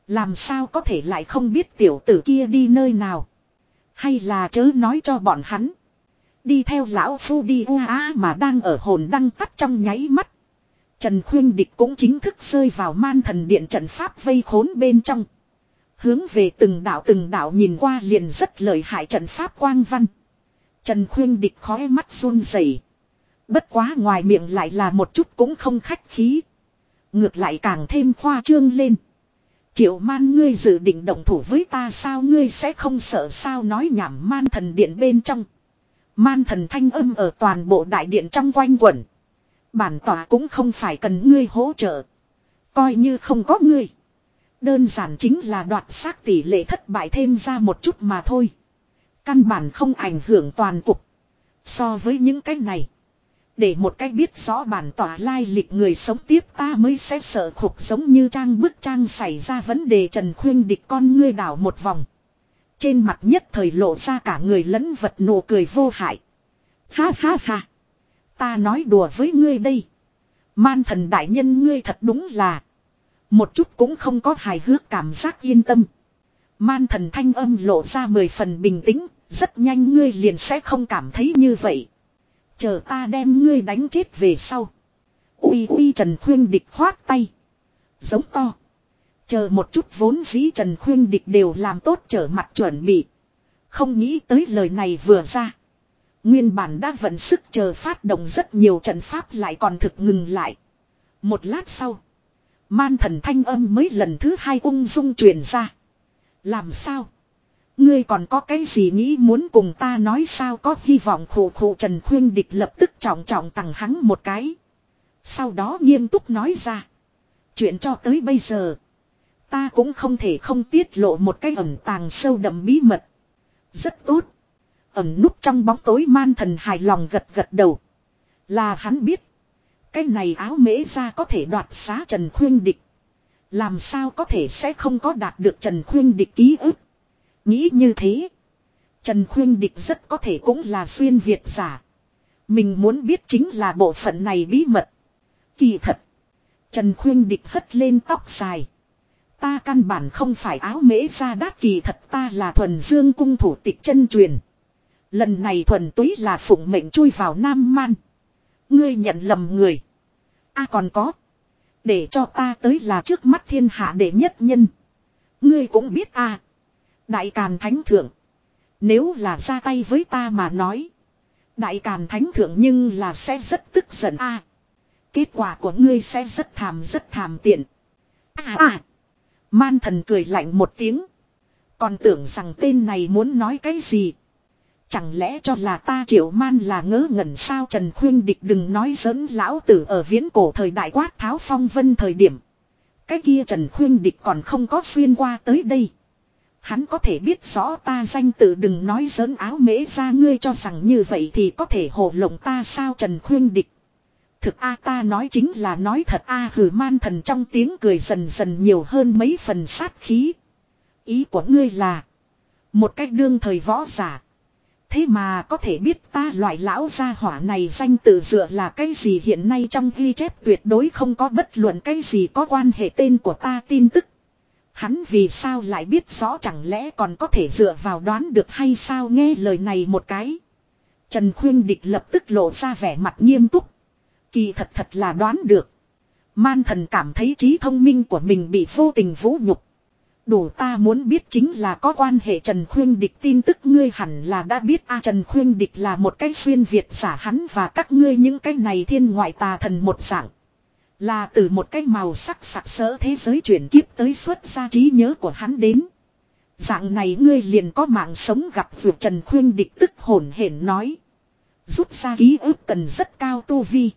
Làm sao có thể lại không biết tiểu tử kia đi nơi nào. Hay là chớ nói cho bọn hắn. Đi theo lão phu đi u á mà đang ở hồn đăng tắt trong nháy mắt. Trần Khuyên Địch cũng chính thức rơi vào man thần điện trận pháp vây khốn bên trong. Hướng về từng đạo từng đạo nhìn qua liền rất lợi hại trận pháp quang văn. Trần Khuyên Địch khói mắt run rẩy. Bất quá ngoài miệng lại là một chút cũng không khách khí. Ngược lại càng thêm khoa trương lên. Triệu man ngươi dự định động thủ với ta sao ngươi sẽ không sợ sao nói nhảm man thần điện bên trong. Man thần thanh âm ở toàn bộ đại điện trong quanh quẩn. Bản tỏa cũng không phải cần ngươi hỗ trợ. Coi như không có ngươi. Đơn giản chính là đoạt xác tỷ lệ thất bại thêm ra một chút mà thôi. Căn bản không ảnh hưởng toàn cục. So với những cái này. Để một cách biết rõ bản tỏa lai lịch người sống tiếp ta mới sẽ sợ khục giống như trang bức trang xảy ra vấn đề trần khuyên địch con ngươi đảo một vòng. Trên mặt nhất thời lộ ra cả người lẫn vật nụ cười vô hại. Ha ha ha. Ta nói đùa với ngươi đây. Man thần đại nhân ngươi thật đúng là. Một chút cũng không có hài hước cảm giác yên tâm. Man thần thanh âm lộ ra mười phần bình tĩnh. Rất nhanh ngươi liền sẽ không cảm thấy như vậy. Chờ ta đem ngươi đánh chết về sau. Uy uy Trần Khuyên Địch khoát tay. Giống to. Chờ một chút vốn dĩ Trần Khuyên Địch đều làm tốt trở mặt chuẩn bị. Không nghĩ tới lời này vừa ra. Nguyên bản đã vận sức chờ phát động rất nhiều trận pháp lại còn thực ngừng lại. Một lát sau. Man thần thanh âm mới lần thứ hai ung dung truyền ra. Làm sao? Ngươi còn có cái gì nghĩ muốn cùng ta nói sao có hy vọng khổ khổ Trần Khuyên Địch lập tức trọng trọng tặng hắn một cái. Sau đó nghiêm túc nói ra. Chuyện cho tới bây giờ. Ta cũng không thể không tiết lộ một cái ẩn tàng sâu đậm bí mật. Rất tốt. Ẩn núp trong bóng tối man thần hài lòng gật gật đầu. Là hắn biết. Cái này áo mễ ra có thể đoạt xá Trần Khuyên Địch. Làm sao có thể sẽ không có đạt được Trần Khuyên Địch ký ức. Nghĩ như thế. Trần Khuyên Địch rất có thể cũng là xuyên Việt giả. Mình muốn biết chính là bộ phận này bí mật. Kỳ thật. Trần Khuyên Địch hất lên tóc dài. Ta căn bản không phải áo mễ ra đát kỳ thật ta là thuần dương cung thủ tịch chân truyền. Lần này thuần túy là phụng mệnh chui vào Nam Man. Ngươi nhận lầm người. a còn có. Để cho ta tới là trước mắt thiên hạ đệ nhất nhân. Ngươi cũng biết a Đại Càn Thánh Thượng. Nếu là ra tay với ta mà nói. Đại Càn Thánh Thượng nhưng là sẽ rất tức giận a Kết quả của ngươi sẽ rất thàm rất thàm tiện. À à. Man thần cười lạnh một tiếng. Còn tưởng rằng tên này muốn nói cái gì. Chẳng lẽ cho là ta triệu man là ngớ ngẩn sao Trần Khuyên Địch đừng nói giỡn, lão tử ở viễn cổ thời đại quát tháo phong vân thời điểm. Cái kia Trần Khuyên Địch còn không có xuyên qua tới đây. Hắn có thể biết rõ ta danh tự đừng nói giỡn áo mễ ra ngươi cho rằng như vậy thì có thể hồ lộng ta sao Trần Khuyên Địch. Thực a, ta nói chính là nói thật a hử man thần trong tiếng cười dần dần nhiều hơn mấy phần sát khí. Ý của ngươi là. Một cách đương thời võ giả. Thế mà có thể biết ta loại lão gia hỏa này danh tự dựa là cái gì hiện nay trong ghi chép tuyệt đối không có bất luận cái gì có quan hệ tên của ta tin tức. Hắn vì sao lại biết rõ chẳng lẽ còn có thể dựa vào đoán được hay sao nghe lời này một cái. Trần Khuyên Địch lập tức lộ ra vẻ mặt nghiêm túc. Kỳ thật thật là đoán được. Man thần cảm thấy trí thông minh của mình bị vô tình vũ nhục. Đủ ta muốn biết chính là có quan hệ Trần Khuyên Địch tin tức ngươi hẳn là đã biết a, Trần Khuyên Địch là một cái xuyên Việt giả hắn và các ngươi những cái này thiên ngoại tà thần một dạng. Là từ một cái màu sắc sặc sỡ thế giới chuyển kiếp tới xuất ra trí nhớ của hắn đến. Dạng này ngươi liền có mạng sống gặp vượt Trần Khuyên Địch tức hồn hển nói. Rút ra ký ức cần rất cao tu vi.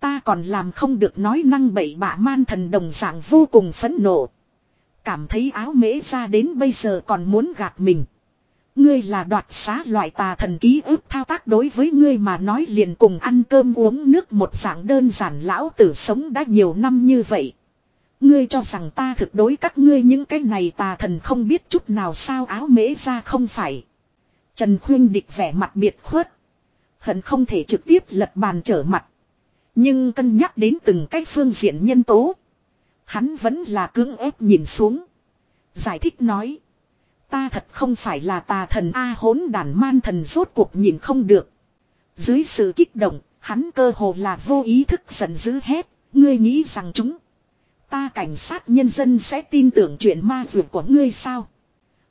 Ta còn làm không được nói năng bậy bạ man thần đồng dạng vô cùng phẫn nộ. Cảm thấy áo mễ ra đến bây giờ còn muốn gạt mình. Ngươi là đoạt xá loại tà thần ký ức thao tác đối với ngươi mà nói liền cùng ăn cơm uống nước một dạng đơn giản lão tử sống đã nhiều năm như vậy. Ngươi cho rằng ta thực đối các ngươi những cái này tà thần không biết chút nào sao áo mễ ra không phải. Trần Khuyên địch vẻ mặt biệt khuất. Hận không thể trực tiếp lật bàn trở mặt. Nhưng cân nhắc đến từng cái phương diện nhân tố. Hắn vẫn là cưỡng ép nhìn xuống. Giải thích nói. Ta thật không phải là tà thần A hỗn đàn man thần rốt cuộc nhìn không được. Dưới sự kích động, hắn cơ hồ là vô ý thức giận dữ hết. Ngươi nghĩ rằng chúng. Ta cảnh sát nhân dân sẽ tin tưởng chuyện ma vượt của ngươi sao?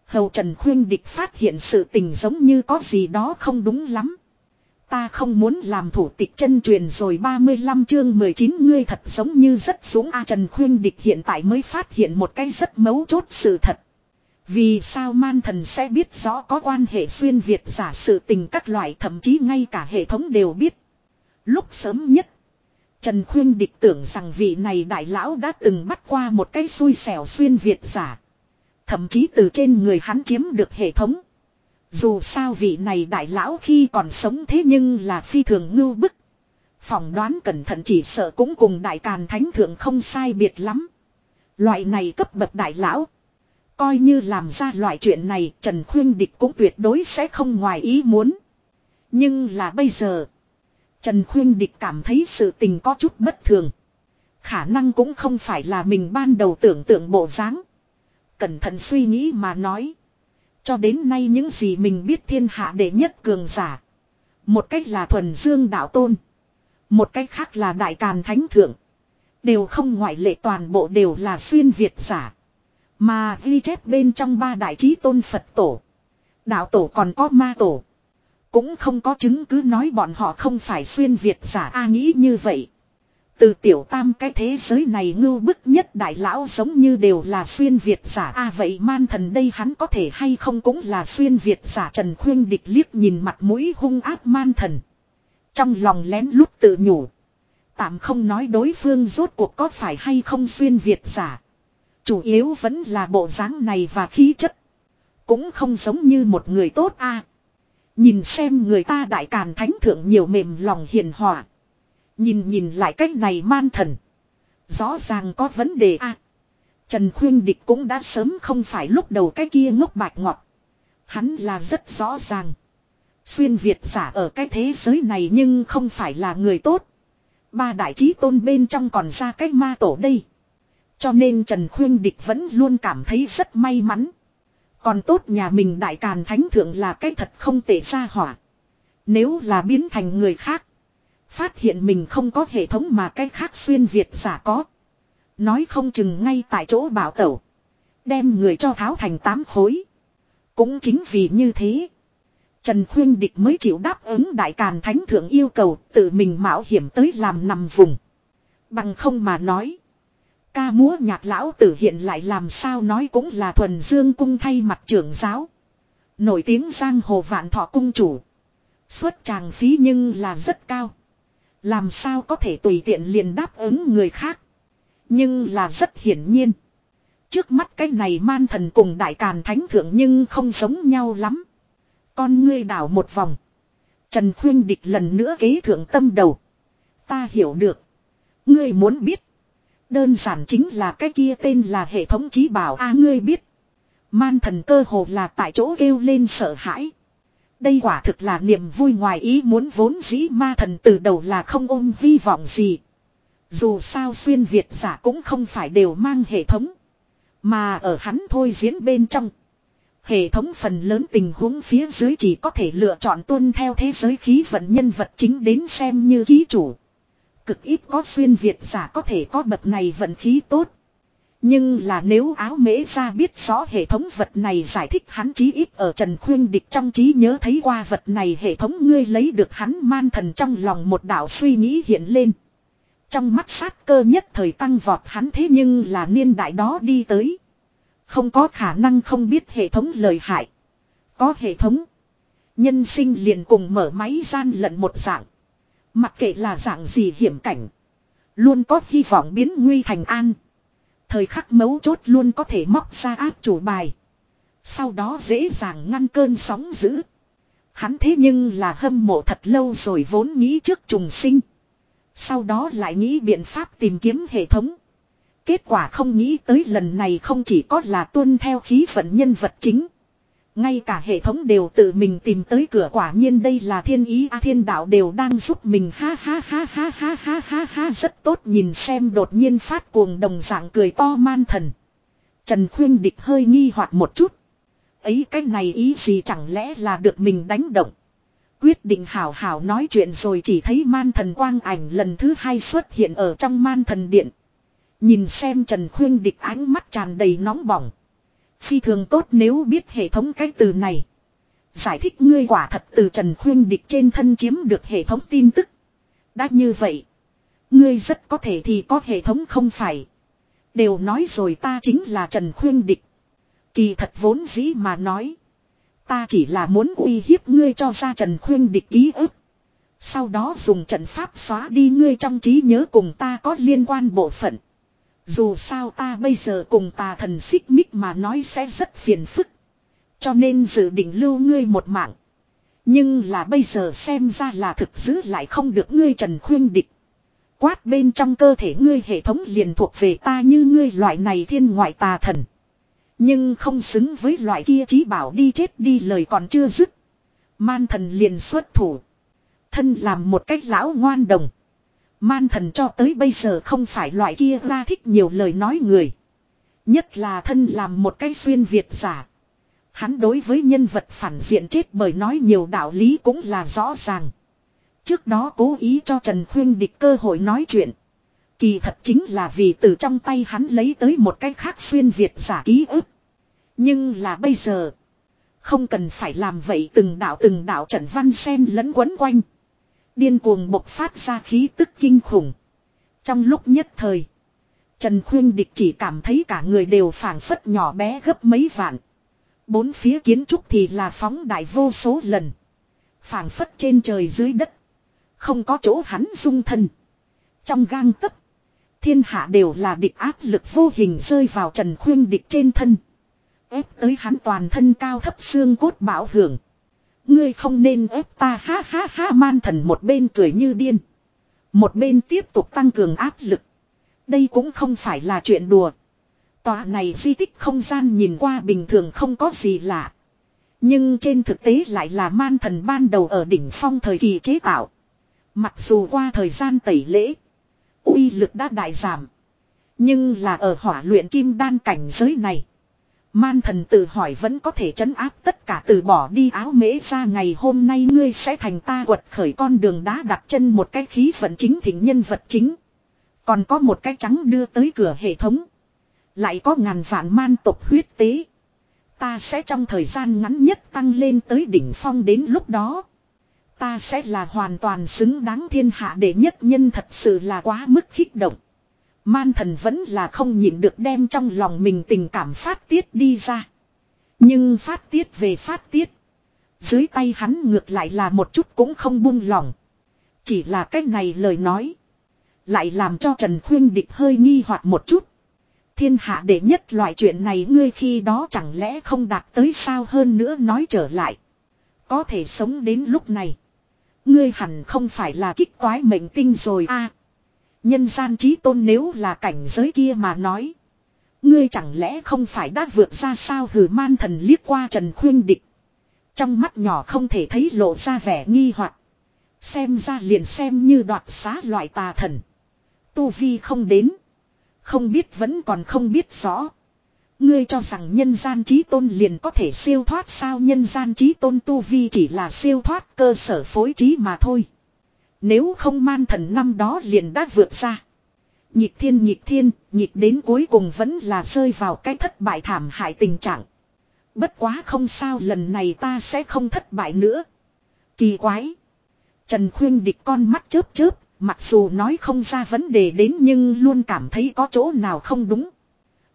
Hầu Trần Khuyên Địch phát hiện sự tình giống như có gì đó không đúng lắm. Ta không muốn làm thủ tịch chân truyền rồi 35 chương 19 ngươi thật giống như rất xuống A Trần Khuyên Địch hiện tại mới phát hiện một cái rất mấu chốt sự thật. Vì sao man thần sẽ biết rõ có quan hệ xuyên Việt giả sự tình các loại thậm chí ngay cả hệ thống đều biết. Lúc sớm nhất, Trần Khuyên Địch tưởng rằng vị này đại lão đã từng bắt qua một cái xui xẻo xuyên Việt giả. Thậm chí từ trên người hắn chiếm được hệ thống. Dù sao vị này đại lão khi còn sống thế nhưng là phi thường ngưu bức. Phỏng đoán cẩn thận chỉ sợ cũng cùng đại càn thánh thượng không sai biệt lắm. Loại này cấp bậc đại lão. Coi như làm ra loại chuyện này, Trần Khuyên Địch cũng tuyệt đối sẽ không ngoài ý muốn. Nhưng là bây giờ. Trần Khuyên Địch cảm thấy sự tình có chút bất thường. Khả năng cũng không phải là mình ban đầu tưởng tượng bộ dáng. Cẩn thận suy nghĩ mà nói. Cho đến nay những gì mình biết thiên hạ đệ nhất cường giả. Một cách là thuần dương đạo tôn. Một cách khác là đại càn thánh thượng. Đều không ngoại lệ toàn bộ đều là xuyên Việt giả. Mà ghi chép bên trong ba đại trí tôn Phật tổ. Đạo tổ còn có ma tổ. Cũng không có chứng cứ nói bọn họ không phải xuyên Việt giả A nghĩ như vậy. Từ tiểu tam cái thế giới này ngưu bức nhất đại lão giống như đều là xuyên Việt giả A vậy man thần đây hắn có thể hay không cũng là xuyên Việt giả Trần Khuyên địch liếc nhìn mặt mũi hung áp man thần. Trong lòng lén lút tự nhủ. Tạm không nói đối phương rốt cuộc có phải hay không xuyên Việt giả. Chủ yếu vẫn là bộ dáng này và khí chất. Cũng không giống như một người tốt a. Nhìn xem người ta đại càn thánh thượng nhiều mềm lòng hiền hòa. Nhìn nhìn lại cách này man thần. Rõ ràng có vấn đề a. Trần Khuyên Địch cũng đã sớm không phải lúc đầu cái kia ngốc bạch ngọt. Hắn là rất rõ ràng. Xuyên Việt giả ở cái thế giới này nhưng không phải là người tốt. Ba đại trí tôn bên trong còn ra cái ma tổ đây. Cho nên Trần Khuyên Địch vẫn luôn cảm thấy rất may mắn. Còn tốt nhà mình đại càn thánh thượng là cái thật không tệ ra hỏa. Nếu là biến thành người khác. Phát hiện mình không có hệ thống mà cái khác xuyên Việt giả có. Nói không chừng ngay tại chỗ bảo tẩu. Đem người cho tháo thành tám khối. Cũng chính vì như thế. Trần Khuyên Địch mới chịu đáp ứng Đại Càn Thánh Thượng yêu cầu tự mình mạo hiểm tới làm nằm vùng. Bằng không mà nói. Ca múa nhạc lão tử hiện lại làm sao nói cũng là thuần dương cung thay mặt trưởng giáo. Nổi tiếng giang hồ vạn thọ cung chủ. Xuất tràng phí nhưng là rất cao. Làm sao có thể tùy tiện liền đáp ứng người khác. Nhưng là rất hiển nhiên. Trước mắt cái này man thần cùng đại càn thánh thượng nhưng không giống nhau lắm. Con ngươi đảo một vòng. Trần Khuyên Địch lần nữa kế thượng tâm đầu. Ta hiểu được. Ngươi muốn biết. Đơn giản chính là cái kia tên là hệ thống trí bảo a, ngươi biết. Man thần cơ hồ là tại chỗ kêu lên sợ hãi. Đây quả thực là niềm vui ngoài ý muốn vốn dĩ ma thần từ đầu là không ôm hy vọng gì. Dù sao xuyên Việt giả cũng không phải đều mang hệ thống. Mà ở hắn thôi diễn bên trong. Hệ thống phần lớn tình huống phía dưới chỉ có thể lựa chọn tuân theo thế giới khí vận nhân vật chính đến xem như ký chủ. Cực ít có xuyên Việt giả có thể có bậc này vận khí tốt. Nhưng là nếu áo mễ ra biết rõ hệ thống vật này giải thích hắn chí ít ở Trần Khuyên Địch trong trí nhớ thấy qua vật này hệ thống ngươi lấy được hắn man thần trong lòng một đạo suy nghĩ hiện lên. Trong mắt sát cơ nhất thời tăng vọt hắn thế nhưng là niên đại đó đi tới. Không có khả năng không biết hệ thống lời hại. Có hệ thống. Nhân sinh liền cùng mở máy gian lận một dạng. Mặc kệ là dạng gì hiểm cảnh. Luôn có hy vọng biến nguy thành an. Thời khắc mấu chốt luôn có thể móc ra áp chủ bài. Sau đó dễ dàng ngăn cơn sóng dữ. Hắn thế nhưng là hâm mộ thật lâu rồi vốn nghĩ trước trùng sinh. Sau đó lại nghĩ biện pháp tìm kiếm hệ thống. Kết quả không nghĩ tới lần này không chỉ có là tuân theo khí vận nhân vật chính. Ngay cả hệ thống đều tự mình tìm tới cửa quả nhiên đây là thiên ý, a thiên đạo đều đang giúp mình ha ha ha ha ha ha ha ha, rất tốt, nhìn xem đột nhiên phát cuồng đồng dạng cười to man thần. Trần Khuyên Địch hơi nghi hoặc một chút. Ấy, cái này ý gì chẳng lẽ là được mình đánh động. Quyết định hảo hảo nói chuyện rồi chỉ thấy man thần quang ảnh lần thứ hai xuất hiện ở trong man thần điện. Nhìn xem Trần Khuyên Địch ánh mắt tràn đầy nóng bỏng. Phi thường tốt nếu biết hệ thống cái từ này. Giải thích ngươi quả thật từ Trần Khuyên Địch trên thân chiếm được hệ thống tin tức. Đã như vậy. Ngươi rất có thể thì có hệ thống không phải. Đều nói rồi ta chính là Trần Khuyên Địch. Kỳ thật vốn dĩ mà nói. Ta chỉ là muốn uy hiếp ngươi cho ra Trần Khuyên Địch ký ức. Sau đó dùng trận pháp xóa đi ngươi trong trí nhớ cùng ta có liên quan bộ phận. Dù sao ta bây giờ cùng tà thần xích mích mà nói sẽ rất phiền phức. Cho nên dự định lưu ngươi một mạng. Nhưng là bây giờ xem ra là thực giữ lại không được ngươi trần khuyên địch. Quát bên trong cơ thể ngươi hệ thống liền thuộc về ta như ngươi loại này thiên ngoại tà thần. Nhưng không xứng với loại kia chí bảo đi chết đi lời còn chưa dứt. Man thần liền xuất thủ. Thân làm một cách lão ngoan đồng. Man thần cho tới bây giờ không phải loại kia ra thích nhiều lời nói người. Nhất là thân làm một cái xuyên Việt giả. Hắn đối với nhân vật phản diện chết bởi nói nhiều đạo lý cũng là rõ ràng. Trước đó cố ý cho Trần Khuyên địch cơ hội nói chuyện. Kỳ thật chính là vì từ trong tay hắn lấy tới một cái khác xuyên Việt giả ký ức. Nhưng là bây giờ. Không cần phải làm vậy từng đạo từng đạo Trần Văn Sen lẫn quấn quanh. Điên cuồng bộc phát ra khí tức kinh khủng. Trong lúc nhất thời. Trần Khuyên Địch chỉ cảm thấy cả người đều phảng phất nhỏ bé gấp mấy vạn. Bốn phía kiến trúc thì là phóng đại vô số lần. phảng phất trên trời dưới đất. Không có chỗ hắn dung thân. Trong gang tấc, Thiên hạ đều là địch áp lực vô hình rơi vào Trần Khuyên Địch trên thân. ép tới hắn toàn thân cao thấp xương cốt bảo hưởng. Ngươi không nên ép ta ha ha ha man thần một bên cười như điên. Một bên tiếp tục tăng cường áp lực. Đây cũng không phải là chuyện đùa. Tòa này di tích không gian nhìn qua bình thường không có gì lạ. Nhưng trên thực tế lại là man thần ban đầu ở đỉnh phong thời kỳ chế tạo. Mặc dù qua thời gian tẩy lễ, uy lực đã đại giảm. Nhưng là ở hỏa luyện kim đan cảnh giới này. Man thần tự hỏi vẫn có thể trấn áp tất cả từ bỏ đi áo mễ ra ngày hôm nay ngươi sẽ thành ta quật khởi con đường đá đặt chân một cái khí vận chính thỉnh nhân vật chính. Còn có một cái trắng đưa tới cửa hệ thống. Lại có ngàn vạn man tộc huyết tế. Ta sẽ trong thời gian ngắn nhất tăng lên tới đỉnh phong đến lúc đó. Ta sẽ là hoàn toàn xứng đáng thiên hạ để nhất nhân thật sự là quá mức khích động. Man thần vẫn là không nhịn được đem trong lòng mình tình cảm phát tiết đi ra. Nhưng phát tiết về phát tiết. Dưới tay hắn ngược lại là một chút cũng không buông lòng. Chỉ là cách này lời nói. Lại làm cho Trần Khuyên Địch hơi nghi hoặc một chút. Thiên hạ đệ nhất loại chuyện này ngươi khi đó chẳng lẽ không đạt tới sao hơn nữa nói trở lại. Có thể sống đến lúc này. Ngươi hẳn không phải là kích toái mệnh tinh rồi a Nhân gian trí tôn nếu là cảnh giới kia mà nói. Ngươi chẳng lẽ không phải đã vượt ra sao hử man thần liếc qua Trần Khuyên Địch. Trong mắt nhỏ không thể thấy lộ ra vẻ nghi hoặc Xem ra liền xem như đoạt xá loại tà thần. Tu Vi không đến. Không biết vẫn còn không biết rõ. Ngươi cho rằng nhân gian trí tôn liền có thể siêu thoát sao nhân gian trí tôn tu vi chỉ là siêu thoát cơ sở phối trí mà thôi. Nếu không man thần năm đó liền đã vượt ra. Nhịp thiên nhịp thiên, nhịp đến cuối cùng vẫn là rơi vào cái thất bại thảm hại tình trạng. Bất quá không sao lần này ta sẽ không thất bại nữa. Kỳ quái. Trần khuyên địch con mắt chớp chớp, mặc dù nói không ra vấn đề đến nhưng luôn cảm thấy có chỗ nào không đúng.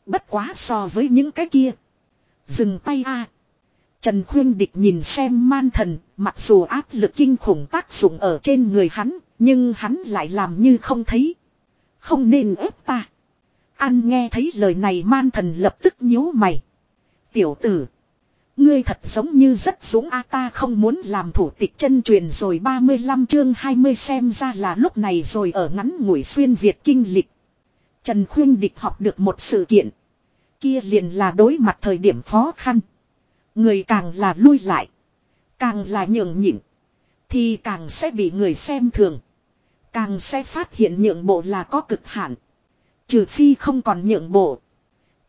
Bất quá so với những cái kia. Dừng tay a. Trần Khuyên Địch nhìn xem man thần, mặc dù áp lực kinh khủng tác dụng ở trên người hắn, nhưng hắn lại làm như không thấy. Không nên ép ta. An nghe thấy lời này man thần lập tức nhíu mày. Tiểu tử. Ngươi thật giống như rất dũng a ta không muốn làm thủ tịch chân truyền rồi 35 chương 20 xem ra là lúc này rồi ở ngắn ngủi xuyên Việt kinh lịch. Trần Khuyên Địch học được một sự kiện. Kia liền là đối mặt thời điểm khó khăn. Người càng là lui lại. Càng là nhường nhịn. Thì càng sẽ bị người xem thường. Càng sẽ phát hiện nhượng bộ là có cực hạn. Trừ phi không còn nhượng bộ.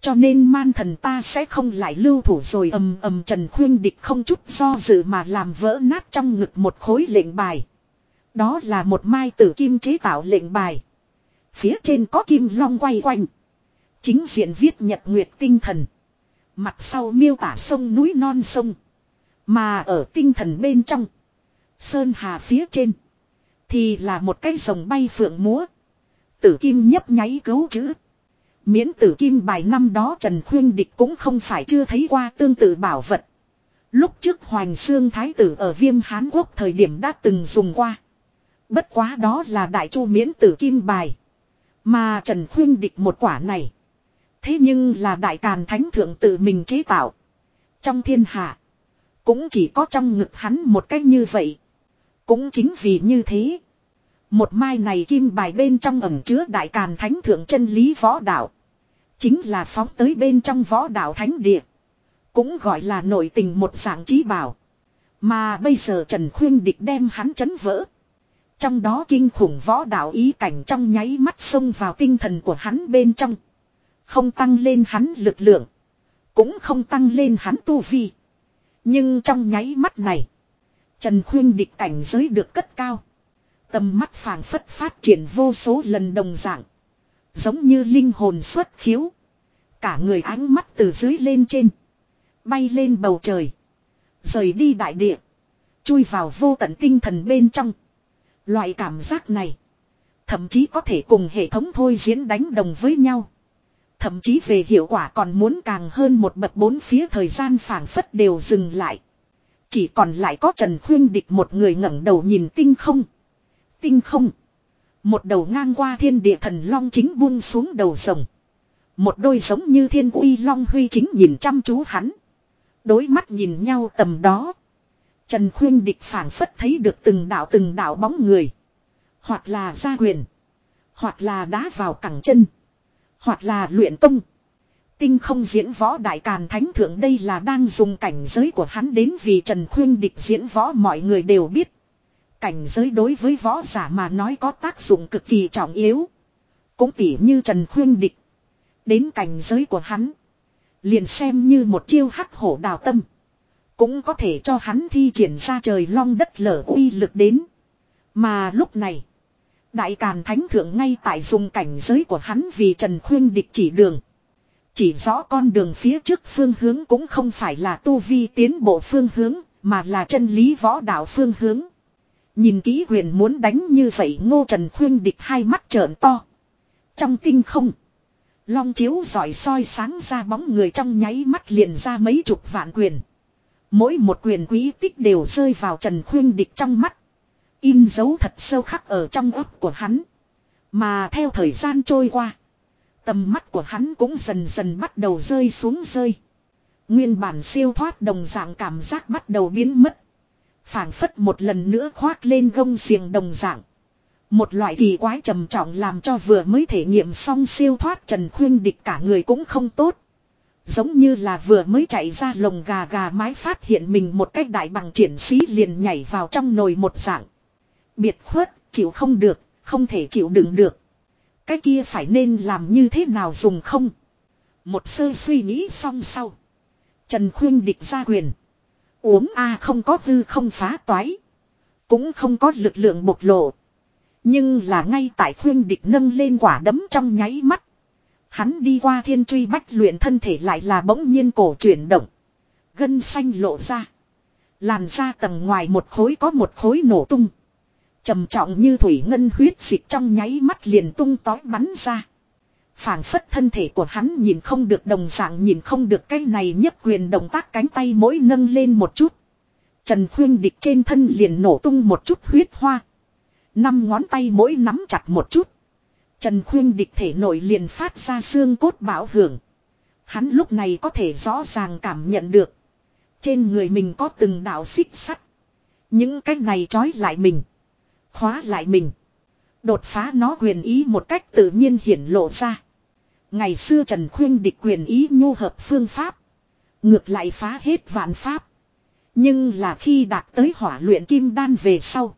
Cho nên man thần ta sẽ không lại lưu thủ rồi ầm ầm Trần Khuyên Địch không chút do dự mà làm vỡ nát trong ngực một khối lệnh bài. Đó là một mai tử kim chế tạo lệnh bài. Phía trên có kim long quay quanh. Chính diện viết nhật nguyệt tinh thần. Mặt sau miêu tả sông núi non sông. Mà ở tinh thần bên trong. Sơn hà phía trên. Thì là một cái rồng bay phượng múa. Tử kim nhấp nháy cứu chữ. Miễn tử kim bài năm đó Trần Khuyên Địch cũng không phải chưa thấy qua tương tự bảo vật. Lúc trước Hoành Xương Thái tử ở viêm Hán Quốc thời điểm đã từng dùng qua. Bất quá đó là đại chu miễn tử kim bài. Mà Trần Khuyên Địch một quả này. Thế nhưng là đại càn thánh thượng tự mình chế tạo. Trong thiên hạ. Cũng chỉ có trong ngực hắn một cách như vậy. Cũng chính vì như thế. Một mai này kim bài bên trong ẩm chứa đại càn thánh thượng chân lý võ đạo. Chính là phóng tới bên trong võ đạo thánh địa. Cũng gọi là nội tình một dạng trí bảo. Mà bây giờ Trần Khuyên Địch đem hắn chấn vỡ. Trong đó kinh khủng võ đạo ý cảnh trong nháy mắt xông vào tinh thần của hắn bên trong. Không tăng lên hắn lực lượng. Cũng không tăng lên hắn tu vi. Nhưng trong nháy mắt này. Trần Khuyên địch cảnh giới được cất cao. Tầm mắt phảng phất phát triển vô số lần đồng dạng. Giống như linh hồn xuất khiếu. Cả người ánh mắt từ dưới lên trên. Bay lên bầu trời. Rời đi đại địa. Chui vào vô tận tinh thần bên trong. Loại cảm giác này. Thậm chí có thể cùng hệ thống thôi diễn đánh đồng với nhau. Thậm chí về hiệu quả còn muốn càng hơn một bậc bốn phía thời gian phảng phất đều dừng lại. Chỉ còn lại có Trần Khuyên Địch một người ngẩng đầu nhìn tinh không. Tinh không. Một đầu ngang qua thiên địa thần long chính buông xuống đầu rồng. Một đôi giống như thiên uy long huy chính nhìn chăm chú hắn. Đối mắt nhìn nhau tầm đó. Trần Khuyên Địch phảng phất thấy được từng đạo từng đạo bóng người. Hoặc là gia quyền. Hoặc là đá vào cẳng chân. Hoặc là luyện công. Tinh không diễn võ đại càn thánh thượng đây là đang dùng cảnh giới của hắn đến vì Trần Khuyên Địch diễn võ mọi người đều biết. Cảnh giới đối với võ giả mà nói có tác dụng cực kỳ trọng yếu. Cũng tỉ như Trần Khuyên Địch. Đến cảnh giới của hắn. Liền xem như một chiêu hắc hổ đào tâm. Cũng có thể cho hắn thi triển ra trời long đất lở uy lực đến. Mà lúc này. Đại Càn Thánh Thượng ngay tại dùng cảnh giới của hắn vì Trần Khuyên địch chỉ đường. Chỉ rõ con đường phía trước phương hướng cũng không phải là tu vi tiến bộ phương hướng, mà là chân lý võ đạo phương hướng. Nhìn kỹ huyền muốn đánh như vậy ngô Trần Khuyên địch hai mắt trợn to. Trong tinh không. Long chiếu giỏi soi sáng ra bóng người trong nháy mắt liền ra mấy chục vạn quyền. Mỗi một quyền quý tích đều rơi vào Trần Khuyên địch trong mắt. In dấu thật sâu khắc ở trong ấp của hắn. Mà theo thời gian trôi qua. Tầm mắt của hắn cũng dần dần bắt đầu rơi xuống rơi. Nguyên bản siêu thoát đồng dạng cảm giác bắt đầu biến mất. phảng phất một lần nữa khoác lên gông xiềng đồng dạng. Một loại kỳ quái trầm trọng làm cho vừa mới thể nghiệm xong siêu thoát Trần Khuyên địch cả người cũng không tốt. Giống như là vừa mới chạy ra lồng gà gà mái phát hiện mình một cách đại bằng triển sĩ liền nhảy vào trong nồi một dạng. Biệt khuất, chịu không được, không thể chịu đựng được. Cái kia phải nên làm như thế nào dùng không? Một sơ suy nghĩ xong sau. Trần Khuyên địch ra quyền. Uống A không có hư không phá toái. Cũng không có lực lượng bộc lộ. Nhưng là ngay tại Khuyên địch nâng lên quả đấm trong nháy mắt. Hắn đi qua thiên truy bách luyện thân thể lại là bỗng nhiên cổ chuyển động. Gân xanh lộ ra. Làn ra tầng ngoài một khối có một khối nổ tung trầm trọng như thủy ngân huyết dịch trong nháy mắt liền tung tói bắn ra. phảng phất thân thể của hắn nhìn không được đồng dạng nhìn không được cái này nhất quyền động tác cánh tay mỗi nâng lên một chút. Trần Khuyên địch trên thân liền nổ tung một chút huyết hoa. Năm ngón tay mỗi nắm chặt một chút. Trần Khuyên địch thể nội liền phát ra xương cốt bảo hưởng. Hắn lúc này có thể rõ ràng cảm nhận được. Trên người mình có từng đạo xích sắt. Những cái này trói lại mình. Khóa lại mình. Đột phá nó quyền ý một cách tự nhiên hiển lộ ra. Ngày xưa Trần Khuyên địch quyền ý nhu hợp phương pháp. Ngược lại phá hết vạn pháp. Nhưng là khi đạt tới hỏa luyện kim đan về sau.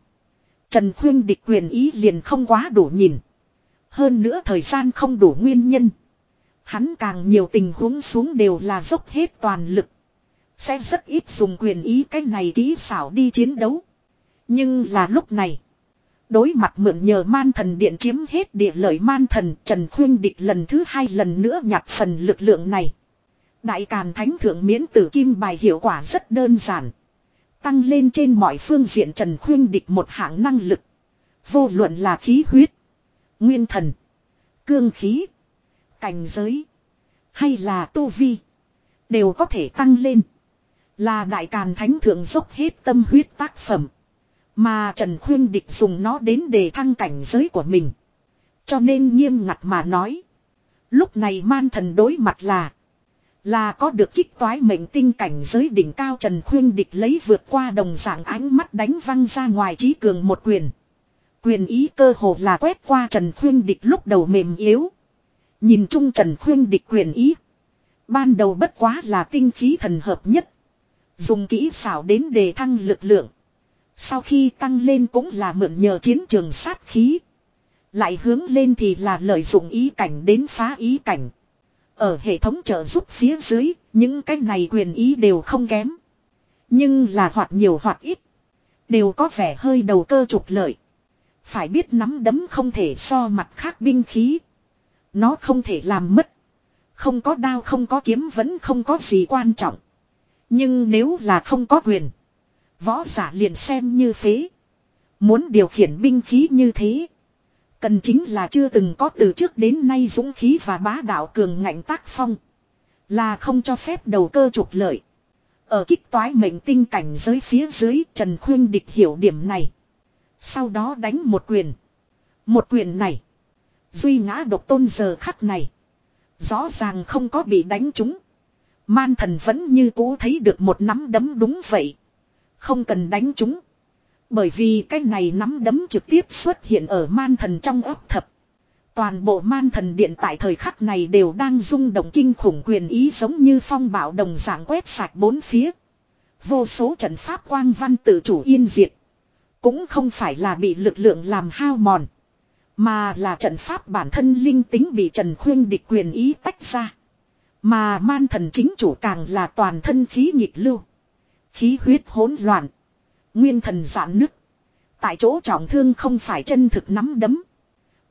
Trần Khuyên địch quyền ý liền không quá đủ nhìn. Hơn nữa thời gian không đủ nguyên nhân. Hắn càng nhiều tình huống xuống đều là dốc hết toàn lực. Sẽ rất ít dùng quyền ý cái này kỹ xảo đi chiến đấu. Nhưng là lúc này. Đối mặt mượn nhờ man thần điện chiếm hết địa lợi man thần Trần Khuyên Địch lần thứ hai lần nữa nhặt phần lực lượng này. Đại Càn Thánh Thượng miễn tử kim bài hiệu quả rất đơn giản. Tăng lên trên mọi phương diện Trần Khuyên Địch một hạng năng lực. Vô luận là khí huyết, nguyên thần, cương khí, cảnh giới, hay là tu vi. Đều có thể tăng lên. Là Đại Càn Thánh Thượng dốc hết tâm huyết tác phẩm. Mà Trần Khuyên Địch dùng nó đến để thăng cảnh giới của mình. Cho nên nghiêm ngặt mà nói. Lúc này man thần đối mặt là. Là có được kích toái mệnh tinh cảnh giới đỉnh cao Trần Khuyên Địch lấy vượt qua đồng dạng ánh mắt đánh văng ra ngoài trí cường một quyền. Quyền ý cơ hồ là quét qua Trần Khuyên Địch lúc đầu mềm yếu. Nhìn chung Trần Khuyên Địch quyền ý. Ban đầu bất quá là tinh khí thần hợp nhất. Dùng kỹ xảo đến đề thăng lực lượng. Sau khi tăng lên cũng là mượn nhờ chiến trường sát khí. Lại hướng lên thì là lợi dụng ý cảnh đến phá ý cảnh. Ở hệ thống trợ giúp phía dưới, những cái này quyền ý đều không kém. Nhưng là hoặc nhiều hoặc ít. Đều có vẻ hơi đầu cơ trục lợi. Phải biết nắm đấm không thể so mặt khác binh khí. Nó không thể làm mất. Không có đao không có kiếm vẫn không có gì quan trọng. Nhưng nếu là không có quyền. Võ giả liền xem như phế. Muốn điều khiển binh khí như thế. Cần chính là chưa từng có từ trước đến nay dũng khí và bá đạo cường ngạnh tác phong. Là không cho phép đầu cơ trục lợi. Ở kích toái mệnh tinh cảnh giới phía dưới Trần Khuyên Địch hiểu điểm này. Sau đó đánh một quyền. Một quyền này. Duy ngã độc tôn giờ khắc này. Rõ ràng không có bị đánh trúng. Man thần vẫn như cũ thấy được một nắm đấm đúng vậy. Không cần đánh chúng, Bởi vì cái này nắm đấm trực tiếp xuất hiện ở man thần trong ấp thập. Toàn bộ man thần điện tại thời khắc này đều đang rung động kinh khủng quyền ý giống như phong bạo đồng dạng quét sạch bốn phía. Vô số trận pháp quang văn tự chủ yên diệt. Cũng không phải là bị lực lượng làm hao mòn. Mà là trận pháp bản thân linh tính bị Trần Khuyên địch quyền ý tách ra. Mà man thần chính chủ càng là toàn thân khí nhịp lưu. Khí huyết hỗn loạn. Nguyên thần giãn nứt. Tại chỗ trọng thương không phải chân thực nắm đấm.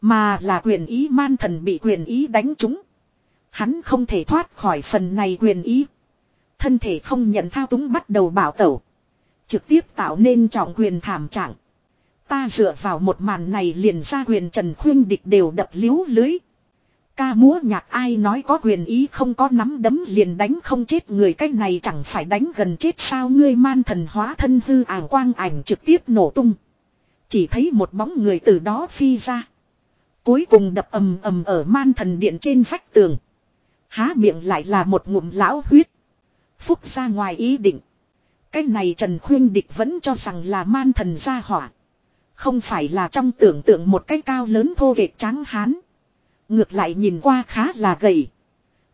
Mà là quyền ý man thần bị quyền ý đánh trúng. Hắn không thể thoát khỏi phần này quyền ý. Thân thể không nhận thao túng bắt đầu bảo tẩu. Trực tiếp tạo nên trọng quyền thảm trạng. Ta dựa vào một màn này liền ra quyền Trần Khuyên Địch đều đập liếu lưới. Ca múa nhạc ai nói có quyền ý không có nắm đấm liền đánh không chết người, cái này chẳng phải đánh gần chết sao ngươi man thần hóa thân hư ảo quang ảnh trực tiếp nổ tung. Chỉ thấy một bóng người từ đó phi ra. Cuối cùng đập ầm ầm ở man thần điện trên vách tường. Há miệng lại là một ngụm lão huyết. Phúc ra ngoài ý định. Cái này Trần Khuyên Địch vẫn cho rằng là man thần gia hỏa. Không phải là trong tưởng tượng một cái cao lớn thô kệch trắng hán. Ngược lại nhìn qua khá là gầy.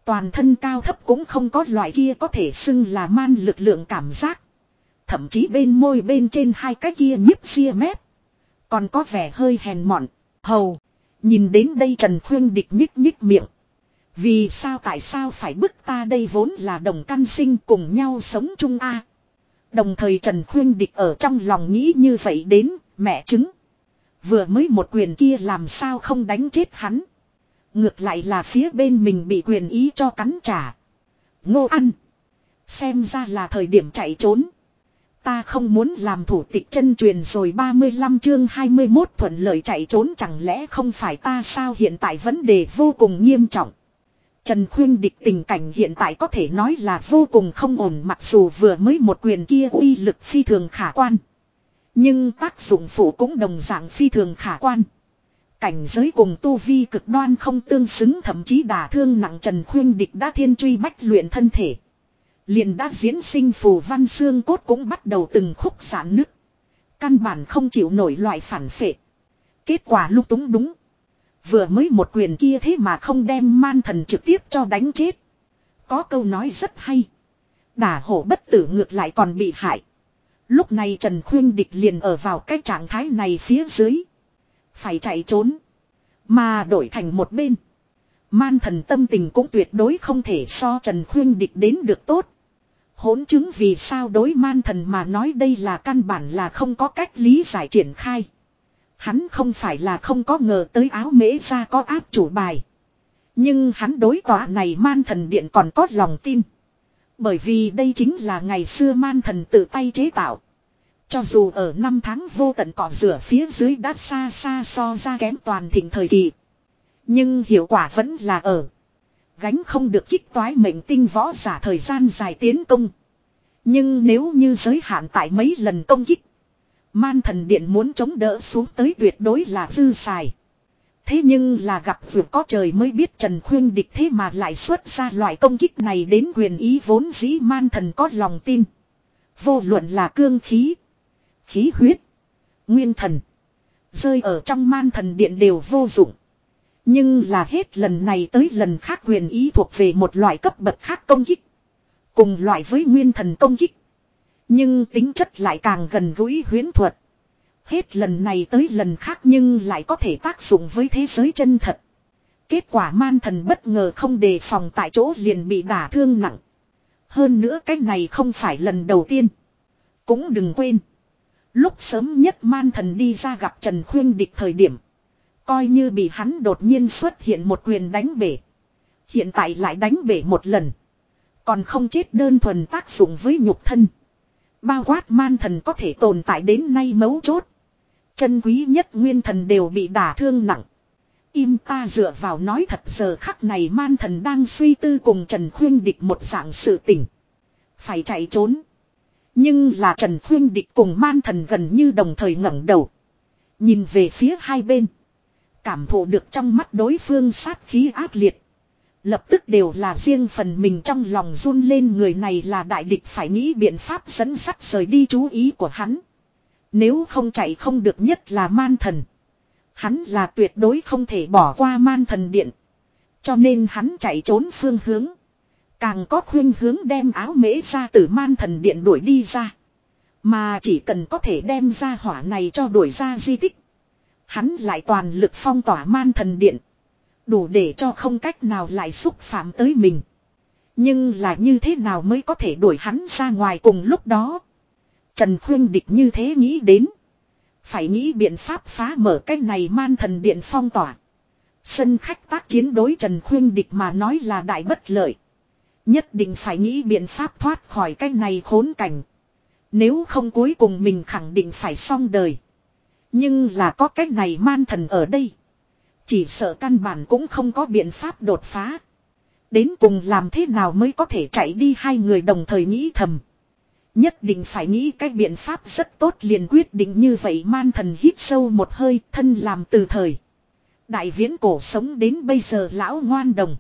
Toàn thân cao thấp cũng không có loại kia có thể xưng là man lực lượng cảm giác. Thậm chí bên môi bên trên hai cái kia nhiếp xia mép. Còn có vẻ hơi hèn mọn. Hầu. Nhìn đến đây Trần Khuyên địch nhích nhích miệng. Vì sao tại sao phải bức ta đây vốn là đồng căn sinh cùng nhau sống chung a Đồng thời Trần Khuyên địch ở trong lòng nghĩ như vậy đến, mẹ chứng. Vừa mới một quyền kia làm sao không đánh chết hắn. Ngược lại là phía bên mình bị quyền ý cho cắn trả. Ngô ăn. Xem ra là thời điểm chạy trốn. Ta không muốn làm thủ tịch chân truyền rồi 35 chương 21 thuận lợi chạy trốn chẳng lẽ không phải ta sao hiện tại vấn đề vô cùng nghiêm trọng. Trần Khuyên địch tình cảnh hiện tại có thể nói là vô cùng không ổn mặc dù vừa mới một quyền kia uy lực phi thường khả quan. Nhưng tác dụng phụ cũng đồng dạng phi thường khả quan. Cảnh giới cùng tu vi cực đoan không tương xứng, thậm chí đả thương nặng Trần Khuyên Địch đã thiên truy bách luyện thân thể. Liền đã diễn sinh phù văn xương cốt cũng bắt đầu từng khúc sản nứt. Căn bản không chịu nổi loại phản phệ. Kết quả lúc túng đúng. Vừa mới một quyền kia thế mà không đem man thần trực tiếp cho đánh chết. Có câu nói rất hay. Đả hổ bất tử ngược lại còn bị hại. Lúc này Trần Khuyên Địch liền ở vào cái trạng thái này phía dưới. Phải chạy trốn. Mà đổi thành một bên. Man thần tâm tình cũng tuyệt đối không thể so Trần Khuyên Địch đến được tốt. Hỗn chứng vì sao đối man thần mà nói đây là căn bản là không có cách lý giải triển khai. Hắn không phải là không có ngờ tới áo mễ ra có áp chủ bài. Nhưng hắn đối tọa này man thần điện còn có lòng tin. Bởi vì đây chính là ngày xưa man thần tự tay chế tạo. Cho dù ở năm tháng vô tận cỏ rửa phía dưới đã xa xa so ra kém toàn thịnh thời kỳ. Nhưng hiệu quả vẫn là ở. Gánh không được kích toái mệnh tinh võ giả thời gian dài tiến công. Nhưng nếu như giới hạn tại mấy lần công kích. Man thần điện muốn chống đỡ xuống tới tuyệt đối là dư xài. Thế nhưng là gặp vượt có trời mới biết Trần Khuyên địch thế mà lại xuất ra loại công kích này đến quyền ý vốn dĩ man thần có lòng tin. Vô luận là cương khí, khí huyết, nguyên thần. Rơi ở trong man thần điện đều vô dụng. Nhưng là hết lần này tới lần khác quyền ý thuộc về một loại cấp bậc khác công kích. Cùng loại với nguyên thần công kích. Nhưng tính chất lại càng gần gũi huyến thuật. Hết lần này tới lần khác nhưng lại có thể tác dụng với thế giới chân thật. Kết quả man thần bất ngờ không đề phòng tại chỗ liền bị đả thương nặng. Hơn nữa cái này không phải lần đầu tiên. Cũng đừng quên. Lúc sớm nhất man thần đi ra gặp Trần Khuyên Địch thời điểm. Coi như bị hắn đột nhiên xuất hiện một quyền đánh bể. Hiện tại lại đánh bể một lần. Còn không chết đơn thuần tác dụng với nhục thân. Bao quát man thần có thể tồn tại đến nay mấu chốt. Chân quý nhất nguyên thần đều bị đả thương nặng. Im ta dựa vào nói thật giờ khắc này man thần đang suy tư cùng Trần Khuyên Địch một dạng sự tỉnh. Phải chạy trốn. Nhưng là Trần Khuyên Địch cùng man thần gần như đồng thời ngẩng đầu. Nhìn về phía hai bên. Cảm thụ được trong mắt đối phương sát khí ác liệt. Lập tức đều là riêng phần mình trong lòng run lên người này là đại địch phải nghĩ biện pháp dẫn sắt rời đi chú ý của hắn. Nếu không chạy không được nhất là man thần. Hắn là tuyệt đối không thể bỏ qua man thần điện. Cho nên hắn chạy trốn phương hướng. Càng có khuyên hướng đem áo mễ ra từ man thần điện đuổi đi ra. Mà chỉ cần có thể đem ra hỏa này cho đuổi ra di tích. Hắn lại toàn lực phong tỏa man thần điện. Đủ để cho không cách nào lại xúc phạm tới mình. Nhưng là như thế nào mới có thể đuổi hắn ra ngoài cùng lúc đó. Trần Khuyên Địch như thế nghĩ đến. Phải nghĩ biện pháp phá mở cái này man thần điện phong tỏa. Sân khách tác chiến đối Trần Khuyên Địch mà nói là đại bất lợi. Nhất định phải nghĩ biện pháp thoát khỏi cái này khốn cảnh. Nếu không cuối cùng mình khẳng định phải xong đời. Nhưng là có cái này man thần ở đây. Chỉ sợ căn bản cũng không có biện pháp đột phá. Đến cùng làm thế nào mới có thể chạy đi hai người đồng thời nghĩ thầm. Nhất định phải nghĩ cái biện pháp rất tốt liền quyết định như vậy man thần hít sâu một hơi thân làm từ thời. Đại viễn cổ sống đến bây giờ lão ngoan đồng.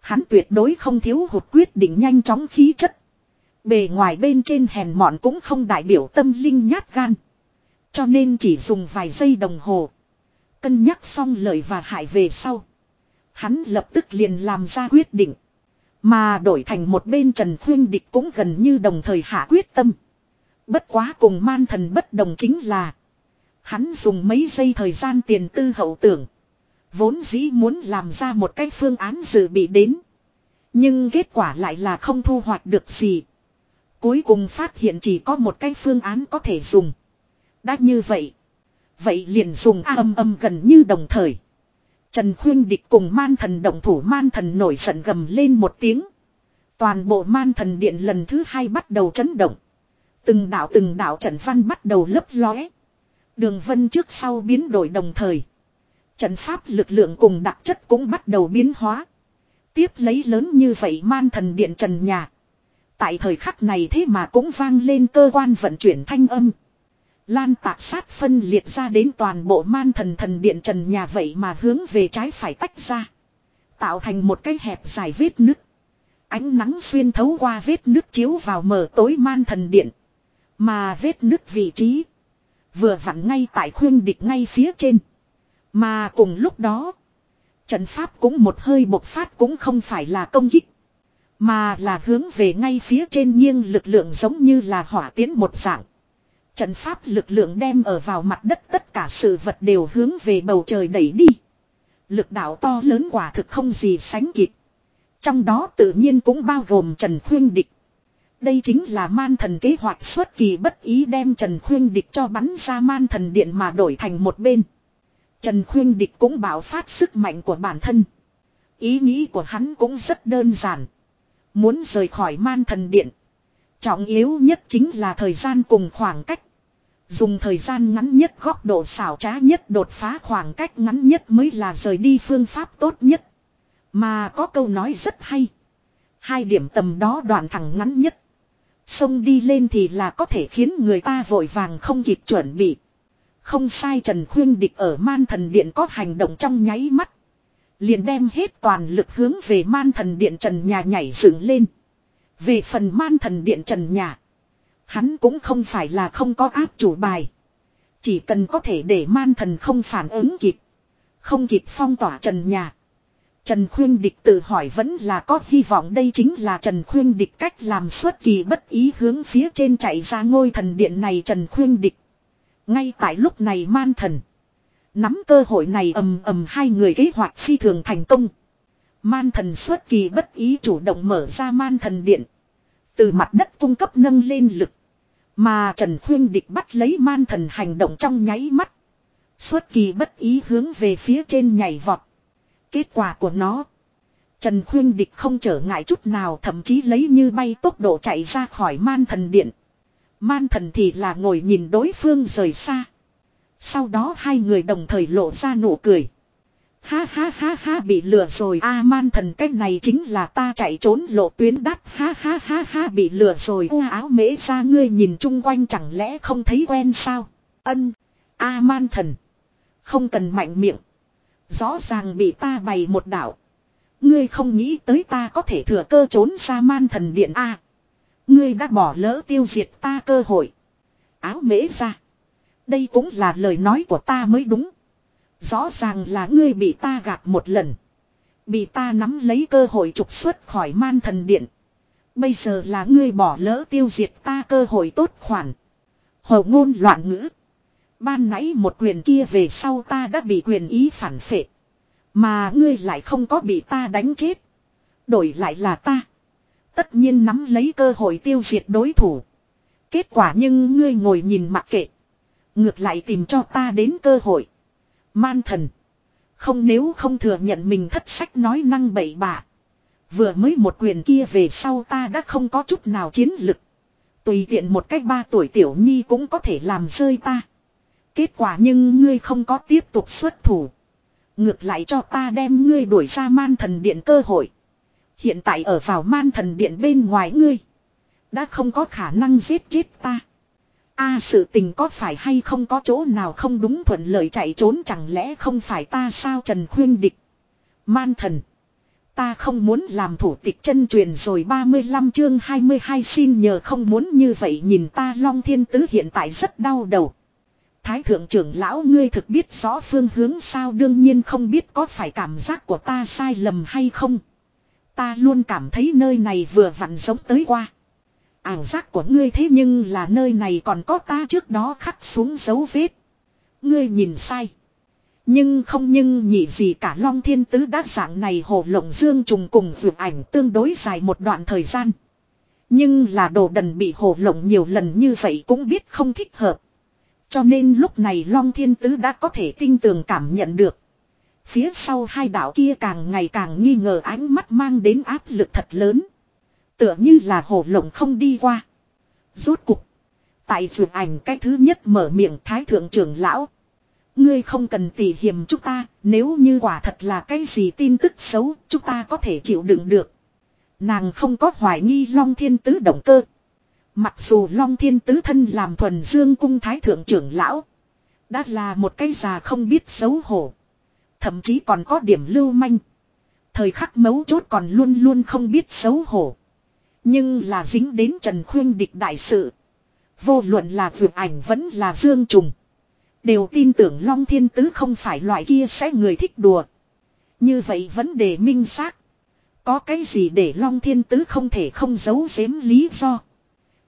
Hắn tuyệt đối không thiếu hụt quyết định nhanh chóng khí chất. Bề ngoài bên trên hèn mọn cũng không đại biểu tâm linh nhát gan. Cho nên chỉ dùng vài giây đồng hồ. Cân nhắc xong lời và hại về sau. Hắn lập tức liền làm ra quyết định. Mà đổi thành một bên Trần Khuyên Địch cũng gần như đồng thời hạ quyết tâm. Bất quá cùng man thần bất đồng chính là. Hắn dùng mấy giây thời gian tiền tư hậu tưởng. Vốn dĩ muốn làm ra một cái phương án dự bị đến. Nhưng kết quả lại là không thu hoạch được gì. Cuối cùng phát hiện chỉ có một cái phương án có thể dùng. Đã như vậy. Vậy liền dùng âm âm gần như đồng thời. Trần Khuyên Địch cùng man thần động thủ, man thần nổi giận gầm lên một tiếng. Toàn bộ man thần điện lần thứ hai bắt đầu chấn động. Từng đạo từng đạo trận văn bắt đầu lấp lóe. Đường vân trước sau biến đổi đồng thời. Trận pháp lực lượng cùng đặc chất cũng bắt đầu biến hóa. Tiếp lấy lớn như vậy man thần điện trần nhà. Tại thời khắc này thế mà cũng vang lên cơ quan vận chuyển thanh âm. Lan tạc sát phân liệt ra đến toàn bộ man thần thần điện trần nhà vậy mà hướng về trái phải tách ra. Tạo thành một cái hẹp dài vết nứt. Ánh nắng xuyên thấu qua vết nứt chiếu vào mở tối man thần điện. Mà vết nứt vị trí. Vừa vặn ngay tại khuyên địch ngay phía trên. Mà cùng lúc đó. Trận pháp cũng một hơi bộc phát cũng không phải là công kích. Mà là hướng về ngay phía trên nghiêng lực lượng giống như là hỏa tiến một dạng. Trận pháp lực lượng đem ở vào mặt đất tất cả sự vật đều hướng về bầu trời đẩy đi. Lực đạo to lớn quả thực không gì sánh kịp. Trong đó tự nhiên cũng bao gồm Trần Khuyên Địch. Đây chính là man thần kế hoạch xuất kỳ bất ý đem Trần Khuyên Địch cho bắn ra man thần điện mà đổi thành một bên. Trần Khuyên Địch cũng bảo phát sức mạnh của bản thân. Ý nghĩ của hắn cũng rất đơn giản. Muốn rời khỏi man thần điện. Trọng yếu nhất chính là thời gian cùng khoảng cách. Dùng thời gian ngắn nhất, góc độ xảo trá nhất, đột phá khoảng cách ngắn nhất mới là rời đi phương pháp tốt nhất. Mà có câu nói rất hay. Hai điểm tầm đó đoạn thẳng ngắn nhất. Xông đi lên thì là có thể khiến người ta vội vàng không kịp chuẩn bị. Không sai Trần Khuyên Địch ở man thần điện có hành động trong nháy mắt. Liền đem hết toàn lực hướng về man thần điện trần nhà nhảy dựng lên. Về phần man thần điện trần nhà. Hắn cũng không phải là không có áp chủ bài. Chỉ cần có thể để man thần không phản ứng kịp. Không kịp phong tỏa trần nhà. Trần Khuyên Địch tự hỏi vẫn là có hy vọng đây chính là Trần Khuyên Địch cách làm xuất kỳ bất ý hướng phía trên chạy ra ngôi thần điện này Trần Khuyên Địch. Ngay tại lúc này man thần. Nắm cơ hội này ầm ầm hai người kế hoạch phi thường thành công. Man thần xuất kỳ bất ý chủ động mở ra man thần điện. Từ mặt đất cung cấp nâng lên lực. Mà Trần Khuyên Địch bắt lấy man thần hành động trong nháy mắt. Xuất kỳ bất ý hướng về phía trên nhảy vọt. Kết quả của nó. Trần Khuyên Địch không trở ngại chút nào, thậm chí lấy như bay tốc độ chạy ra khỏi man thần điện. Man thần thì là ngồi nhìn đối phương rời xa. Sau đó hai người đồng thời lộ ra nụ cười. Ha ha ha ha bị lừa rồi. A, man thần cách này chính là ta chạy trốn lộ tuyến đắt. Ha ha ha ha bị lừa rồi. U áo mễ ra ngươi nhìn chung quanh chẳng lẽ không thấy quen sao? Ân. A, man thần. Không cần mạnh miệng. Rõ ràng bị ta bày một đạo. Ngươi không nghĩ tới ta có thể thừa cơ trốn ra man thần điện a ngươi đã bỏ lỡ tiêu diệt ta cơ hội áo mễ ra đây cũng là lời nói của ta mới đúng Rõ ràng là ngươi bị ta gạt một lần. Bị ta nắm lấy cơ hội trục xuất khỏi man thần điện. Bây giờ là ngươi bỏ lỡ tiêu diệt ta cơ hội tốt khoản. Hồ ngôn loạn ngữ. Ban nãy một quyền kia về sau ta đã bị quyền ý phản phệ. Mà ngươi lại không có bị ta đánh chết. Đổi lại là ta. Tất nhiên nắm lấy cơ hội tiêu diệt đối thủ. Kết quả nhưng ngươi ngồi nhìn mặc kệ. Ngược lại tìm cho ta đến cơ hội. Man thần. Không nếu không thừa nhận mình thất sách nói năng bậy bạ. Vừa mới một quyền kia về sau ta đã không có chút nào chiến lực. Tùy tiện một cách ba tuổi tiểu nhi cũng có thể làm rơi ta. Kết quả nhưng ngươi không có tiếp tục xuất thủ. Ngược lại cho ta đem ngươi đuổi ra man thần điện cơ hội. Hiện tại ở vào man thần điện bên ngoài ngươi. Đã không có khả năng giết chết ta a sự tình có phải hay không có chỗ nào không đúng thuận lợi chạy trốn chẳng lẽ không phải ta sao Trần Khuyên Địch. Man thần. Ta không muốn làm thủ tịch chân truyền rồi 35 chương 22 xin nhờ không muốn như vậy nhìn ta Long Thiên Tứ hiện tại rất đau đầu. Thái thượng trưởng lão ngươi thực biết rõ phương hướng sao đương nhiên không biết có phải cảm giác của ta sai lầm hay không. Ta luôn cảm thấy nơi này vừa vặn giống tới qua. Ảo giác của ngươi thế nhưng là nơi này còn có ta trước đó khắc xuống dấu vết. Ngươi nhìn sai. Nhưng không nhưng nhị gì cả Long Thiên Tứ đát dạng này hồ lộng dương trùng cùng vượt ảnh tương đối dài một đoạn thời gian. Nhưng là đồ đần bị hồ lộng nhiều lần như vậy cũng biết không thích hợp. Cho nên lúc này Long Thiên Tứ đã có thể tinh tường cảm nhận được. Phía sau hai đạo kia càng ngày càng nghi ngờ ánh mắt mang đến áp lực thật lớn. Tựa như là hồ lộng không đi qua. Rốt cục. Tại vườn ảnh cái thứ nhất mở miệng thái thượng trưởng lão. Ngươi không cần tỉ hiểm chúng ta, nếu như quả thật là cái gì tin tức xấu, chúng ta có thể chịu đựng được. Nàng không có hoài nghi Long Thiên Tứ động cơ. Mặc dù Long Thiên Tứ thân làm thuần dương cung thái thượng trưởng lão. Đã là một cái già không biết xấu hổ. Thậm chí còn có điểm lưu manh. Thời khắc mấu chốt còn luôn luôn không biết xấu hổ. Nhưng là dính đến Trần Khuyên địch đại sự. Vô luận là vượt ảnh vẫn là dương trùng. Đều tin tưởng Long Thiên Tứ không phải loại kia sẽ người thích đùa. Như vậy vấn đề minh xác. Có cái gì để Long Thiên Tứ không thể không giấu giếm lý do.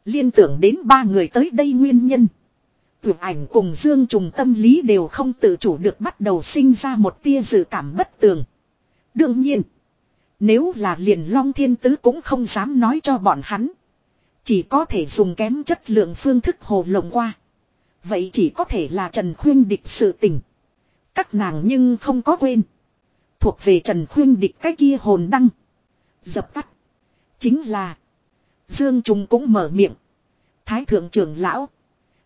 Liên tưởng đến ba người tới đây nguyên nhân. Tưởng ảnh cùng Dương Trùng tâm lý đều không tự chủ được bắt đầu sinh ra một tia dự cảm bất tường. Đương nhiên. Nếu là liền long thiên tứ cũng không dám nói cho bọn hắn. Chỉ có thể dùng kém chất lượng phương thức hồ lộng qua. Vậy chỉ có thể là Trần Khuyên địch sự tình. Các nàng nhưng không có quên. Thuộc về Trần Khuyên địch cái kia hồn đăng. Dập tắt. Chính là. Dương Trung cũng mở miệng. Thái thượng trưởng lão.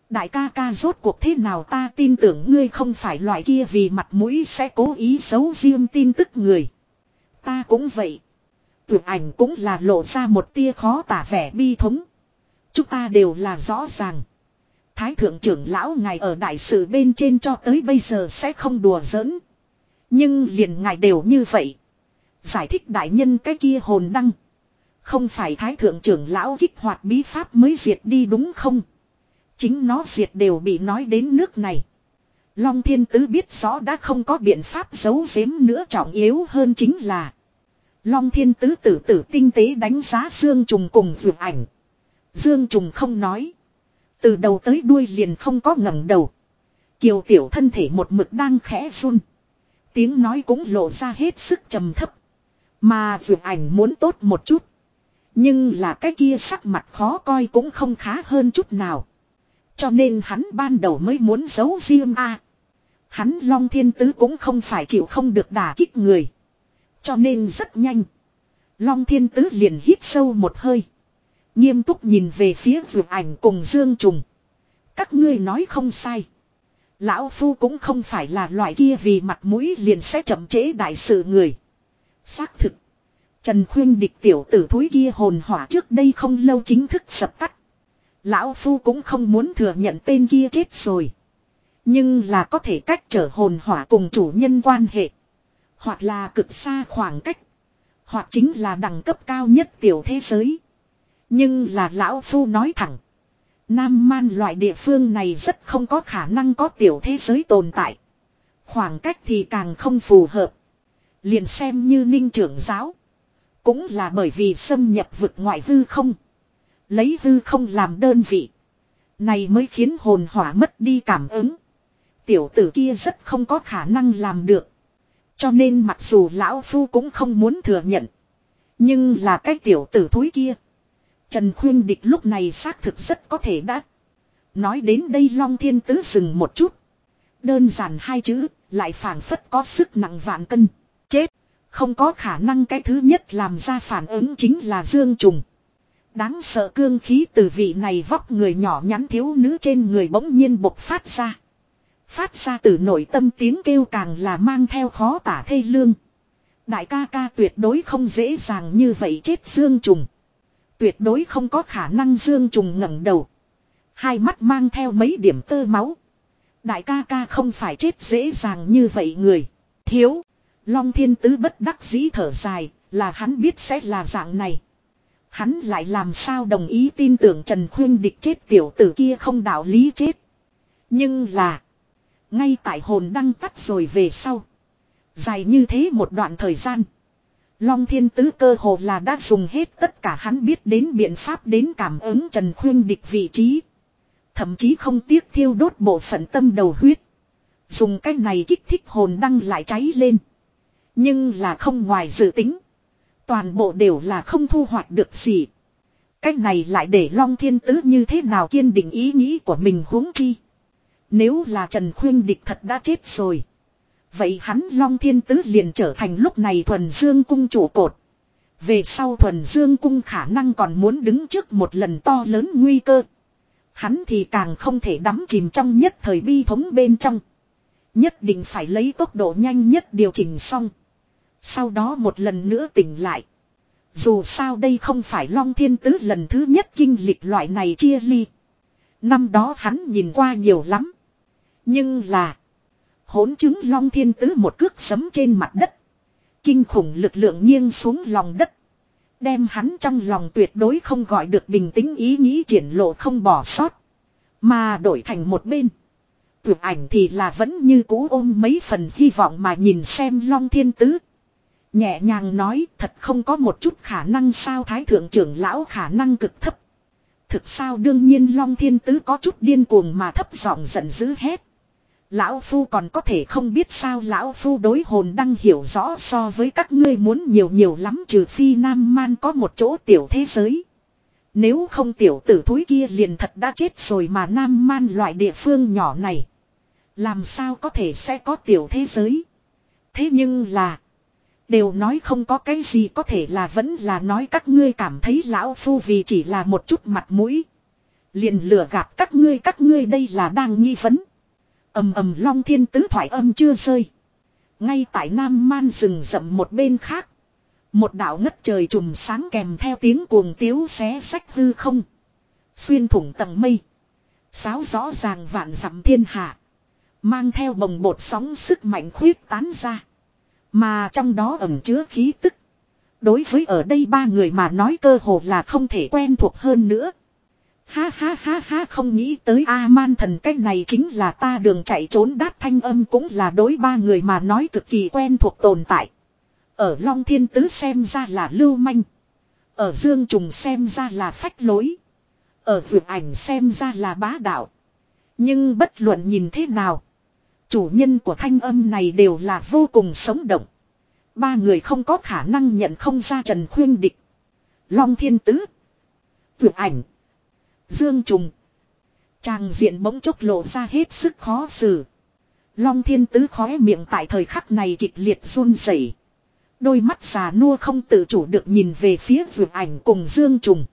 Đại ca ca rốt cuộc thế nào ta tin tưởng ngươi không phải loại kia vì mặt mũi sẽ cố ý xấu riêng tin tức người. Ta cũng vậy. Tưởng ảnh cũng là lộ ra một tia khó tả vẻ bi thống. Chúng ta đều là rõ ràng. Thái thượng trưởng lão ngài ở đại sự bên trên cho tới bây giờ sẽ không đùa giỡn. Nhưng liền ngài đều như vậy. Giải thích đại nhân cái kia hồn đăng. Không phải thái thượng trưởng lão kích hoạt bí pháp mới diệt đi đúng không? Chính nó diệt đều bị nói đến nước này. Long thiên tứ biết rõ đã không có biện pháp giấu giếm nữa, trọng yếu hơn chính là. Long thiên tứ tử tử tinh tế đánh giá Dương Trùng cùng vượt ảnh. Dương Trùng không nói. Từ đầu tới đuôi liền không có ngẩng đầu. Kiều tiểu thân thể một mực đang khẽ run. Tiếng nói cũng lộ ra hết sức trầm thấp. Mà vượt ảnh muốn tốt một chút. Nhưng là cái kia sắc mặt khó coi cũng không khá hơn chút nào. Cho nên hắn ban đầu mới muốn giấu riêng a. Hắn Long Thiên Tứ cũng không phải chịu không được đả kích người. Cho nên rất nhanh. Long Thiên Tứ liền hít sâu một hơi. Nghiêm túc nhìn về phía vượt ảnh cùng Dương Trùng. Các ngươi nói không sai. Lão Phu cũng không phải là loại kia vì mặt mũi liền sẽ chậm chế đại sự người. Xác thực. Trần Khuyên địch tiểu tử thúi kia hồn hỏa trước đây không lâu chính thức sập tắt. Lão Phu cũng không muốn thừa nhận tên kia chết rồi. Nhưng là có thể cách trở hồn hỏa cùng chủ nhân quan hệ. Hoặc là cực xa khoảng cách. Hoặc chính là đẳng cấp cao nhất tiểu thế giới. Nhưng là Lão Phu nói thẳng. Nam man loại địa phương này rất không có khả năng có tiểu thế giới tồn tại. Khoảng cách thì càng không phù hợp. Liền xem như ninh trưởng giáo. Cũng là bởi vì xâm nhập vực ngoại hư không. Lấy hư không làm đơn vị. Này mới khiến hồn hỏa mất đi cảm ứng. Tiểu tử kia rất không có khả năng làm được. Cho nên mặc dù lão phu cũng không muốn thừa nhận. Nhưng là cái tiểu tử thúi kia. Trần Khuyên Địch lúc này xác thực rất có thể đã. Nói đến đây Long Thiên Tứ dừng một chút. Đơn giản hai chữ, lại phản phất có sức nặng vạn cân. Chết. Không có khả năng cái thứ nhất làm ra phản ứng chính là Dương Trùng. Đáng sợ cương khí từ vị này vóc người nhỏ nhắn thiếu nữ trên người bỗng nhiên bộc phát ra. Phát ra từ nội tâm tiếng kêu càng là mang theo khó tả thê lương. Đại ca ca tuyệt đối không dễ dàng như vậy chết Dương Trùng. Tuyệt đối không có khả năng Dương Trùng ngẩng đầu. Hai mắt mang theo mấy điểm tơ máu. Đại ca ca không phải chết dễ dàng như vậy người. Thiếu. Long thiên tứ bất đắc dĩ thở dài, là hắn biết sẽ là dạng này. Hắn lại làm sao đồng ý tin tưởng Trần Khuyên địch chết tiểu tử kia không đạo lý chết. Nhưng là. Ngay tại hồn đăng tắt rồi về sau. Dài như thế một đoạn thời gian. Long thiên tứ cơ hồ là đã dùng hết tất cả hắn biết đến biện pháp đến cảm ứng Trần Khuyên địch vị trí. Thậm chí không tiếc thiêu đốt bộ phận tâm đầu huyết. Dùng cách này kích thích hồn đăng lại cháy lên. Nhưng là không ngoài dự tính. Toàn bộ đều là không thu hoạch được gì. Cách này lại để Long Thiên Tứ như thế nào kiên định ý nghĩ của mình huống chi. Nếu là Trần Khuyên Địch thật đã chết rồi. Vậy hắn Long Thiên Tứ liền trở thành lúc này thuần dương cung chủ cột. Về sau thuần dương cung khả năng còn muốn đứng trước một lần to lớn nguy cơ. Hắn thì càng không thể đắm chìm trong nhất thời bi thống bên trong. Nhất định phải lấy tốc độ nhanh nhất điều chỉnh xong. Sau đó một lần nữa tỉnh lại. Dù sao đây không phải Long Thiên Tứ lần thứ nhất kinh lịch loại này chia ly. Năm đó hắn nhìn qua nhiều lắm. Nhưng là. Hỗn chứng Long Thiên Tứ một cước sấm trên mặt đất. Kinh khủng lực lượng nghiêng xuống lòng đất. Đem hắn trong lòng tuyệt đối không gọi được bình tĩnh ý nghĩ triển lộ không bỏ sót. Mà đổi thành một bên. Tuyệt ảnh thì là vẫn như cũ ôm mấy phần hy vọng mà nhìn xem Long Thiên Tứ. Nhẹ nhàng nói, thật không có một chút khả năng sao Thái Thượng trưởng lão khả năng cực thấp. Thực sao đương nhiên Long Thiên Tứ có chút điên cuồng mà thấp giọng giận dữ hết. Lão Phu còn có thể không biết sao Lão Phu đối hồn đang hiểu rõ so với các ngươi muốn nhiều nhiều lắm trừ phi Nam Man có một chỗ tiểu thế giới. Nếu không tiểu tử thúi kia liền thật đã chết rồi mà Nam Man loại địa phương nhỏ này. Làm sao có thể sẽ có tiểu thế giới. Thế nhưng là. Đều nói không có cái gì có thể là vẫn là nói các ngươi cảm thấy lão phu vì chỉ là một chút mặt mũi. Liền lừa gạt các ngươi các ngươi đây là đang nghi vấn ầm ầm long thiên tứ thoại âm chưa rơi. Ngay tại Nam Man rừng rậm một bên khác. Một đạo ngất trời trùm sáng kèm theo tiếng cuồng tiếu xé sách hư không. Xuyên thủng tầng mây. Sáo rõ ràng vạn dặm thiên hạ. Mang theo bồng bột sóng sức mạnh khuyết tán ra. Mà trong đó ẩm chứa khí tức. Đối với ở đây ba người mà nói cơ hồ là không thể quen thuộc hơn nữa. Ha ha ha ha không nghĩ tới A-man thần cách này chính là ta đường chạy trốn đát thanh âm cũng là đối ba người mà nói cực kỳ quen thuộc tồn tại. Ở Long Thiên Tứ xem ra là lưu manh. Ở Dương Trùng xem ra là phách lối. Ở vượt ảnh xem ra là bá đạo. Nhưng bất luận nhìn thế nào. Chủ nhân của thanh âm này đều là vô cùng sống động. Ba người không có khả năng nhận không ra Trần Khuyên Địch. Long Thiên Tứ. Vượt ảnh. Dương Trùng. Tràng diện bỗng chốc lộ ra hết sức khó xử. Long thiên tứ khóe miệng tại thời khắc này kịch liệt run rẩy. Đôi mắt già nua không tự chủ được nhìn về phía vượt ảnh cùng Dương Trùng.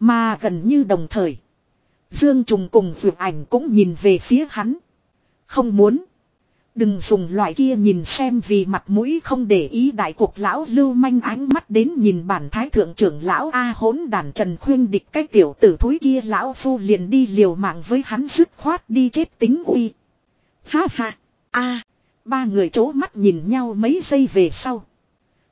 Mà gần như đồng thời. Dương Trùng cùng vượt ảnh cũng nhìn về phía hắn. Không muốn. Đừng dùng loại kia nhìn xem vì mặt mũi không để ý đại cuộc lão lưu manh ánh mắt đến nhìn bản thái thượng trưởng lão A hỗn đàn trần khuyên địch cái tiểu tử thúi kia lão phu liền đi liều mạng với hắn dứt khoát đi chết tính uy. Ha ha, a ba người chố mắt nhìn nhau mấy giây về sau.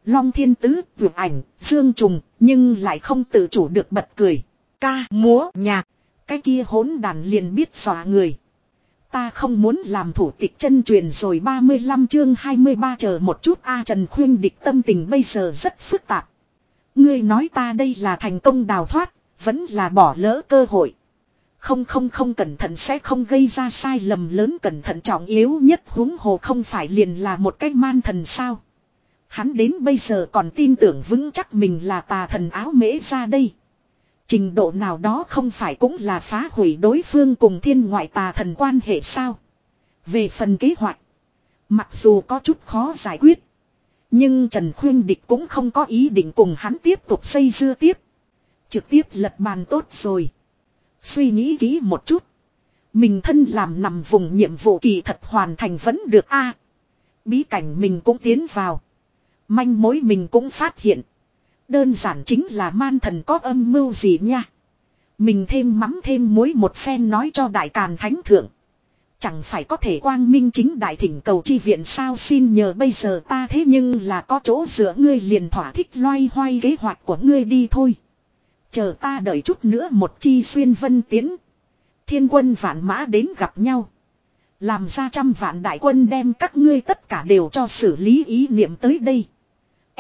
Long thiên tứ, vượt ảnh, dương trùng, nhưng lại không tự chủ được bật cười. Ca, múa, nhạc, cái kia hỗn đàn liền biết xóa người. Ta không muốn làm thủ tịch chân truyền rồi 35 chương 23 chờ một chút A Trần Khuyên địch tâm tình bây giờ rất phức tạp. Ngươi nói ta đây là thành công đào thoát, vẫn là bỏ lỡ cơ hội. Không không không cẩn thận sẽ không gây ra sai lầm lớn cẩn thận trọng yếu nhất huống hồ không phải liền là một cái man thần sao. Hắn đến bây giờ còn tin tưởng vững chắc mình là tà thần áo mễ ra đây. Trình độ nào đó không phải cũng là phá hủy đối phương cùng thiên ngoại tà thần quan hệ sao. Về phần kế hoạch. Mặc dù có chút khó giải quyết. Nhưng Trần Khuyên Địch cũng không có ý định cùng hắn tiếp tục xây dưa tiếp. Trực tiếp lật bàn tốt rồi. Suy nghĩ kỹ một chút. Mình thân làm nằm vùng nhiệm vụ kỳ thật hoàn thành vẫn được a Bí cảnh mình cũng tiến vào. Manh mối mình cũng phát hiện. Đơn giản chính là man thần có âm mưu gì nha. Mình thêm mắm thêm muối một phen nói cho đại càn thánh thượng. Chẳng phải có thể quang minh chính đại thỉnh cầu chi viện sao xin nhờ bây giờ ta thế nhưng là có chỗ giữa ngươi liền thỏa thích loay hoay kế hoạch của ngươi đi thôi. Chờ ta đợi chút nữa một chi xuyên vân tiến. Thiên quân vạn mã đến gặp nhau. Làm ra trăm vạn đại quân đem các ngươi tất cả đều cho xử lý ý niệm tới đây.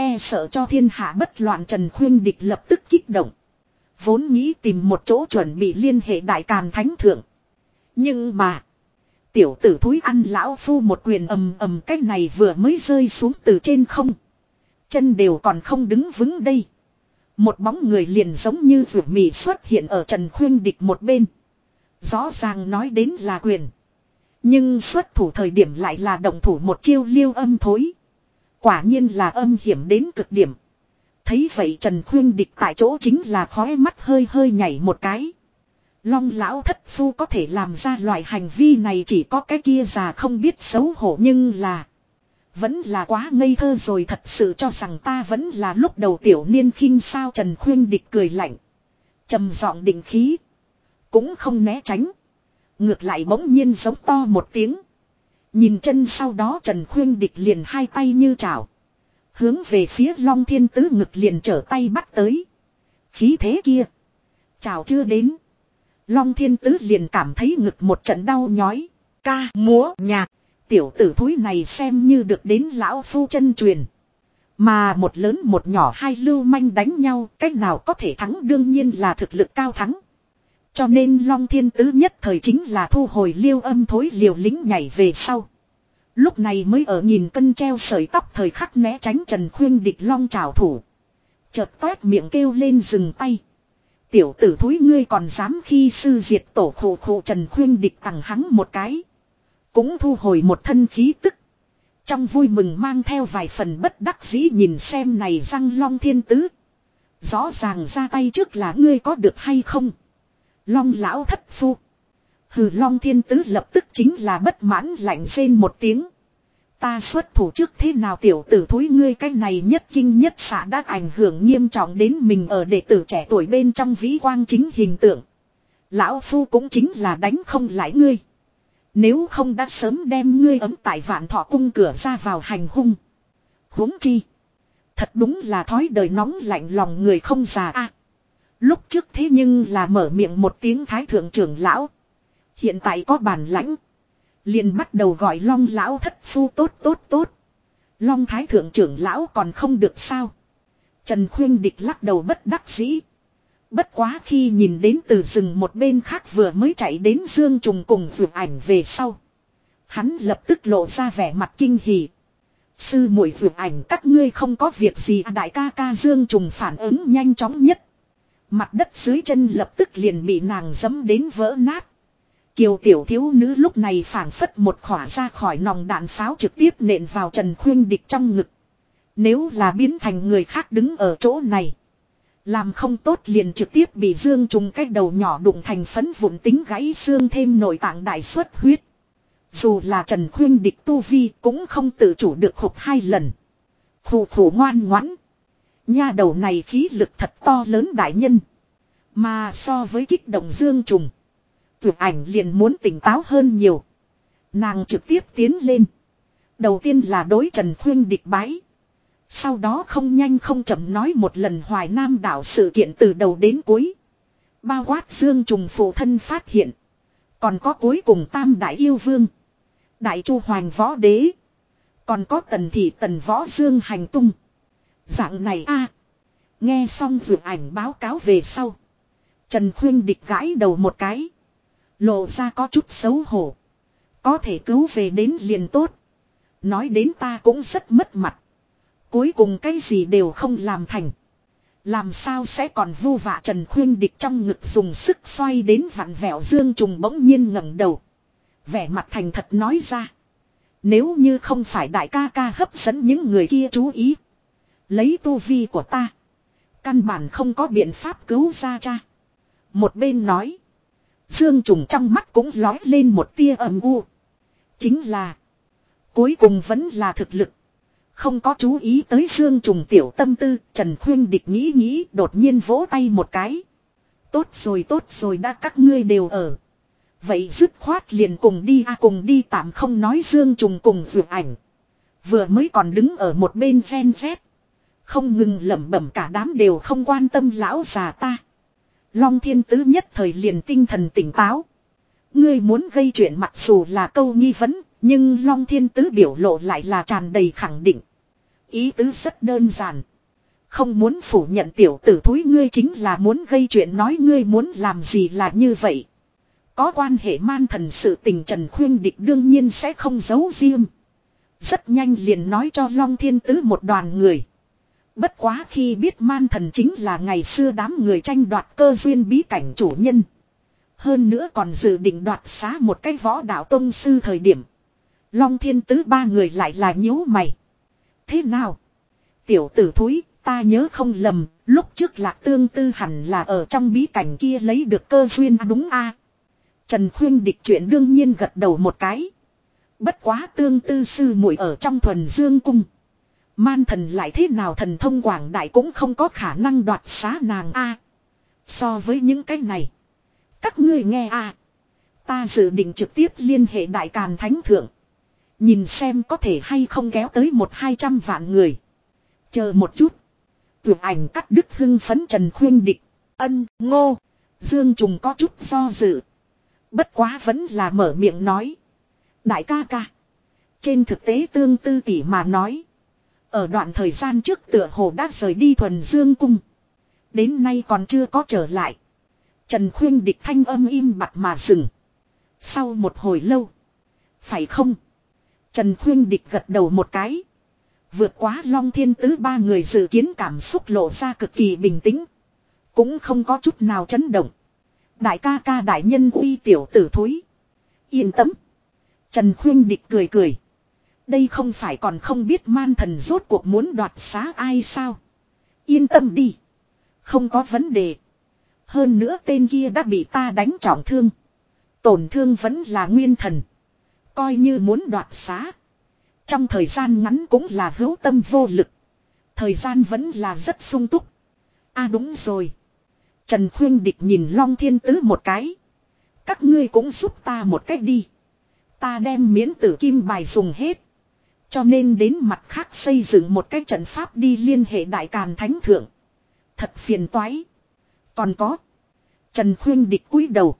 E sợ cho thiên hạ bất loạn Trần Khuyên Địch lập tức kích động. Vốn nghĩ tìm một chỗ chuẩn bị liên hệ đại càn thánh thượng. Nhưng mà. Tiểu tử thúi ăn lão phu một quyền ầm ầm cái này vừa mới rơi xuống từ trên không. Chân đều còn không đứng vững đây. Một bóng người liền giống như vượt mì xuất hiện ở Trần Khuyên Địch một bên. Rõ ràng nói đến là quyền. Nhưng xuất thủ thời điểm lại là động thủ một chiêu liêu âm thối. Quả nhiên là âm hiểm đến cực điểm. Thấy vậy Trần Khuyên Địch tại chỗ chính là khói mắt hơi hơi nhảy một cái. Long lão thất phu có thể làm ra loại hành vi này chỉ có cái kia già không biết xấu hổ nhưng là. Vẫn là quá ngây thơ rồi thật sự cho rằng ta vẫn là lúc đầu tiểu niên khinh sao Trần Khuyên Địch cười lạnh. trầm giọng định khí. Cũng không né tránh. Ngược lại bỗng nhiên giống to một tiếng. Nhìn chân sau đó Trần Khuyên Địch liền hai tay như chảo. Hướng về phía Long Thiên Tứ ngực liền trở tay bắt tới. Khí thế kia. Chào chưa đến. Long Thiên Tứ liền cảm thấy ngực một trận đau nhói. Ca, múa, nhạc. Tiểu tử thúi này xem như được đến lão phu chân truyền. Mà một lớn một nhỏ hai lưu manh đánh nhau, cách nào có thể thắng đương nhiên là thực lực cao thắng. Cho nên Long Thiên Tứ nhất thời chính là thu hồi liêu âm thối liều lính nhảy về sau. Lúc này mới ở nhìn cân treo sợi tóc thời khắc né tránh Trần Khuyên địch Long trào thủ. Chợt toét miệng kêu lên dừng tay. Tiểu tử thối ngươi còn dám khi sư diệt tổ khổ khổ Trần Khuyên địch tặng hắn một cái. Cũng thu hồi một thân khí tức. Trong vui mừng mang theo vài phần bất đắc dĩ nhìn xem này răng long thiên tứ. Rõ ràng ra tay trước là ngươi có được hay không. Long lão thất phu. Hừ, long thiên tứ lập tức chính là bất mãn lạnh rên một tiếng. Ta xuất thủ trước thế nào tiểu tử thúi ngươi cái này nhất kinh nhất xạ đã ảnh hưởng nghiêm trọng đến mình ở đệ tử trẻ tuổi bên trong vĩ quang chính hình tượng. Lão phu cũng chính là đánh không lại ngươi. Nếu không đã sớm đem ngươi ấm tại vạn thọ cung cửa ra vào hành hung. huống chi. Thật đúng là thói đời nóng lạnh lòng người không già a. Lúc trước thế nhưng là mở miệng một tiếng thái thượng trưởng lão. Hiện tại có bản lãnh. Liền bắt đầu gọi long lão thất phu tốt tốt tốt. Long thái thượng trưởng lão còn không được sao. Trần khuyên địch lắc đầu bất đắc dĩ. Bất quá khi nhìn đến từ rừng một bên khác vừa mới chạy đến Dương Trùng cùng vượt ảnh về sau. Hắn lập tức lộ ra vẻ mặt kinh hỉ. Sư muội vượt ảnh, các ngươi không có việc gì à? đại ca ca Dương Trùng phản ứng nhanh chóng nhất. Mặt đất dưới chân lập tức liền bị nàng dấm đến vỡ nát. Kiều tiểu thiếu nữ lúc này phảng phất một khỏa ra khỏi nòng đạn pháo trực tiếp nện vào Trần Khuyên Địch trong ngực. Nếu là biến thành người khác đứng ở chỗ này. Làm không tốt liền trực tiếp bị dương trùng cái đầu nhỏ đụng thành phấn vụn tính gãy xương thêm nội tạng đại suất huyết. Dù là Trần Khuyên địch tu vi cũng không tự chủ được hụt hai lần. Khủ khủ ngoan ngoãn. Nha đầu này khí lực thật to lớn đại nhân. Mà so với kích động dương trùng. tuyệt ảnh liền muốn tỉnh táo hơn nhiều. Nàng trực tiếp tiến lên. Đầu tiên là đối Trần Khuyên địch bái. Sau đó không nhanh không chậm nói một lần hoài nam đảo sự kiện từ đầu đến cuối. Bao quát dương trùng phụ thân phát hiện. Còn có cuối cùng tam đại yêu vương. Đại chu hoàng võ đế. Còn có tần thị tần võ dương hành tung. Dạng này a Nghe xong vượt ảnh báo cáo về sau. Trần Khuyên địch gãi đầu một cái. Lộ ra có chút xấu hổ. Có thể cứu về đến liền tốt. Nói đến ta cũng rất mất mặt. Cuối cùng cái gì đều không làm thành. Làm sao sẽ còn vu vạ Trần Khuyên Địch trong ngực dùng sức xoay đến vặn vẹo Dương Trùng bỗng nhiên ngẩng đầu. Vẻ mặt thành thật nói ra. Nếu như không phải đại ca ca hấp dẫn những người kia chú ý. Lấy tu vi của ta. Căn bản không có biện pháp cứu ra cha. Một bên nói. Dương trùng trong mắt cũng lói lên một tia ầm u. Chính là. Cuối cùng vẫn là thực lực. Không có chú ý tới Dương trùng tiểu tâm tư. Trần Khuyên địch nghĩ nghĩ, đột nhiên vỗ tay một cái. Tốt rồi tốt rồi, đã các ngươi đều ở. Vậy dứt khoát liền cùng đi a cùng đi, tạm không nói Dương trùng cùng vượt ảnh. Vừa mới còn đứng ở một bên gen z. Không ngừng lẩm bẩm cả đám đều không quan tâm lão già ta. Long thiên tứ nhất thời liền tinh thần tỉnh táo. Ngươi muốn gây chuyện mặc dù là câu nghi vấn, nhưng Long thiên tứ biểu lộ lại là tràn đầy khẳng định. Ý tứ rất đơn giản. Không muốn phủ nhận tiểu tử thúi ngươi chính là muốn gây chuyện nói ngươi muốn làm gì là như vậy. Có quan hệ man thần sự tình Trần Khuyên Địch đương nhiên sẽ không giấu riêng. Rất nhanh liền nói cho Long Thiên Tứ một đoàn người. Bất quá khi biết man thần chính là ngày xưa đám người tranh đoạt cơ duyên bí cảnh chủ nhân. Hơn nữa còn dự định đoạt xá một cái võ đạo tông sư thời điểm. Long thiên tứ ba người lại là nhíu mày. Thế nào? Tiểu tử thúi, ta nhớ không lầm, lúc trước lạc tương tư hẳn là ở trong bí cảnh kia lấy được cơ duyên à, đúng a Trần khuyên địch chuyện đương nhiên gật đầu một cái. Bất quá tương tư sư muội ở trong thuần dương cung. Man thần lại thế nào thần thông quảng đại cũng không có khả năng đoạt xá nàng a. so với những cái này. Các ngươi nghe a. ta dự định trực tiếp liên hệ đại càn thánh thượng. Nhìn xem có thể hay không kéo tới một hai trăm vạn người. Chờ một chút. Tưởng ảnh cắt đứt hưng phấn Trần Khuyên Địch. Ân, ngô. Dương Trùng có chút do dự. Bất quá vẫn là mở miệng nói. Đại ca ca. Trên thực tế tương tư tỷ mà nói. Ở đoạn thời gian trước tựa hồ đã rời đi thuần dương cung. Đến nay còn chưa có trở lại. Trần khuyên địch thanh âm im bặt mà dừng. Sau một hồi lâu. Phải không? Trần khuyên địch gật đầu một cái. Vượt quá long thiên tứ ba người dự kiến cảm xúc lộ ra cực kỳ bình tĩnh. Cũng không có chút nào chấn động. Đại ca ca đại nhân uy tiểu tử thúi. Yên tâm. Trần khuyên địch cười cười. Đây không phải còn không biết man thần rốt cuộc muốn đoạt xá ai sao. Yên tâm đi. Không có vấn đề. Hơn nữa tên kia đã bị ta đánh trọng thương. Tổn thương vẫn là nguyên thần. Coi như muốn đoạt xá. Trong thời gian ngắn cũng là hữu tâm vô lực. Thời gian vẫn là rất sung túc. a à đúng rồi. Trần Khuyên Địch nhìn Long Thiên Tứ một cái. Các ngươi cũng giúp ta một cách đi. Ta đem miễn tử kim bài dùng hết. Cho nên đến mặt khác xây dựng một cái trận pháp đi liên hệ đại càn thánh thượng. Thật phiền toái. Còn có. Trần Khuyên địch cúi đầu.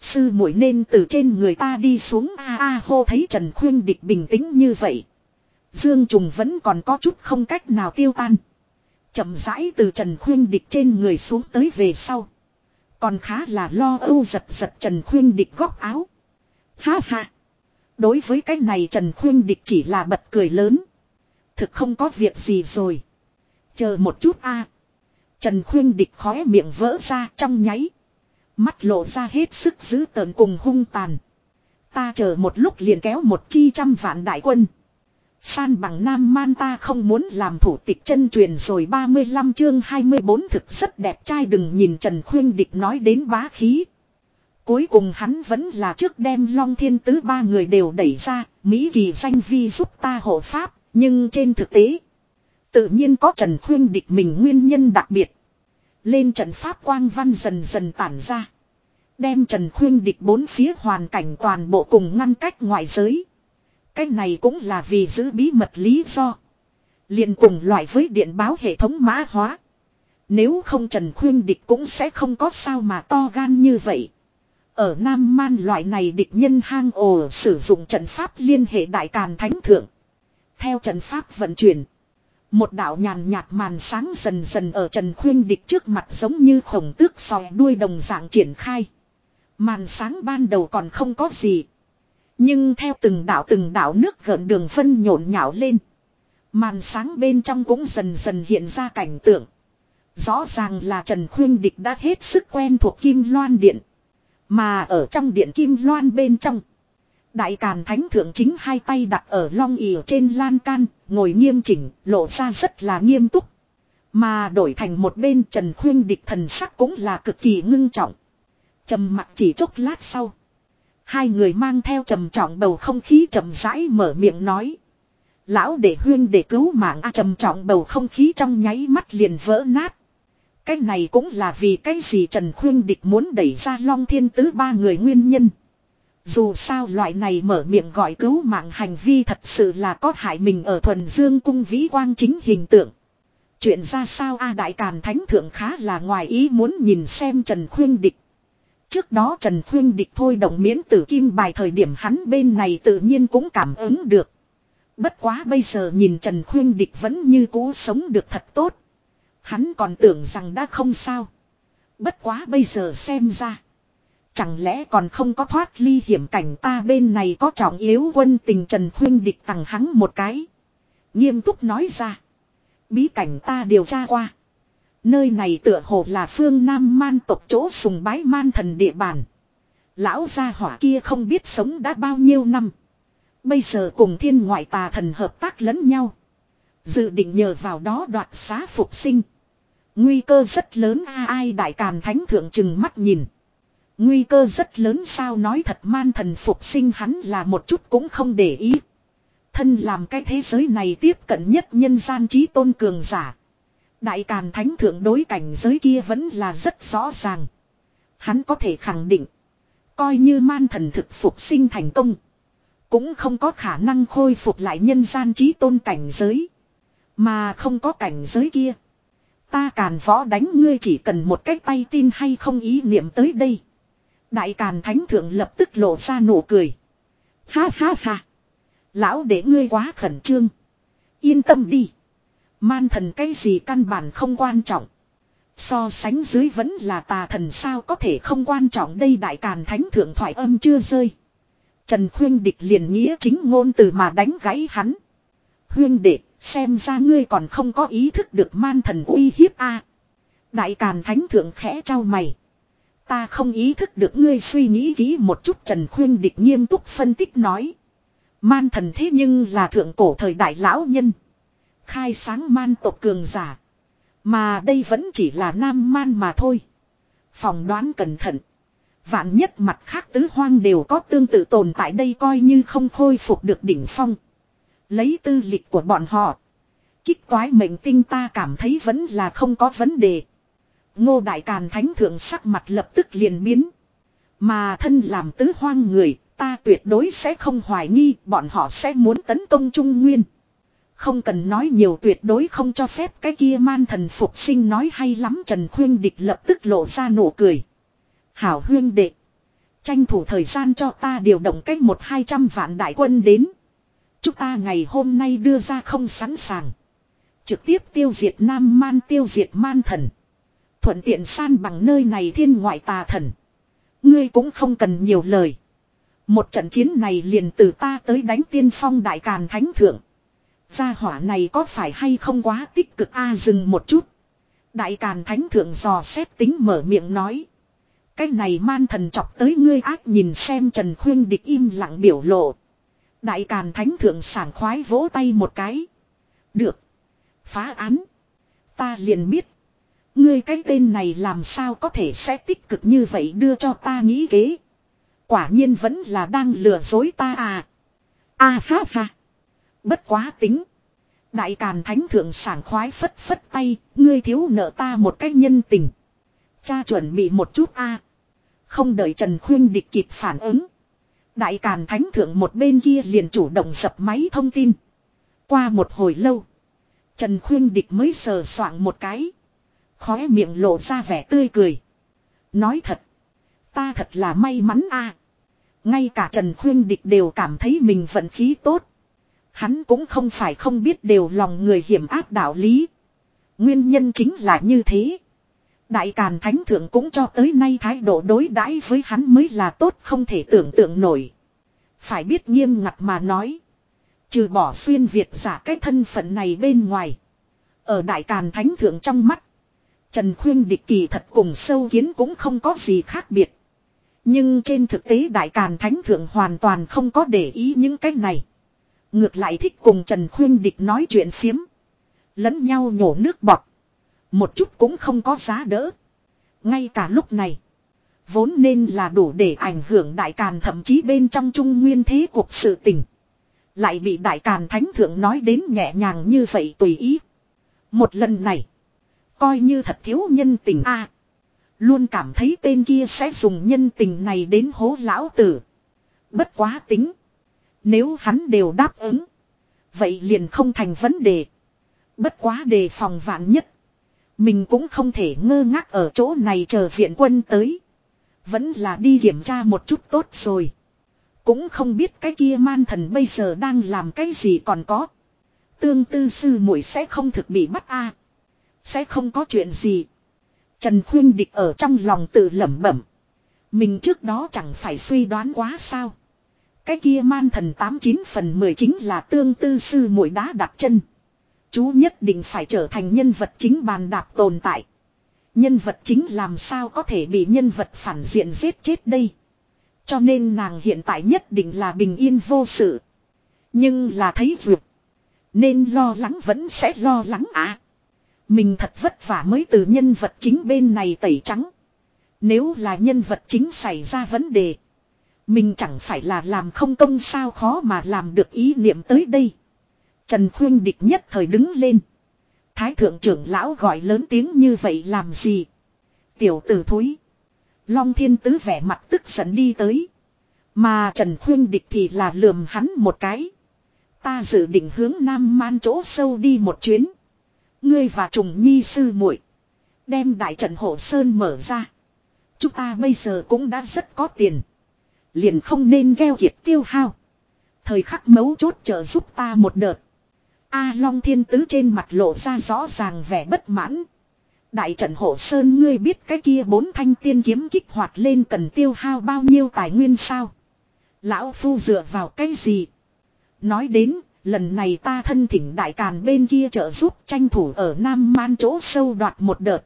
Sư muội nên từ trên người ta đi xuống a a hô thấy Trần Khuyên địch bình tĩnh như vậy. Dương Trùng vẫn còn có chút không cách nào tiêu tan. chậm rãi từ Trần Khuyên địch trên người xuống tới về sau. Còn khá là lo âu giật giật Trần Khuyên địch góc áo. Ha ha. Đối với cái này Trần Khuyên Địch chỉ là bật cười lớn. Thực không có việc gì rồi. Chờ một chút a. Trần Khuyên Địch khóe miệng vỡ ra trong nháy. Mắt lộ ra hết sức giữ tợn cùng hung tàn. Ta chờ một lúc liền kéo một chi trăm vạn đại quân. San bằng Nam Man ta không muốn làm thủ tịch chân truyền rồi 35 chương 24 thực rất đẹp trai đừng nhìn Trần Khuyên Địch nói đến bá khí. Cuối cùng hắn vẫn là trước đem Long Thiên Tứ ba người đều đẩy ra, Mỹ kỳ danh vi giúp ta hộ pháp, nhưng trên thực tế, tự nhiên có Trần Khuyên Địch mình nguyên nhân đặc biệt. Lên trận pháp quang văn dần dần tản ra. Đem Trần Khuyên Địch bốn phía hoàn cảnh toàn bộ cùng ngăn cách ngoại giới. cách này cũng là vì giữ bí mật lý do. liền cùng loại với điện báo hệ thống mã hóa. Nếu không Trần Khuyên Địch cũng sẽ không có sao mà to gan như vậy. Ở Nam Man loại này địch nhân hang ồ sử dụng trận pháp liên hệ đại càn thánh thượng. Theo trận pháp vận chuyển. Một đạo nhàn nhạt màn sáng dần dần ở Trần Khuyên Địch trước mặt giống như khổng tước sòi đuôi đồng dạng triển khai. Màn sáng ban đầu còn không có gì. Nhưng theo từng đạo từng đạo nước gợn đường phân nhộn nhạo lên. Màn sáng bên trong cũng dần dần hiện ra cảnh tượng. Rõ ràng là Trần Khuyên Địch đã hết sức quen thuộc Kim Loan Điện. Mà ở trong điện Kim Loan bên trong. Đại Càn Thánh Thượng chính hai tay đặt ở long ỉa trên lan can, ngồi nghiêm chỉnh, lộ ra rất là nghiêm túc. Mà đổi thành một bên Trần Khuyên Địch thần sắc cũng là cực kỳ ngưng trọng. trầm mặt chỉ chốc lát sau. Hai người mang theo trầm trọng bầu không khí trầm rãi mở miệng nói. Lão để huyên để cứu mạng a trầm trọng bầu không khí trong nháy mắt liền vỡ nát. Cái này cũng là vì cái gì Trần Khuyên Địch muốn đẩy ra Long Thiên Tứ ba người nguyên nhân. Dù sao loại này mở miệng gọi cứu mạng hành vi thật sự là có hại mình ở thuần dương cung vĩ quang chính hình tượng. Chuyện ra sao A Đại Càn Thánh Thượng khá là ngoài ý muốn nhìn xem Trần Khuyên Địch. Trước đó Trần Khuyên Địch thôi động miễn tử kim bài thời điểm hắn bên này tự nhiên cũng cảm ứng được. Bất quá bây giờ nhìn Trần Khuyên Địch vẫn như cũ sống được thật tốt. Hắn còn tưởng rằng đã không sao. Bất quá bây giờ xem ra. Chẳng lẽ còn không có thoát ly hiểm cảnh ta bên này có trọng yếu quân tình Trần Khuyên Địch tặng hắn một cái. Nghiêm túc nói ra. Bí cảnh ta điều tra qua. Nơi này tựa hồ là phương Nam man tộc chỗ sùng bái man thần địa bàn. Lão gia hỏa kia không biết sống đã bao nhiêu năm. Bây giờ cùng thiên ngoại tà thần hợp tác lẫn nhau. Dự định nhờ vào đó đoạt xá phục sinh. Nguy cơ rất lớn, a, ai đại càn thánh thượng chừng mắt nhìn. Nguy cơ rất lớn, sao nói thật, man thần phục sinh hắn là một chút cũng không để ý. Thân làm cái thế giới này tiếp cận nhất nhân gian trí tôn cường giả. Đại Càn Thánh Thượng đối cảnh giới kia vẫn là rất rõ ràng. Hắn có thể khẳng định. Coi như man thần thực phục sinh thành công. Cũng không có khả năng khôi phục lại nhân gian trí tôn cảnh giới. Mà không có cảnh giới kia. Ta càn võ đánh ngươi chỉ cần một cái tay tin hay không ý niệm tới đây. Đại càn thánh thượng lập tức lộ ra nụ cười. Ha ha ha. Lão để ngươi quá khẩn trương. Yên tâm đi. Man thần cái gì căn bản không quan trọng. So sánh dưới vẫn là tà thần sao có thể không quan trọng đây đại càn thánh thượng thoại âm chưa rơi. Trần Khuyên Địch liền nghĩa chính ngôn từ mà đánh gãy hắn. Huyên đệ, xem ra ngươi còn không có ý thức được man thần uy hiếp a. Đại Càn Thánh Thượng khẽ trao mày. Ta không ý thức được ngươi suy nghĩ kỹ một chút, Trần Khuyên Địch nghiêm túc phân tích nói. Man thần thế nhưng là thượng cổ thời đại lão nhân. Khai sáng man tộc cường giả. Mà đây vẫn chỉ là nam man mà thôi. Phòng đoán cẩn thận. Vạn nhất mặt khác tứ hoang đều có tương tự tồn tại đây coi như không khôi phục được đỉnh phong. Lấy tư lịch của bọn họ. Kích toái mệnh tinh ta cảm thấy vẫn là không có vấn đề. Ngô Đại Càn Thánh Thượng sắc mặt lập tức liền biến. Mà thân làm tứ hoang người, ta tuyệt đối sẽ không hoài nghi bọn họ sẽ muốn tấn công Trung Nguyên. Không cần nói nhiều tuyệt đối không cho phép cái kia man thần phục sinh nói hay lắm Trần Khuyên Địch lập tức lộ ra nụ cười. Hảo huyên đệ. Tranh thủ thời gian cho ta điều động cách một hai trăm vạn đại quân đến. Chúng ta ngày hôm nay đưa ra không sẵn sàng. Trực tiếp tiêu diệt Nam Man, tiêu diệt man thần. Thuận tiện san bằng nơi này thiên ngoại tà thần. Ngươi cũng không cần nhiều lời. Một trận chiến này liền từ ta tới đánh tiên phong đại càn thánh thượng. Gia hỏa này có phải hay không quá tích cực a, dừng một chút. Đại càn thánh thượng dò xét tính mở miệng nói. Cái này man thần chọc tới ngươi ác nhìn xem Trần Khuyên địch im lặng biểu lộ. Đại Càn Thánh Thượng sảng khoái vỗ tay một cái. Được. Phá án. Ta liền biết. Ngươi cái tên này làm sao có thể sẽ tích cực như vậy đưa cho ta nghĩ kế. Quả nhiên vẫn là đang lừa dối ta à. A ha ha. Bất quá tính. Đại Càn Thánh Thượng sảng khoái phất phất tay. Ngươi thiếu nợ ta một cách nhân tình. Cha chuẩn bị một chút a. Không đợi Trần Khuyên địch kịp phản ứng. Đại Càn Thánh Thượng một bên kia liền chủ động dập máy thông tin. Qua một hồi lâu. Trần Khuyên địch mới sờ soạng một cái. Khóe miệng lộ ra vẻ tươi cười. Nói thật. Ta thật là may mắn a. Ngay cả Trần Khuyên địch đều cảm thấy mình vận khí tốt. Hắn cũng không phải không biết đều lòng người hiểm ác đạo lý. Nguyên nhân chính là như thế. Đại Càn Thánh Thượng cũng cho tới nay thái độ đối đãi với hắn mới là tốt không thể tưởng tượng nổi. Phải biết nghiêm ngặt mà nói. Trừ bỏ xuyên Việt giả cái thân phận này bên ngoài. Ở Đại Càn Thánh Thượng trong mắt. Trần Khuyên địch kỳ thật cùng sâu kiến cũng không có gì khác biệt. Nhưng trên thực tế Đại Càn Thánh Thượng hoàn toàn không có để ý những cái này. Ngược lại thích cùng Trần Khuyên địch nói chuyện phiếm. Lẫn nhau nhổ nước bọt. Một chút cũng không có giá đỡ. Ngay cả lúc này. Vốn nên là đủ để ảnh hưởng đại càn thậm chí bên trong trung nguyên thế cuộc sự tình. Lại bị đại càn thánh thượng nói đến nhẹ nhàng như vậy tùy ý. Một lần này. Coi như thật thiếu nhân tình a Luôn cảm thấy tên kia sẽ dùng nhân tình này đến hố lão tử. Bất quá tính. Nếu hắn đều đáp ứng. Vậy liền không thành vấn đề. Bất quá đề phòng vạn nhất. Mình cũng không thể ngơ ngác ở chỗ này chờ viện quân tới. Vẫn là đi kiểm tra một chút tốt rồi. Cũng không biết cái kia man thần bây giờ đang làm cái gì còn có. Tương tư sư muội sẽ không thực bị bắt a Sẽ không có chuyện gì. Trần Khuyên Địch ở trong lòng tự lẩm bẩm. Mình trước đó chẳng phải suy đoán quá sao. Cái kia man thần 89 phần 10 chính là tương tư sư muội đá đặt chân. Chú nhất định phải trở thành nhân vật chính bàn đạp tồn tại. Nhân vật chính làm sao có thể bị nhân vật phản diện giết chết đây. Cho nên nàng hiện tại nhất định là bình yên vô sự. Nhưng là thấy vượt. Nên lo lắng vẫn sẽ lo lắng à. Mình thật vất vả mới từ nhân vật chính bên này tẩy trắng. Nếu là nhân vật chính xảy ra vấn đề. Mình chẳng phải là làm không công sao khó mà làm được ý niệm tới đây. Trần Khuyên Địch nhất thời đứng lên. Thái thượng trưởng lão gọi lớn tiếng như vậy làm gì? Tiểu tử thúi. Long thiên tứ vẻ mặt tức giận đi tới. Mà Trần Khuyên Địch thì là lườm hắn một cái. Ta dự định hướng Nam Man chỗ sâu đi một chuyến. Ngươi và trùng nhi sư muội, Đem đại trận hộ sơn mở ra. Chúng ta bây giờ cũng đã rất có tiền. Liền không nên gheo kiệt tiêu hao. Thời khắc mấu chốt trợ giúp ta một đợt. A Long Thiên Tứ trên mặt lộ ra rõ ràng vẻ bất mãn. Đại trận hộ sơn ngươi biết cái kia bốn thanh tiên kiếm kích hoạt lên cần tiêu hao bao nhiêu tài nguyên sao? Lão Phu dựa vào cái gì? Nói đến, lần này ta thân thỉnh đại càn bên kia trợ giúp tranh thủ ở Nam Man chỗ sâu đoạt một đợt.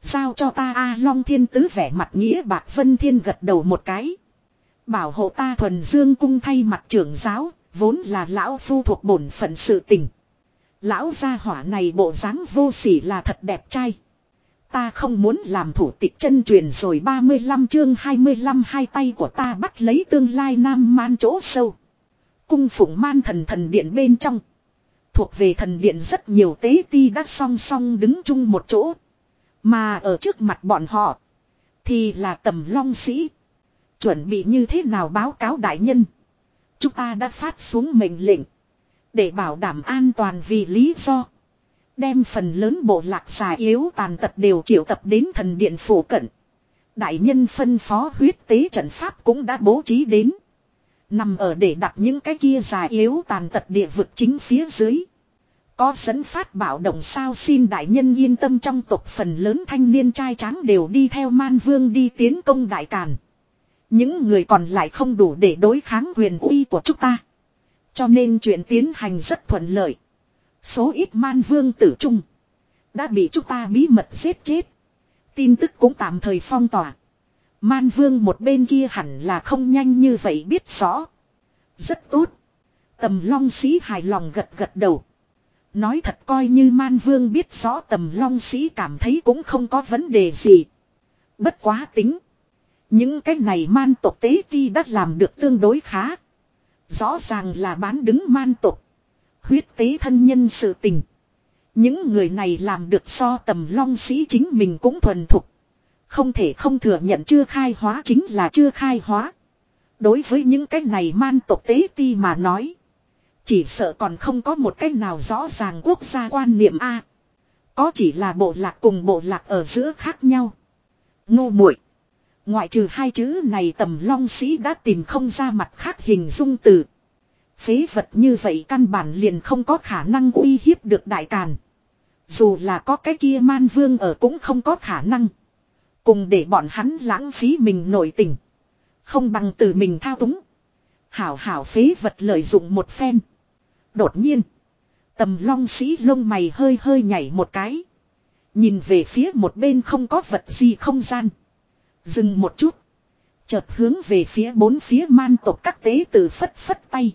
Sao cho ta A Long Thiên Tứ vẻ mặt nghĩa bạc Vân Thiên gật đầu một cái. Bảo hộ ta thuần dương cung thay mặt trưởng giáo, Vốn là lão phu thuộc bổn phận sự tình. Lão gia hỏa này bộ dáng vô sỉ là thật đẹp trai. Ta không muốn làm thủ tịch chân truyền rồi 35 chương 25 hai tay của ta bắt lấy tương lai nam man chỗ sâu. Cung phụng man thần thần điện bên trong. Thuộc về thần điện rất nhiều tế ti đã song song đứng chung một chỗ. Mà ở trước mặt bọn họ. Thì là tầm long sĩ. Chuẩn bị như thế nào báo cáo đại nhân. Chúng ta đã phát xuống mệnh lệnh. Để bảo đảm an toàn vì lý do. Đem phần lớn bộ lạc già yếu tàn tật đều triệu tập đến thần điện phủ cận. Đại nhân phân phó huyết tế trận pháp cũng đã bố trí đến. Nằm ở để đặt những cái kia già yếu tàn tật địa vực chính phía dưới. Có dẫn phát bảo động sao xin đại nhân yên tâm trong tộc phần lớn thanh niên trai tráng đều đi theo man vương đi tiến công đại càn. Những người còn lại không đủ để đối kháng quyền uy của chúng ta. Cho nên chuyện tiến hành rất thuận lợi. Số ít man vương tử trung. Đã bị chúng ta bí mật giết chết. Tin tức cũng tạm thời phong tỏa. Man vương một bên kia hẳn là không nhanh như vậy biết rõ. Rất tốt. Tầm long sĩ hài lòng gật gật đầu. Nói thật coi như man vương biết rõ tầm long sĩ cảm thấy cũng không có vấn đề gì. Bất quá tính. Những cái này man tộc tế ti đã làm được tương đối khá. Rõ ràng là bán đứng man tộc. Huyết tế thân nhân sự tình. Những người này làm được so tầm long sĩ chính mình cũng thuần thục. Không thể không thừa nhận chưa khai hóa chính là chưa khai hóa. Đối với những cái này man tộc tế ti mà nói. Chỉ sợ còn không có một cách nào rõ ràng quốc gia quan niệm A. Có chỉ là bộ lạc cùng bộ lạc ở giữa khác nhau. ngu muội Ngoại trừ hai chữ này tầm long sĩ đã tìm không ra mặt khác hình dung từ. Phế vật như vậy căn bản liền không có khả năng uy hiếp được đại càn. Dù là có cái kia man vương ở cũng không có khả năng. Cùng để bọn hắn lãng phí mình nổi tình. Không bằng từ mình thao túng. Hảo hảo phế vật lợi dụng một phen. Đột nhiên. Tầm long sĩ lông mày hơi hơi nhảy một cái. Nhìn về phía một bên không có vật gì không gian. Dừng một chút. Chợt hướng về phía bốn phía man tộc các tế tử phất phất tay.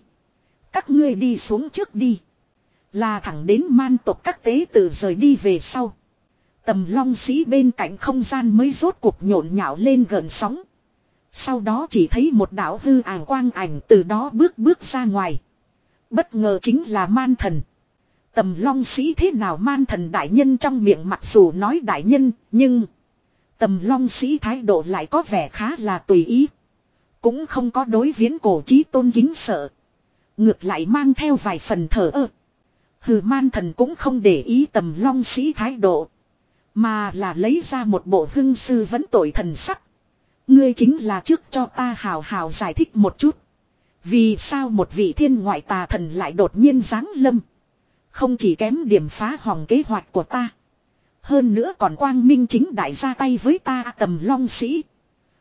Các ngươi đi xuống trước đi. Là thẳng đến man tộc các tế tử rời đi về sau. Tầm long sĩ bên cạnh không gian mới rốt cuộc nhộn nhạo lên gần sóng. Sau đó chỉ thấy một đạo hư ảng quang ảnh từ đó bước bước ra ngoài. Bất ngờ chính là man thần. Tầm long sĩ thế nào man thần đại nhân trong miệng mặc dù nói đại nhân, nhưng... Tầm long sĩ thái độ lại có vẻ khá là tùy ý. Cũng không có đối viễn cổ trí tôn kính sợ. Ngược lại mang theo vài phần thở ơ. Hừ, man thần cũng không để ý tầm long sĩ thái độ. Mà là lấy ra một bộ hưng sư vẫn tội thần sắc. Ngươi chính là trước cho ta hào hào giải thích một chút. Vì sao một vị thiên ngoại tà thần lại đột nhiên giáng lâm. Không chỉ kém điểm phá hỏng kế hoạch của ta. Hơn nữa còn quang minh chính đại ra tay với ta tầm long sĩ.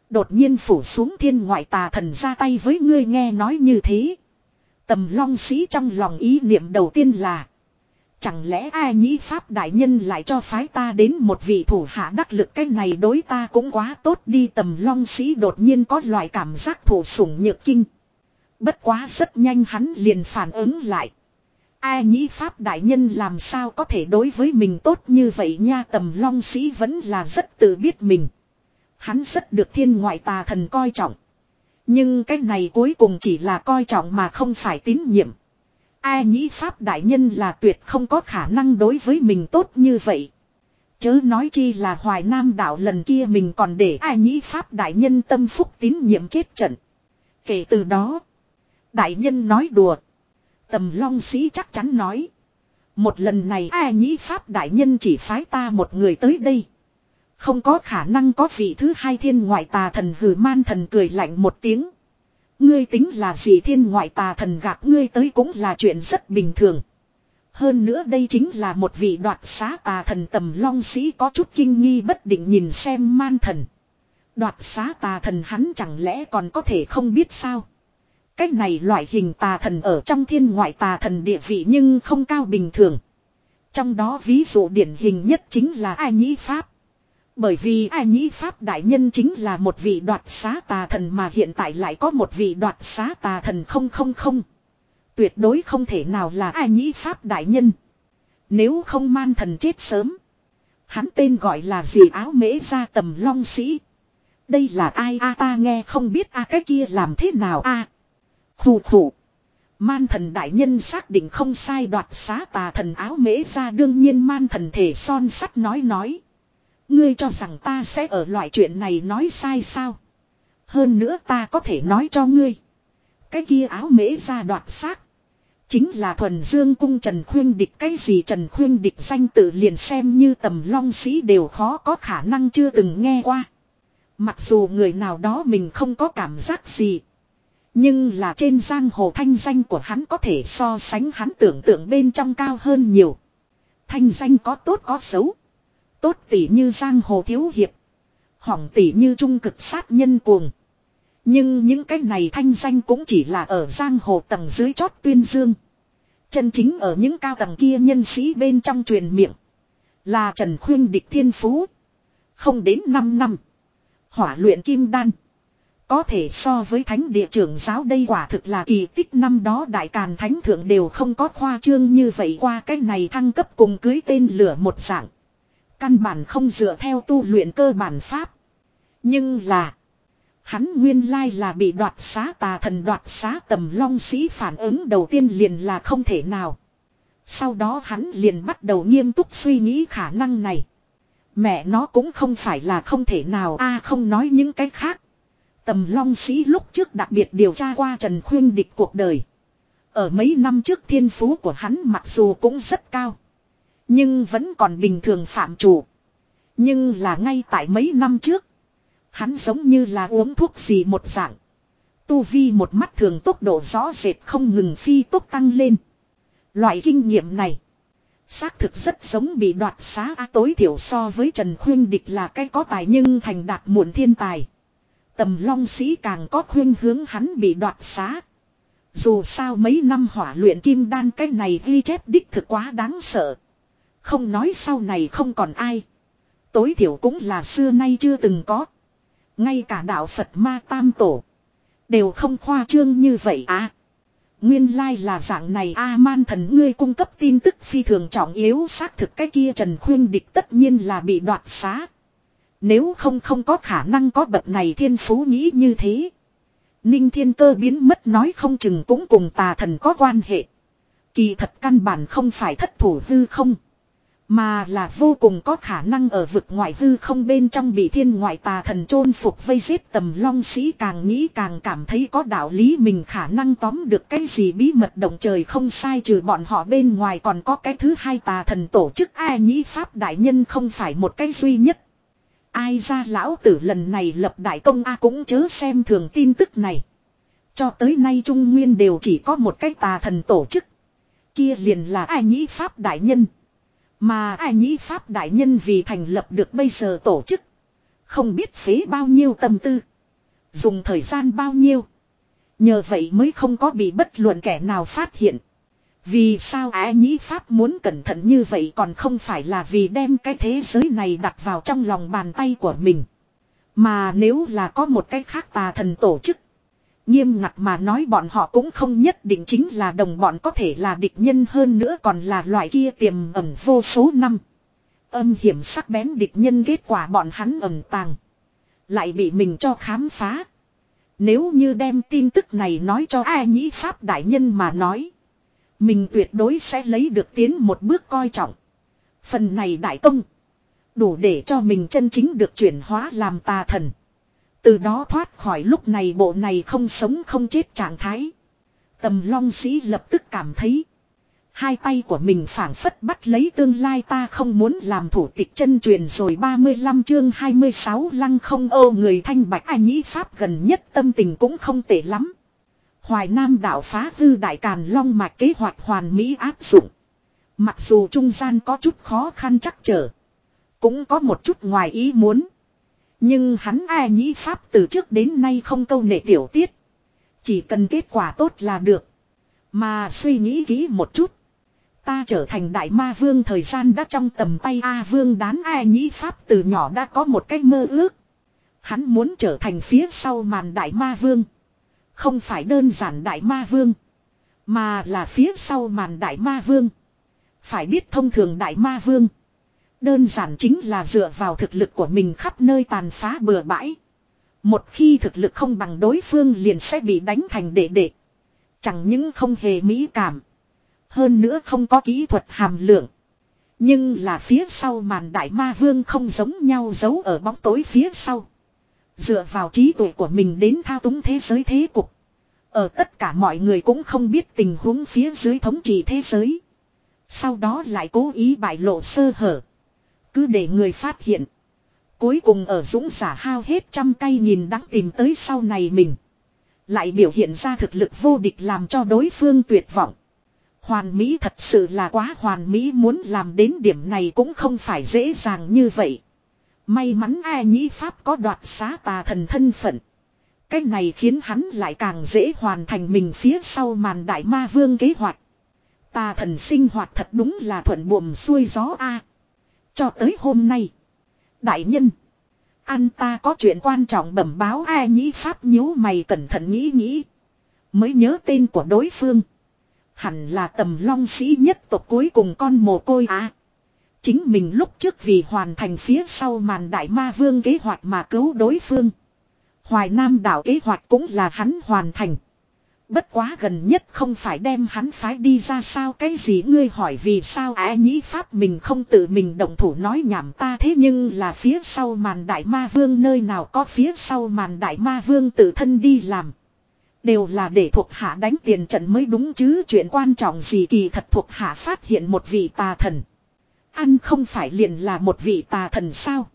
Đột nhiên phủ xuống thiên ngoại tà thần ra tay với ngươi nghe nói như thế. Tầm long sĩ trong lòng ý niệm đầu tiên là. Chẳng lẽ ai nhĩ Pháp đại nhân lại cho phái ta đến một vị thủ hạ đắc lực cái này đối ta cũng quá tốt đi tầm long sĩ đột nhiên có loại cảm giác thủ sủng nhược kinh. Bất quá rất nhanh hắn liền phản ứng lại. Ai nhĩ Pháp đại nhân làm sao có thể đối với mình tốt như vậy nha tầm long sĩ vẫn là rất tự biết mình. Hắn rất được thiên ngoại tà thần coi trọng. Nhưng cái này cuối cùng chỉ là coi trọng mà không phải tín nhiệm. Ai nhĩ Pháp đại nhân là tuyệt không có khả năng đối với mình tốt như vậy. Chớ nói chi là hoài nam đạo lần kia mình còn để ai nhĩ Pháp đại nhân tâm phúc tín nhiệm chết trận. Kể từ đó, đại nhân nói đùa. Tầm long sĩ chắc chắn nói. Một lần này ai nhĩ Pháp đại nhân chỉ phái ta một người tới đây. Không có khả năng có vị thứ hai thiên ngoại tà thần hử man thần cười lạnh một tiếng. Ngươi tính là gì thiên ngoại tà thần gặp ngươi tới cũng là chuyện rất bình thường. Hơn nữa đây chính là một vị đoạt xá tà thần tầm long sĩ có chút kinh nghi bất định nhìn xem man thần. Đoạt xá tà thần hắn chẳng lẽ còn có thể không biết sao. Cách này loại hình tà thần ở trong thiên ngoại tà thần địa vị nhưng không cao bình thường. Trong đó ví dụ điển hình nhất chính là ai nhĩ Pháp. Bởi vì ai nhĩ Pháp đại nhân chính là một vị đoạt xá tà thần mà hiện tại lại có một vị đoạt xá tà thần không không không. Tuyệt đối không thể nào là ai nhĩ Pháp đại nhân. Nếu không man thần chết sớm. Hắn tên gọi là gì áo mễ ra tầm long sĩ. Đây là ai a, ta nghe không biết a, cái kia làm thế nào a à. Khủ khủ. Man thần đại nhân xác định không sai đoạt xá tà thần áo mễ ra, đương nhiên man thần thể son sắt nói nói. Ngươi cho rằng ta sẽ ở loại chuyện này nói sai sao? Hơn nữa ta có thể nói cho ngươi. Cái kia áo mễ ra đoạt xác. Chính là thuần dương cung Trần Khuyên Địch cái gì Trần Khuyên Địch danh tự liền xem như tầm long sĩ đều khó có khả năng chưa từng nghe qua. Mặc dù người nào đó mình không có cảm giác gì. Nhưng là trên giang hồ thanh danh của hắn có thể so sánh hắn tưởng tượng bên trong cao hơn nhiều. Thanh danh có tốt có xấu. Tốt tỷ như giang hồ thiếu hiệp. Hỏng tỷ như trung cực sát nhân cuồng. Nhưng những cái này thanh danh cũng chỉ là ở giang hồ tầng dưới chót tuyên dương. Chân chính ở những cao tầng kia nhân sĩ bên trong truyền miệng. Là Trần Khuyên Địch Thiên Phú. Không đến 5 năm. Hỏa luyện kim đan. Có thể so với thánh địa trưởng giáo đây quả thực là kỳ tích năm đó đại càn thánh thượng đều không có khoa trương như vậy qua cái này thăng cấp cùng cưới tên lửa một dạng. Căn bản không dựa theo tu luyện cơ bản pháp. Nhưng là. Hắn nguyên lai là bị đoạt xá tà thần đoạt xá tầm long sĩ phản ứng đầu tiên liền là không thể nào. Sau đó hắn liền bắt đầu nghiêm túc suy nghĩ khả năng này. Mẹ nó cũng không phải là không thể nào a à, không nói những cái khác. Tầm long sĩ lúc trước đặc biệt điều tra qua Trần Khuyên địch cuộc đời. Ở mấy năm trước thiên phú của hắn mặc dù cũng rất cao. Nhưng vẫn còn bình thường phạm chủ. Nhưng là ngay tại mấy năm trước. Hắn giống như là uống thuốc gì một dạng. Tu vi một mắt thường tốc độ rõ rệt không ngừng phi tốc tăng lên. Loại kinh nghiệm này. Xác thực rất giống bị đoạt xá tối thiểu so với Trần Khuyên Địch là cái có tài nhưng thành đạt muộn thiên tài. Tầm long sĩ càng có khuyên hướng hắn bị đoạt xá. Dù sao mấy năm hỏa luyện kim đan cái này ghi chép đích thực quá đáng sợ. Không nói sau này không còn ai. Tối thiểu cũng là xưa nay chưa từng có. Ngay cả đạo Phật ma tam tổ. Đều không khoa trương như vậy à. Nguyên lai là dạng này A man thần ngươi cung cấp tin tức phi thường trọng yếu xác thực cái kia Trần Khuyên Địch tất nhiên là bị đoạt xá. Nếu không không có khả năng có bậc này thiên phú nghĩ như thế. Ninh thiên cơ biến mất nói không chừng cũng cùng tà thần có quan hệ. Kỳ thật căn bản không phải thất thủ hư không. Mà là vô cùng có khả năng ở vực ngoại hư không bên trong bị thiên ngoại tà thần chôn phục vây giết tầm long sĩ càng nghĩ càng cảm thấy có đạo lý mình khả năng tóm được cái gì bí mật động trời không sai trừ bọn họ bên ngoài còn có cái thứ hai tà thần tổ chức ai nhĩ pháp đại nhân không phải một cái duy nhất. Ai ra lão tử lần này lập đại công A cũng chớ xem thường tin tức này. Cho tới nay Trung Nguyên đều chỉ có một cái tà thần tổ chức. Kia liền là ai nhĩ pháp đại nhân. Mà ai nhĩ Pháp Đại Nhân vì thành lập được bây giờ tổ chức. Không biết phế bao nhiêu tâm tư. Dùng thời gian bao nhiêu. Nhờ vậy mới không có bị bất luận kẻ nào phát hiện. Vì sao á Nhĩ Pháp muốn cẩn thận như vậy còn không phải là vì đem cái thế giới này đặt vào trong lòng bàn tay của mình. Mà nếu là có một cái khác tà thần tổ chức. Nghiêm ngặt mà nói bọn họ cũng không nhất định chính là đồng bọn có thể là địch nhân hơn nữa còn là loại kia tiềm ẩn vô số năm. Âm hiểm sắc bén địch nhân kết quả bọn hắn ẩn tàng. Lại bị mình cho khám phá. Nếu như đem tin tức này nói cho a nhĩ Pháp đại nhân mà nói. Mình tuyệt đối sẽ lấy được tiến một bước coi trọng. Phần này đại công. Đủ để cho mình chân chính được chuyển hóa làm tà thần. Từ đó thoát khỏi lúc này bộ này không sống không chết trạng thái. Tầm long sĩ lập tức cảm thấy. Hai tay của mình phảng phất bắt lấy tương lai ta không muốn làm thủ tịch chân truyền rồi 35 chương 26 lăng không ô người thanh bạch ai nhĩ pháp gần nhất tâm tình cũng không tệ lắm. Hoài Nam đạo phá hư đại càn long mạch kế hoạch hoàn mỹ áp dụng. Mặc dù trung gian có chút khó khăn chắc trở. Cũng có một chút ngoài ý muốn. Nhưng hắn ai nhĩ pháp từ trước đến nay không câu nệ tiểu tiết. Chỉ cần kết quả tốt là được. Mà suy nghĩ kỹ một chút. Ta trở thành đại ma vương thời gian đã trong tầm tay A vương đán ai nhĩ pháp từ nhỏ đã có một cách mơ ước. Hắn muốn trở thành phía sau màn đại ma vương. Không phải đơn giản đại ma vương. Mà là phía sau màn đại ma vương. Phải biết thông thường đại ma vương. Đơn giản chính là dựa vào thực lực của mình khắp nơi tàn phá bừa bãi. Một khi thực lực không bằng đối phương liền sẽ bị đánh thành đệ đệ. Chẳng những không hề mỹ cảm. Hơn nữa không có kỹ thuật hàm lượng. Nhưng là phía sau màn đại ma vương không giống nhau giấu ở bóng tối phía sau. Dựa vào trí tuệ của mình đến thao túng thế giới thế cục. Ở tất cả mọi người cũng không biết tình huống phía dưới thống trị thế giới. Sau đó lại cố ý bại lộ sơ hở. Cứ để người phát hiện. Cuối cùng ở dũng giả hao hết trăm cây nhìn đắng tìm tới sau này mình. Lại biểu hiện ra thực lực vô địch làm cho đối phương tuyệt vọng. Hoàn Mỹ thật sự là quá hoàn Mỹ muốn làm đến điểm này cũng không phải dễ dàng như vậy. May mắn ai nhĩ Pháp có đoạt xá tà thần thân phận. Cái này khiến hắn lại càng dễ hoàn thành mình phía sau màn đại ma vương kế hoạch. Tà thần sinh hoạt thật đúng là thuận buồm xuôi gió a. Cho tới hôm nay. Đại nhân. anh ta có chuyện quan trọng bẩm báo ai nhĩ pháp nhíu mày cẩn thận nghĩ nghĩ. Mới nhớ tên của đối phương. Hẳn là tầm long sĩ nhất tộc cuối cùng con mồ côi á. Chính mình lúc trước vì hoàn thành phía sau màn đại ma vương kế hoạch mà cứu đối phương. Hoài Nam đảo kế hoạch cũng là hắn hoàn thành. Bất quá gần nhất không phải đem hắn phái đi ra sao cái gì ngươi hỏi vì sao á nhĩ pháp mình không tự mình động thủ nói nhảm ta thế nhưng là phía sau màn đại ma vương nơi nào có phía sau màn đại ma vương tự thân đi làm. Đều là để thuộc hạ đánh tiền trận mới đúng chứ, chuyện quan trọng gì kỳ thật thuộc hạ phát hiện một vị tà thần. Ăn không phải liền là một vị tà thần sao?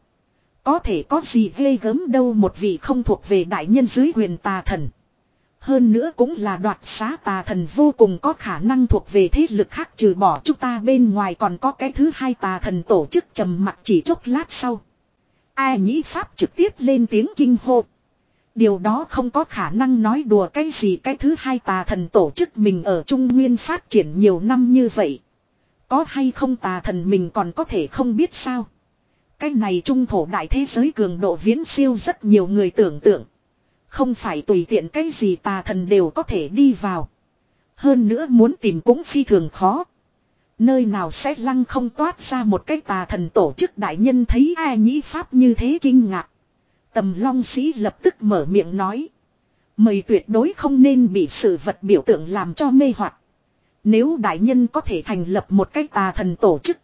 Có thể có gì ghê gớm đâu một vị không thuộc về đại nhân dưới quyền tà thần. Hơn nữa cũng là đoạt xá tà thần vô cùng có khả năng thuộc về thế lực khác trừ bỏ chúng ta bên ngoài còn có cái thứ hai tà thần tổ chức trầm mặc chỉ chốc lát sau. Ai nhĩ Pháp trực tiếp lên tiếng kinh hô. Điều đó không có khả năng nói đùa cái gì cái thứ hai tà thần tổ chức mình ở Trung Nguyên phát triển nhiều năm như vậy. Có hay không tà thần mình còn có thể không biết sao. Cái này trung thổ đại thế giới cường độ viễn siêu rất nhiều người tưởng tượng. Không phải tùy tiện cái gì tà thần đều có thể đi vào. Hơn nữa muốn tìm cũng phi thường khó. Nơi nào sẽ lăng không toát ra một cái tà thần tổ chức đại nhân thấy ai nhĩ pháp như thế kinh ngạc. Tầm long sĩ lập tức mở miệng nói. Mời tuyệt đối không nên bị sự vật biểu tượng làm cho mê hoặc. Nếu đại nhân có thể thành lập một cái tà thần tổ chức.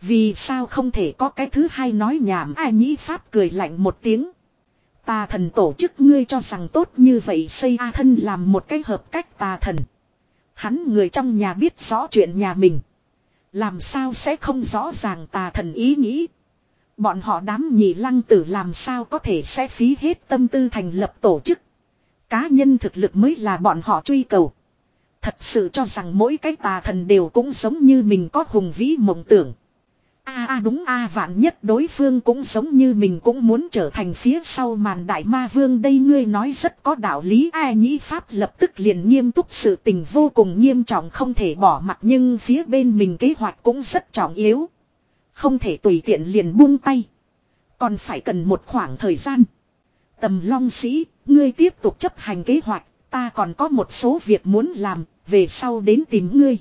Vì sao không thể có cái thứ hai nói nhảm ai nhĩ pháp cười lạnh một tiếng. Tà thần tổ chức ngươi cho rằng tốt như vậy, xây A thân làm một cái hợp cách tà thần. Hắn người trong nhà biết rõ chuyện nhà mình. Làm sao sẽ không rõ ràng tà thần ý nghĩ. Bọn họ đám nhị lăng tử làm sao có thể sẽ phí hết tâm tư thành lập tổ chức. Cá nhân thực lực mới là bọn họ truy cầu. Thật sự cho rằng mỗi cái tà thần đều cũng giống như mình có hùng vĩ mộng tưởng. a a đúng a vạn nhất đối phương cũng giống như mình cũng muốn trở thành phía sau màn đại ma vương đây ngươi nói rất có đạo lý a nhĩ pháp lập tức liền nghiêm túc sự tình vô cùng nghiêm trọng không thể bỏ mặt nhưng phía bên mình kế hoạch cũng rất trọng yếu. Không thể tùy tiện liền buông tay. Còn phải cần một khoảng thời gian. Tầm long sĩ, ngươi tiếp tục chấp hành kế hoạch, ta còn có một số việc muốn làm, về sau đến tìm ngươi.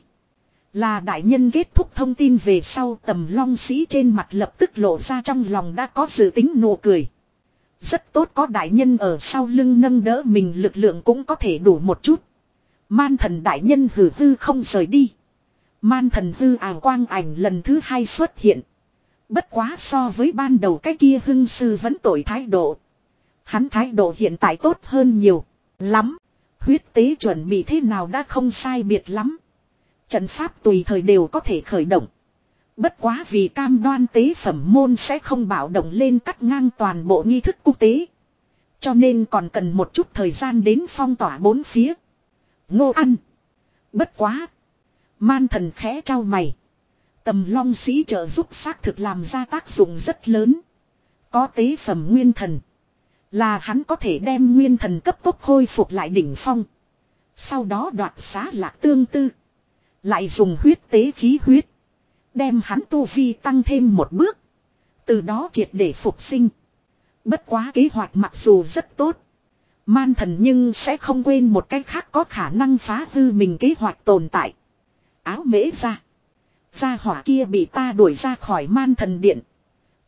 Là đại nhân kết thúc thông tin về sau tầm long sĩ trên mặt lập tức lộ ra trong lòng đã có dự tính nụ cười. Rất tốt có đại nhân ở sau lưng nâng đỡ mình lực lượng cũng có thể đủ một chút. Man thần đại nhân hử hư không rời đi. Man thần hư ảo quang ảnh lần thứ hai xuất hiện. Bất quá so với ban đầu cái kia hưng sư vẫn tội thái độ. Hắn thái độ hiện tại tốt hơn nhiều. Lắm. Huyết tế chuẩn bị thế nào đã không sai biệt lắm. Trận pháp tùy thời đều có thể khởi động. Bất quá vì cam đoan tế phẩm môn sẽ không bảo động lên cắt ngang toàn bộ nghi thức quốc tế. Cho nên còn cần một chút thời gian đến phong tỏa bốn phía. Ngô ăn. Bất quá. Man thần khẽ trao mày. Tầm long sĩ trợ giúp xác thực làm ra tác dụng rất lớn. Có tế phẩm nguyên thần. Là hắn có thể đem nguyên thần cấp tốc khôi phục lại đỉnh phong. Sau đó đoạt xá lạc tương tư. Lại dùng huyết tế khí huyết. Đem hắn tu vi tăng thêm một bước. Từ đó triệt để phục sinh. Bất quá kế hoạch mặc dù rất tốt. Man thần nhưng sẽ không quên một cách khác có khả năng phá hư mình kế hoạch tồn tại. Áo mễ ra. Gia hỏa kia bị ta đuổi ra khỏi man thần điện.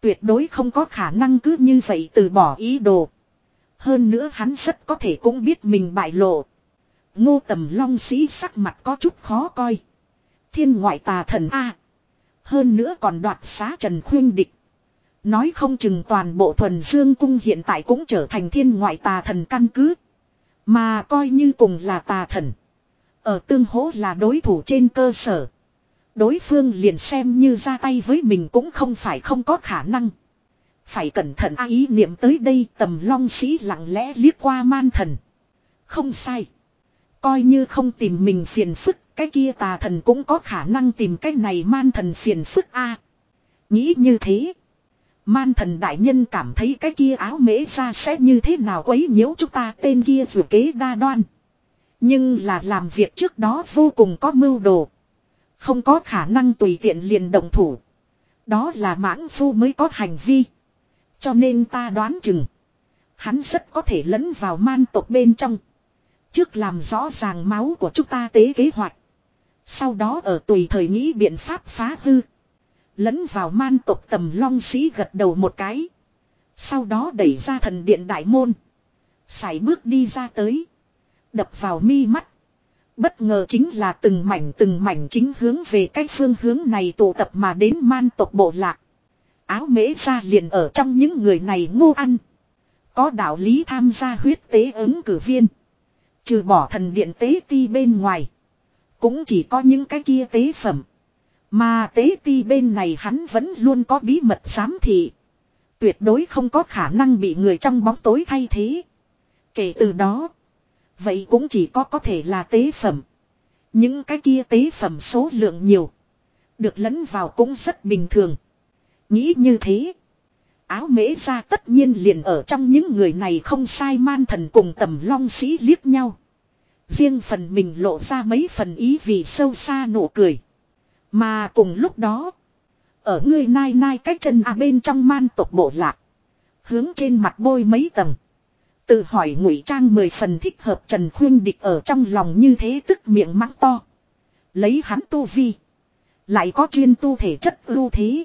Tuyệt đối không có khả năng cứ như vậy từ bỏ ý đồ. Hơn nữa hắn rất có thể cũng biết mình bại lộ. Ngô tầm long sĩ sắc mặt có chút khó coi. Thiên ngoại tà thần A. Hơn nữa còn đoạt xá Trần Khuyên Địch. Nói không chừng toàn bộ thuần dương cung hiện tại cũng trở thành thiên ngoại tà thần căn cứ. Mà coi như cùng là tà thần. Ở tương hỗ là đối thủ trên cơ sở. Đối phương liền xem như ra tay với mình cũng không phải không có khả năng. Phải cẩn thận a ý niệm tới đây tầm long sĩ lặng lẽ liếc qua man thần. Không sai. Coi như không tìm mình phiền phức, cái kia tà thần cũng có khả năng tìm cái này man thần phiền phức a. Nghĩ như thế. Man thần đại nhân cảm thấy cái kia áo mễ ra sẽ như thế nào quấy nhiễu chúng ta tên kia vừa kế đa đoan. Nhưng là làm việc trước đó vô cùng có mưu đồ. Không có khả năng tùy tiện liền động thủ. Đó là mãng phu mới có hành vi. Cho nên ta đoán chừng. Hắn rất có thể lẫn vào man tộc bên trong. Trước làm rõ ràng máu của chúng ta tế kế hoạch. Sau đó ở tùy thời nghĩ biện pháp phá hư. Lẫn vào man tộc tầm long sĩ gật đầu một cái. Sau đó đẩy ra thần điện đại môn. Sải bước đi ra tới. Đập vào mi mắt. Bất ngờ chính là từng mảnh từng mảnh chính hướng về cái phương hướng này tụ tập mà đến man tộc bộ lạc. Áo mễ ra liền ở trong những người này ngu ăn. Có đạo lý tham gia huyết tế ứng cử viên. Trừ bỏ thần điện tế ti bên ngoài. Cũng chỉ có những cái kia tế phẩm. Mà tế ti bên này hắn vẫn luôn có bí mật giám thị. Tuyệt đối không có khả năng bị người trong bóng tối thay thế. Kể từ đó. Vậy cũng chỉ có có thể là tế phẩm. Những cái kia tế phẩm số lượng nhiều. Được lẫn vào cũng rất bình thường. Nghĩ như thế. Áo mễ ra tất nhiên liền ở trong những người này không sai man thần cùng tầm long sĩ liếc nhau. Riêng phần mình lộ ra mấy phần ý vì sâu xa nụ cười. Mà cùng lúc đó. Ở người nai nai cách chân à bên trong man tộc bộ lạc. Hướng trên mặt bôi mấy tầng. Tự hỏi ngụy trang mười phần thích hợp Trần Khuyên Địch ở trong lòng như thế tức miệng mắng to. Lấy hắn tu vi. Lại có chuyên tu thể chất ưu thế.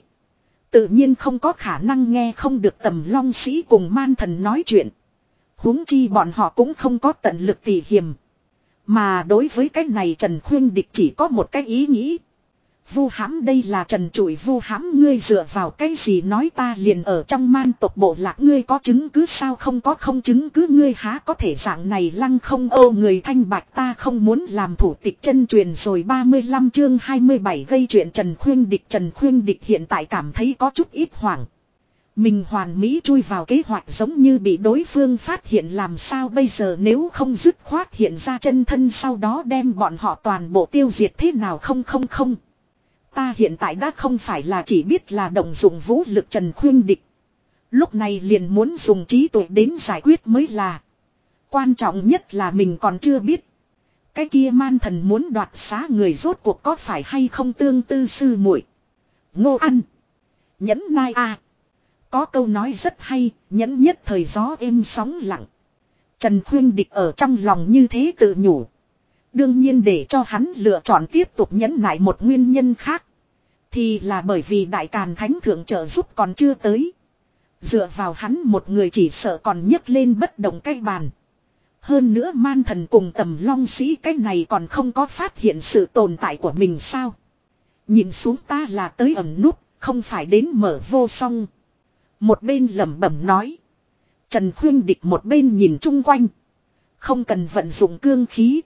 Tự nhiên không có khả năng nghe không được tầm long sĩ cùng man thần nói chuyện. huống chi bọn họ cũng không có tận lực tỉ hiểm. Mà đối với cái này Trần Khuyên Địch chỉ có một cái ý nghĩ. Vu hãm, đây là trần trụi. Vu hãm, ngươi dựa vào cái gì nói ta liền ở trong man tộc bộ lạc? Ngươi có chứng cứ sao? Không có không chứng cứ, ngươi há có thể dạng này lăng không? Ô, người thanh bạch, ta không muốn làm thủ tịch chân truyền rồi. 35 chương 27 gây chuyện Trần Khuyên Địch. Trần Khuyên Địch hiện tại cảm thấy có chút ít hoảng. Mình hoàn mỹ chui vào kế hoạch giống như bị đối phương phát hiện làm sao bây giờ? Nếu không dứt khoát hiện ra chân thân sau đó đem bọn họ toàn bộ tiêu diệt thế nào? Không không không. Ta hiện tại đã không phải là chỉ biết là động dụng vũ lực Trần Khuyên Địch. Lúc này liền muốn dùng trí tuệ đến giải quyết mới là. Quan trọng nhất là mình còn chưa biết. Cái kia man thần muốn đoạt xá người rốt cuộc có phải hay không tương tư sư muội Ngô ăn. Nhẫn nai a Có câu nói rất hay, nhẫn nhất thời gió êm sóng lặng. Trần Khuyên Địch ở trong lòng như thế tự nhủ. Đương nhiên để cho hắn lựa chọn tiếp tục nhẫn nại một nguyên nhân khác. Thì là bởi vì đại càn thánh thượng trợ giúp còn chưa tới. Dựa vào hắn một người chỉ sợ còn nhấc lên bất động cái bàn. Hơn nữa man thần cùng tầm long sĩ cái này còn không có phát hiện sự tồn tại của mình sao. Nhìn xuống ta là tới ẩn nút, không phải đến mở vô song. Một bên lẩm bẩm nói. Trần khuyên địch một bên nhìn chung quanh. Không cần vận dụng cương khí.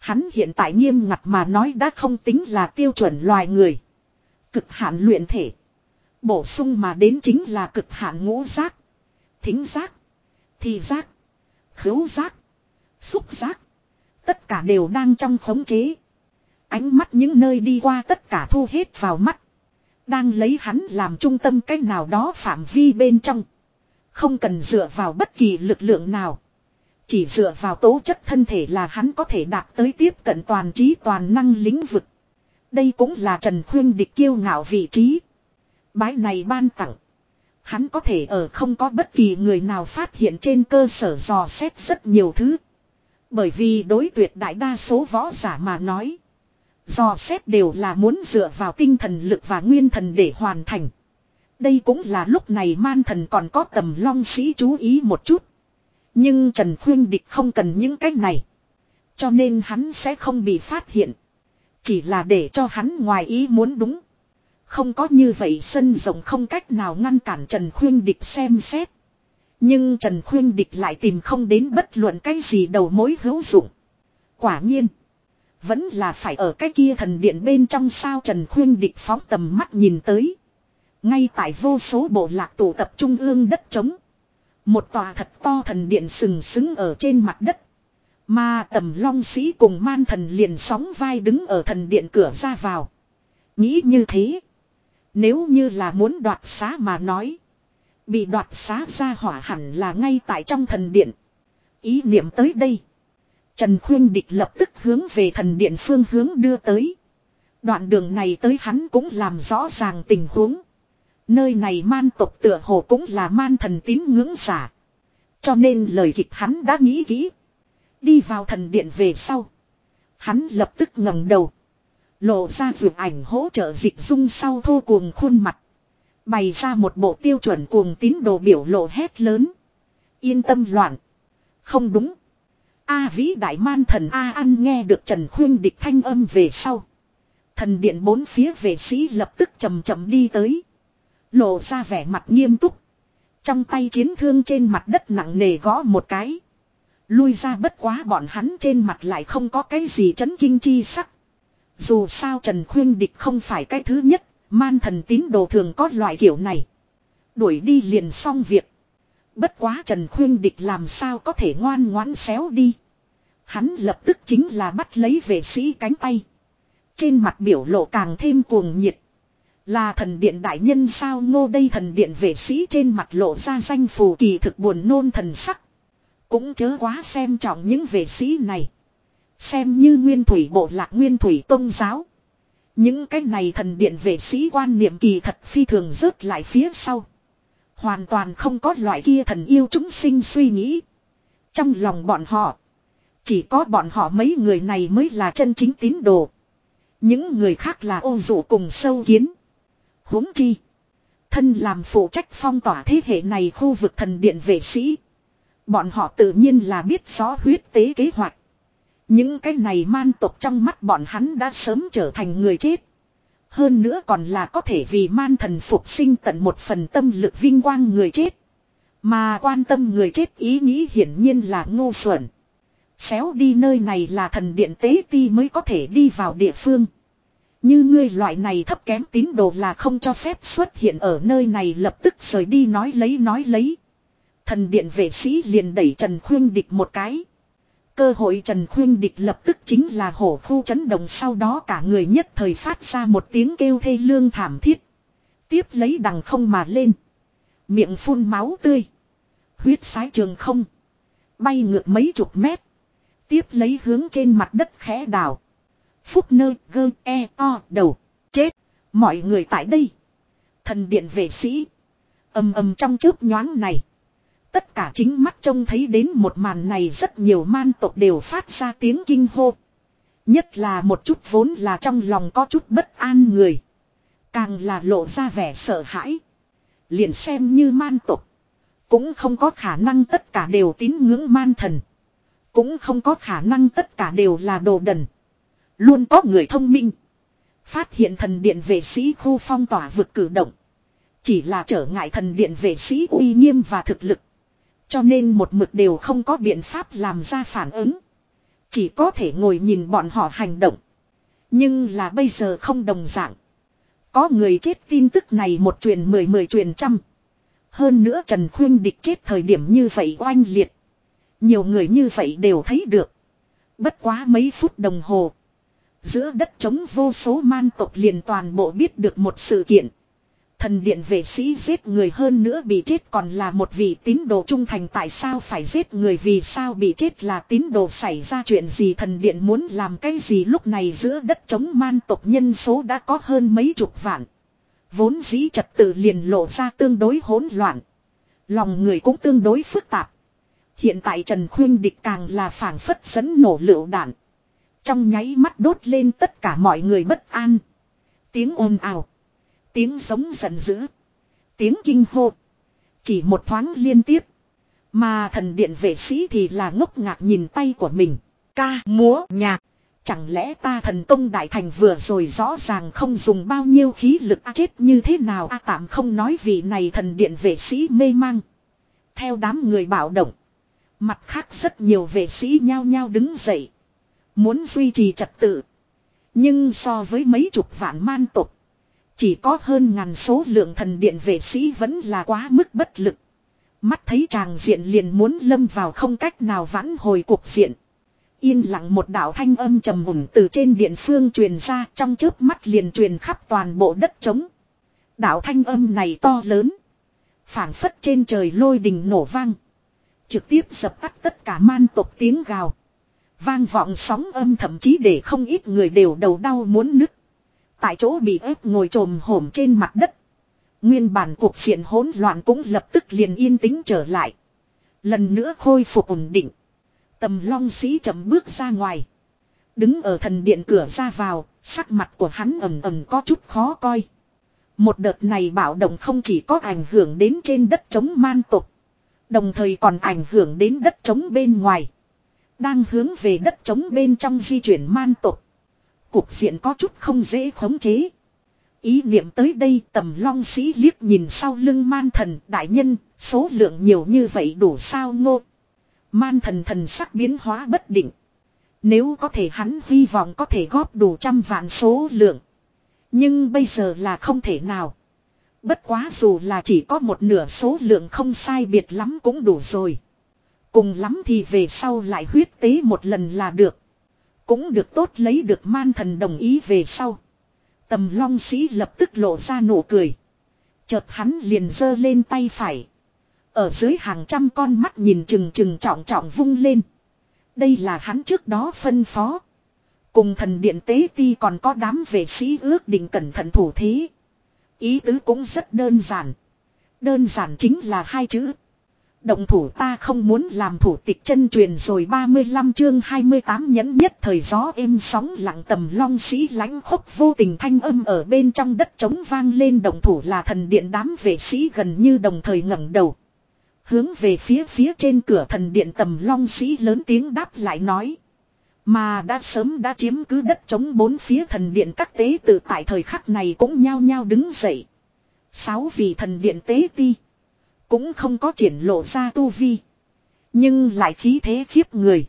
Hắn hiện tại nghiêm ngặt mà nói đã không tính là tiêu chuẩn loài người. Cực hạn luyện thể. Bổ sung mà đến chính là cực hạn ngũ giác. Thính giác. thị giác. Khứu giác. Xúc giác. Tất cả đều đang trong khống chế. Ánh mắt những nơi đi qua tất cả thu hết vào mắt. Đang lấy hắn làm trung tâm cách nào đó phạm vi bên trong. Không cần dựa vào bất kỳ lực lượng nào. Chỉ dựa vào tố chất thân thể là hắn có thể đạt tới tiếp cận toàn trí toàn năng lĩnh vực. Đây cũng là Trần Khuyên địch kiêu ngạo vị trí. Bái này ban tặng. Hắn có thể ở không có bất kỳ người nào phát hiện trên cơ sở dò xét rất nhiều thứ. Bởi vì đối tuyệt đại đa số võ giả mà nói. Dò xét đều là muốn dựa vào tinh thần lực và nguyên thần để hoàn thành. Đây cũng là lúc này man thần còn có tầm long sĩ chú ý một chút. Nhưng Trần Khuyên Địch không cần những cách này. Cho nên hắn sẽ không bị phát hiện. Chỉ là để cho hắn ngoài ý muốn đúng. Không có như vậy sân rộng không cách nào ngăn cản Trần Khuyên Địch xem xét. Nhưng Trần Khuyên Địch lại tìm không đến bất luận cái gì đầu mối hữu dụng. Quả nhiên. Vẫn là phải ở cái kia thần điện bên trong sao Trần Khuyên Địch phóng tầm mắt nhìn tới. Ngay tại vô số bộ lạc tụ tập trung ương đất trống. Một tòa thật to thần điện sừng sững ở trên mặt đất. Mà tầm long sĩ cùng man thần liền sóng vai đứng ở thần điện cửa ra vào. Nghĩ như thế. Nếu như là muốn đoạt xá mà nói. Bị đoạt xá ra hỏa hẳn là ngay tại trong thần điện. Ý niệm tới đây. Trần Khuyên Địch lập tức hướng về thần điện phương hướng đưa tới. Đoạn đường này tới hắn cũng làm rõ ràng tình huống. Nơi này man tộc tựa hồ cũng là man thần tín ngưỡng giả. Cho nên lời kịch hắn đã nghĩ kỹ. Đi vào thần điện về sau. Hắn lập tức ngẩng đầu. Lộ ra vượt ảnh hỗ trợ dịch dung sau thô cuồng khuôn mặt. Bày ra một bộ tiêu chuẩn cuồng tín đồ biểu lộ hét lớn. Yên tâm loạn. Không đúng. A vĩ đại man thần A ăn nghe được Trần Khuyên địch thanh âm về sau. Thần điện bốn phía vệ sĩ lập tức chậm chậm đi tới. Lộ ra vẻ mặt nghiêm túc. Trong tay chiến thương trên mặt đất nặng nề gõ một cái. Lui ra bất quá bọn hắn trên mặt lại không có cái gì chấn kinh chi sắc. Dù sao Trần Khuyên Địch không phải cái thứ nhất, man thần tín đồ thường có loại kiểu này. Đuổi đi liền xong việc. Bất quá Trần Khuyên Địch làm sao có thể ngoan ngoãn xéo đi. Hắn lập tức chính là bắt lấy vệ sĩ cánh tay. Trên mặt biểu lộ càng thêm cuồng nhiệt. Là thần điện đại nhân sao ngô đây thần điện vệ sĩ trên mặt lộ ra danh phù kỳ thực buồn nôn thần sắc. Cũng chớ quá xem trọng những vệ sĩ này. Xem như nguyên thủy bộ lạc nguyên thủy tôn giáo. Những cái này thần điện vệ sĩ quan niệm kỳ thật phi thường rớt lại phía sau. Hoàn toàn không có loại kia thần yêu chúng sinh suy nghĩ. Trong lòng bọn họ. Chỉ có bọn họ mấy người này mới là chân chính tín đồ. Những người khác là ô dụ cùng sâu kiến huống chi. Thân làm phụ trách phong tỏa thế hệ này khu vực thần điện vệ sĩ. Bọn họ tự nhiên là biết rõ huyết tế kế hoạch. Những cái này man tộc trong mắt bọn hắn đã sớm trở thành người chết. Hơn nữa còn là có thể vì man thần phục sinh tận một phần tâm lực vinh quang người chết. Mà quan tâm người chết ý nghĩ hiển nhiên là ngu xuẩn. Xéo đi nơi này là thần điện tế ti mới có thể đi vào địa phương. Như ngươi loại này thấp kém tín đồ là không cho phép xuất hiện ở nơi này lập tức rời đi nói lấy nói lấy. Thần điện vệ sĩ liền đẩy Trần Khuyên Địch một cái. Cơ hội Trần Khuyên Địch lập tức chính là hổ khu chấn động sau đó cả người nhất thời phát ra một tiếng kêu thê lương thảm thiết. Tiếp lấy đằng không mà lên. Miệng phun máu tươi. Huyết sái trường không. Bay ngược mấy chục mét. Tiếp lấy hướng trên mặt đất khẽ đảo Phúc nơi gơ e o đầu. Chết. Mọi người tại đây. Thần điện vệ sĩ. ầm ầm trong chớp nhoáng này. Tất cả chính mắt trông thấy đến một màn này rất nhiều man tộc đều phát ra tiếng kinh hô. Nhất là một chút vốn là trong lòng có chút bất an người. Càng là lộ ra vẻ sợ hãi. Liền xem như man tộc. Cũng không có khả năng tất cả đều tín ngưỡng man thần. Cũng không có khả năng tất cả đều là đồ đần. Luôn có người thông minh. Phát hiện thần điện vệ sĩ khu phong tỏa vực cử động. Chỉ là trở ngại thần điện vệ sĩ uy nghiêm và thực lực. Cho nên một mực đều không có biện pháp làm ra phản ứng. Chỉ có thể ngồi nhìn bọn họ hành động. Nhưng là bây giờ không đồng dạng. Có người chết tin tức này một truyền mười mười truyền trăm. Hơn nữa Trần Khuyên địch chết thời điểm như vậy oanh liệt. Nhiều người như vậy đều thấy được. Bất quá mấy phút đồng hồ. Giữa đất trống vô số man tộc liền toàn bộ biết được một sự kiện. Thần điện vệ sĩ giết người hơn nữa bị chết còn là một vị tín đồ trung thành tại sao phải giết người vì sao bị chết là tín đồ xảy ra chuyện gì thần điện muốn làm cái gì lúc này giữa đất chống man tộc nhân số đã có hơn mấy chục vạn. Vốn dĩ trật tự liền lộ ra tương đối hỗn loạn. Lòng người cũng tương đối phức tạp. Hiện tại Trần Khuyên Địch càng là phảng phất dẫn nổ lựu đạn. Trong nháy mắt đốt lên tất cả mọi người bất an. Tiếng ồn ào. Tiếng giống giận dữ. Tiếng kinh hô. Chỉ một thoáng liên tiếp. Mà thần điện vệ sĩ thì là ngốc ngạc nhìn tay của mình. Ca, múa, nhạc. Chẳng lẽ ta thần công đại thành vừa rồi rõ ràng không dùng bao nhiêu khí lực à chết như thế nào a tạm không nói vì này thần điện vệ sĩ mê mang. Theo đám người bảo động. Mặt khác rất nhiều vệ sĩ nhao nhao đứng dậy. Muốn duy trì trật tự. Nhưng so với mấy chục vạn man tục. Chỉ có hơn ngàn số lượng thần điện vệ sĩ vẫn là quá mức bất lực. Mắt thấy chàng diện liền muốn lâm vào không cách nào vãn hồi cuộc diện. Yên lặng một đạo thanh âm trầm mùng từ trên điện phương truyền ra, trong chớp mắt liền truyền khắp toàn bộ đất trống. Đạo thanh âm này to lớn. phảng phất trên trời lôi đình nổ vang. Trực tiếp dập tắt tất cả man tộc tiếng gào. Vang vọng sóng âm thậm chí để không ít người đều đầu đau muốn nứt. Tại chỗ bị ép ngồi trồm hổm trên mặt đất. Nguyên bản cuộc diện hỗn loạn cũng lập tức liền yên tĩnh trở lại. Lần nữa khôi phục ổn định. Tầm long sĩ chậm bước ra ngoài. Đứng ở thần điện cửa ra vào, sắc mặt của hắn ẩm ẩm có chút khó coi. Một đợt này bạo động không chỉ có ảnh hưởng đến trên đất chống man tục. Đồng thời còn ảnh hưởng đến đất chống bên ngoài. Đang hướng về đất trống bên trong di chuyển man tục. Cục diện có chút không dễ khống chế. Ý niệm tới đây tầm long sĩ liếc nhìn sau lưng man thần đại nhân, số lượng nhiều như vậy đủ sao ngô. Man thần thần sắc biến hóa bất định. Nếu có thể hắn hy vọng có thể góp đủ trăm vạn số lượng. Nhưng bây giờ là không thể nào. Bất quá dù là chỉ có một nửa số lượng không sai biệt lắm cũng đủ rồi. Cùng lắm thì về sau lại huyết tế một lần là được. Cũng được tốt lấy được man thần đồng ý về sau. Tầm long sĩ lập tức lộ ra nụ cười. Chợt hắn liền giơ lên tay phải. Ở dưới hàng trăm con mắt nhìn chừng chừng trọng trọng vung lên. Đây là hắn trước đó phân phó. Cùng thần điện tế ti còn có đám vệ sĩ ước định cẩn thận thủ thế. Ý tứ cũng rất đơn giản. Đơn giản chính là hai chữ. Động thủ ta không muốn làm thủ tịch chân truyền rồi 35 chương 28 nhẫn nhất thời gió êm sóng lặng tầm long sĩ lãnh khốc vô tình thanh âm ở bên trong đất trống vang lên động thủ là thần điện đám vệ sĩ gần như đồng thời ngẩng đầu. Hướng về phía phía trên cửa thần điện tầm long sĩ lớn tiếng đáp lại nói. Mà đã sớm đã chiếm cứ đất chống bốn phía thần điện các tế tự tại thời khắc này cũng nhao nhao đứng dậy. Sáu vị thần điện tế ti. Cũng không có triển lộ ra tu vi. Nhưng lại khí thế khiếp người.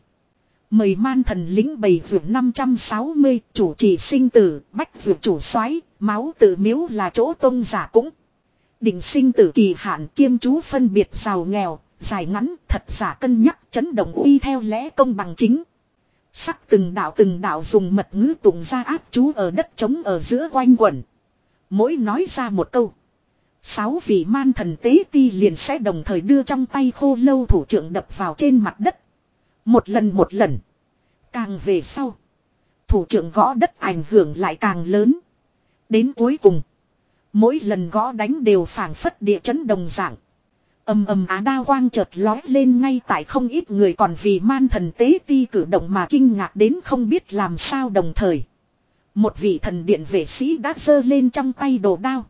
Mời man thần lính bầy vượt 560, chủ trì sinh tử, bách vượt chủ soái máu tự miếu là chỗ tôn giả cũng. Định sinh tử kỳ hạn kiêm chú phân biệt giàu nghèo, dài ngắn, thật giả cân nhắc chấn động uy theo lẽ công bằng chính. Sắc từng đạo từng đạo dùng mật ngữ tụng ra áp chú ở đất trống ở giữa quanh quẩn. Mỗi nói ra một câu. Sáu vị man thần tế ti liền sẽ đồng thời đưa trong tay khô lâu thủ trưởng đập vào trên mặt đất. Một lần một lần. Càng về sau. Thủ trưởng gõ đất ảnh hưởng lại càng lớn. Đến cuối cùng. Mỗi lần gõ đánh đều phảng phất địa chấn đồng dạng. âm ầm á đa quang chợt lói lên ngay tại không ít người còn vì man thần tế ti cử động mà kinh ngạc đến không biết làm sao đồng thời. Một vị thần điện vệ sĩ đã giơ lên trong tay đồ đao.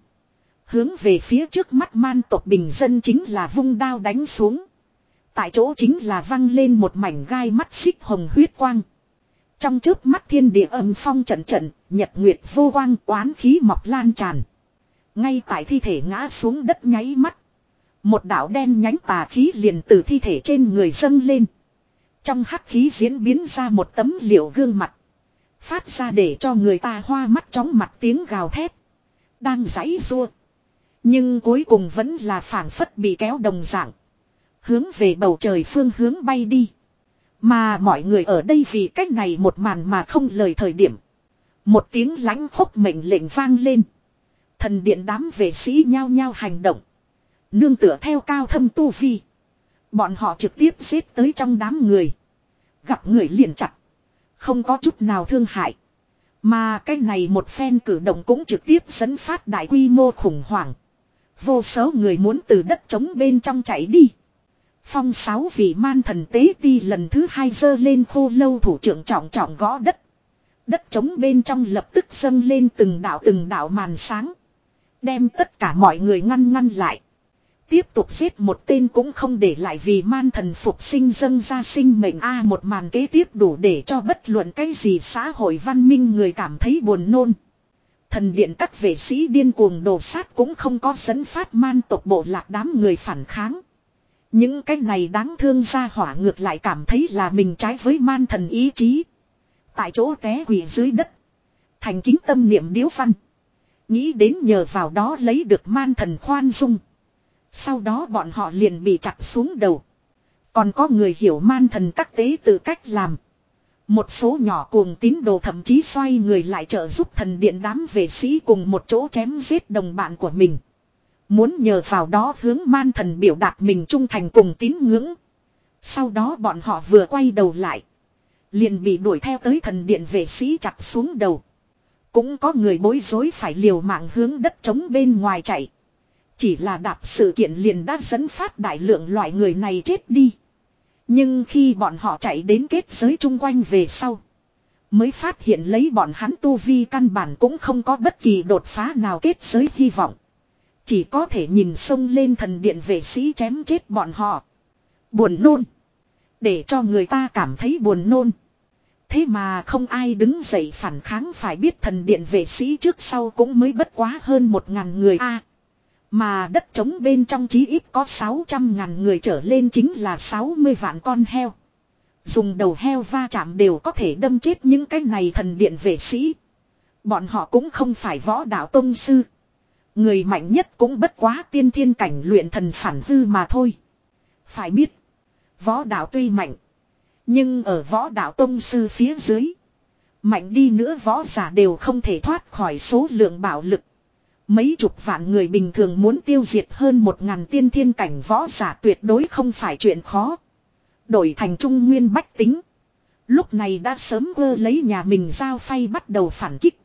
Hướng về phía trước mắt man tộc bình dân chính là vung đao đánh xuống. Tại chỗ chính là văng lên một mảnh gai mắt xích hồng huyết quang. Trong trước mắt thiên địa âm phong trận trận, nhật nguyệt vô quang oán khí mọc lan tràn. Ngay tại thi thể ngã xuống đất nháy mắt. Một đạo đen nhánh tà khí liền từ thi thể trên người dâng lên. Trong hắc khí diễn biến ra một tấm liệu gương mặt. Phát ra để cho người ta hoa mắt chóng mặt tiếng gào thét. Đang giãy ruột. Nhưng cuối cùng vẫn là phản phất bị kéo đồng dạng. Hướng về bầu trời phương hướng bay đi. Mà mọi người ở đây vì cách này một màn mà không lời thời điểm. Một tiếng lãnh khốc mệnh lệnh vang lên. Thần điện đám vệ sĩ nhao nhao hành động. Nương tựa theo cao thâm tu vi. Bọn họ trực tiếp xếp tới trong đám người. Gặp người liền chặt. Không có chút nào thương hại. Mà cái này một phen cử động cũng trực tiếp dẫn phát đại quy mô khủng hoảng. Vô số người muốn từ đất trống bên trong chạy đi. Phong sáu vị man thần tế ti lần thứ hai dơ lên khô lâu thủ trưởng trọng trọng gõ đất. Đất trống bên trong lập tức dâng lên từng đạo từng đạo màn sáng. Đem tất cả mọi người ngăn ngăn lại. Tiếp tục giết một tên cũng không để lại vì man thần phục sinh dâng ra sinh mệnh A, một màn kế tiếp đủ để cho bất luận cái gì xã hội văn minh người cảm thấy buồn nôn. Thần điện các vệ sĩ điên cuồng đồ sát cũng không có dẫn phát man tộc bộ lạc đám người phản kháng. Những cái này đáng thương ra hỏa ngược lại cảm thấy là mình trái với man thần ý chí. Tại chỗ té quỷ dưới đất. Thành kính tâm niệm điếu văn. Nghĩ đến nhờ vào đó lấy được man thần khoan dung. Sau đó bọn họ liền bị chặt xuống đầu. Còn có người hiểu man thần các tế từ cách làm. Một số nhỏ cuồng tín đồ thậm chí xoay người lại trợ giúp thần điện đám vệ sĩ cùng một chỗ chém giết đồng bạn của mình. Muốn nhờ vào đó hướng man thần biểu đạt mình trung thành cùng tín ngưỡng. Sau đó bọn họ vừa quay đầu lại. Liền bị đuổi theo tới thần điện vệ sĩ chặt xuống đầu. Cũng có người bối rối phải liều mạng hướng đất trống bên ngoài chạy. Chỉ là đạp sự kiện liền đã dẫn phát đại lượng loại người này chết đi. Nhưng khi bọn họ chạy đến kết giới chung quanh về sau. Mới phát hiện lấy bọn hắn tu vi căn bản cũng không có bất kỳ đột phá nào kết giới hy vọng. Chỉ có thể nhìn sông lên thần điện vệ sĩ chém chết bọn họ. Buồn nôn. Để cho người ta cảm thấy buồn nôn. Thế mà không ai đứng dậy phản kháng phải biết thần điện vệ sĩ trước sau cũng mới bất quá hơn một ngàn người a mà đất trống bên trong chí ít có 600 ngàn người trở lên chính là 60 vạn con heo. Dùng đầu heo va chạm đều có thể đâm chết những cái này thần điện vệ sĩ. Bọn họ cũng không phải võ đạo tông sư. Người mạnh nhất cũng bất quá tiên thiên cảnh luyện thần phản hư mà thôi. Phải biết. Võ đạo tuy mạnh. Nhưng ở võ đạo tông sư phía dưới. Mạnh đi nữa võ giả đều không thể thoát khỏi số lượng bạo lực. Mấy chục vạn người bình thường muốn tiêu diệt hơn một ngàn tiên thiên cảnh võ giả tuyệt đối không phải chuyện khó. Đổi thành trung nguyên bách tính. Lúc này đã sớm ơ lấy nhà mình giao phay bắt đầu phản kích.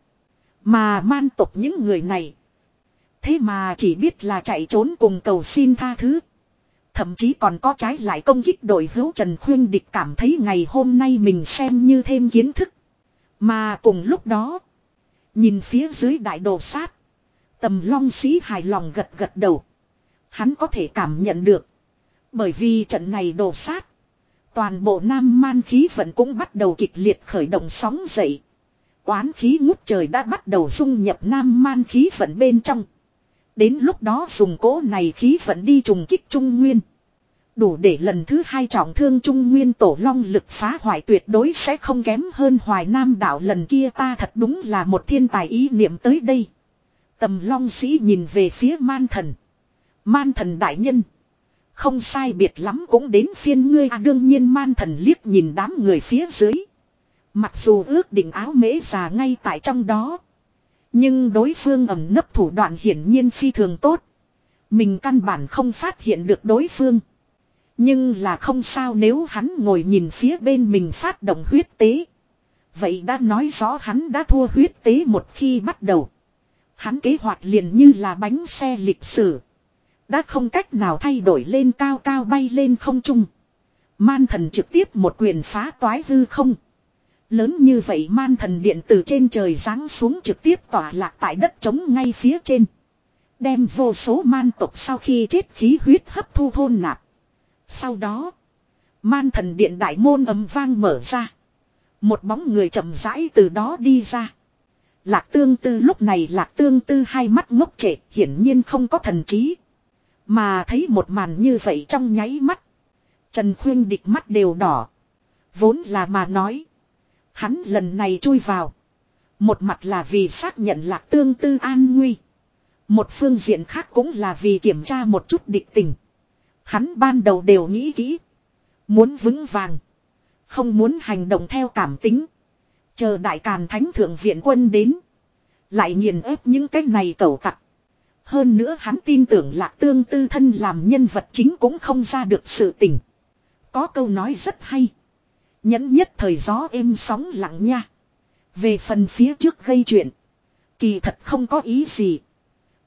Mà man tộc những người này. Thế mà chỉ biết là chạy trốn cùng cầu xin tha thứ. Thậm chí còn có trái lại công kích đội hữu Trần Khuyên Địch cảm thấy ngày hôm nay mình xem như thêm kiến thức. Mà cùng lúc đó. Nhìn phía dưới đại đồ sát. Tầm long sĩ hài lòng gật gật đầu. Hắn có thể cảm nhận được. Bởi vì trận này đổ sát. Toàn bộ nam man khí vận cũng bắt đầu kịch liệt khởi động sóng dậy. Oán khí ngút trời đã bắt đầu dung nhập nam man khí vận bên trong. Đến lúc đó dùng cố này khí vận đi trùng kích Trung Nguyên. Đủ để lần thứ hai trọng thương Trung Nguyên tổ long lực phá hoại tuyệt đối sẽ không kém hơn Hoài Nam đảo lần kia ta thật đúng là một thiên tài ý niệm tới đây. Tầm long sĩ nhìn về phía man thần. Man thần đại nhân. Không sai biệt lắm cũng đến phiên ngươi à đương nhiên man thần liếc nhìn đám người phía dưới. Mặc dù ước định áo mễ già ngay tại trong đó. Nhưng đối phương ẩm nấp thủ đoạn hiển nhiên phi thường tốt. Mình căn bản không phát hiện được đối phương. Nhưng là không sao nếu hắn ngồi nhìn phía bên mình phát động huyết tế. Vậy đã nói rõ hắn đã thua huyết tế một khi bắt đầu. Hắn kế hoạch liền như là bánh xe lịch sử. Đã không cách nào thay đổi lên cao cao bay lên không trung. Man thần trực tiếp một quyền phá toái hư không. Lớn như vậy man thần điện từ trên trời giáng xuống trực tiếp tỏa lạc tại đất trống ngay phía trên. Đem vô số man tộc sau khi chết khí huyết hấp thu thôn nạp. Sau đó, man thần điện đại môn ấm vang mở ra. Một bóng người chậm rãi từ đó đi ra. Lạc tương tư lúc này lạc tương tư hai mắt ngốc trệ, hiển nhiên không có thần trí. Mà thấy một màn như vậy trong nháy mắt. Trần Khuyên địch mắt đều đỏ. Vốn là mà nói. Hắn lần này chui vào. Một mặt là vì xác nhận lạc tương tư an nguy. Một phương diện khác cũng là vì kiểm tra một chút địch tình. Hắn ban đầu đều nghĩ kỹ. Muốn vững vàng. Không muốn hành động theo cảm tính. Chờ đại càn thánh thượng viện quân đến. Lại nghiền ép những cái này cẩu tặc. Hơn nữa hắn tin tưởng lạc tương tư thân làm nhân vật chính cũng không ra được sự tình. Có câu nói rất hay. Nhẫn nhất thời gió êm sóng lặng nha. Về phần phía trước gây chuyện. Kỳ thật không có ý gì.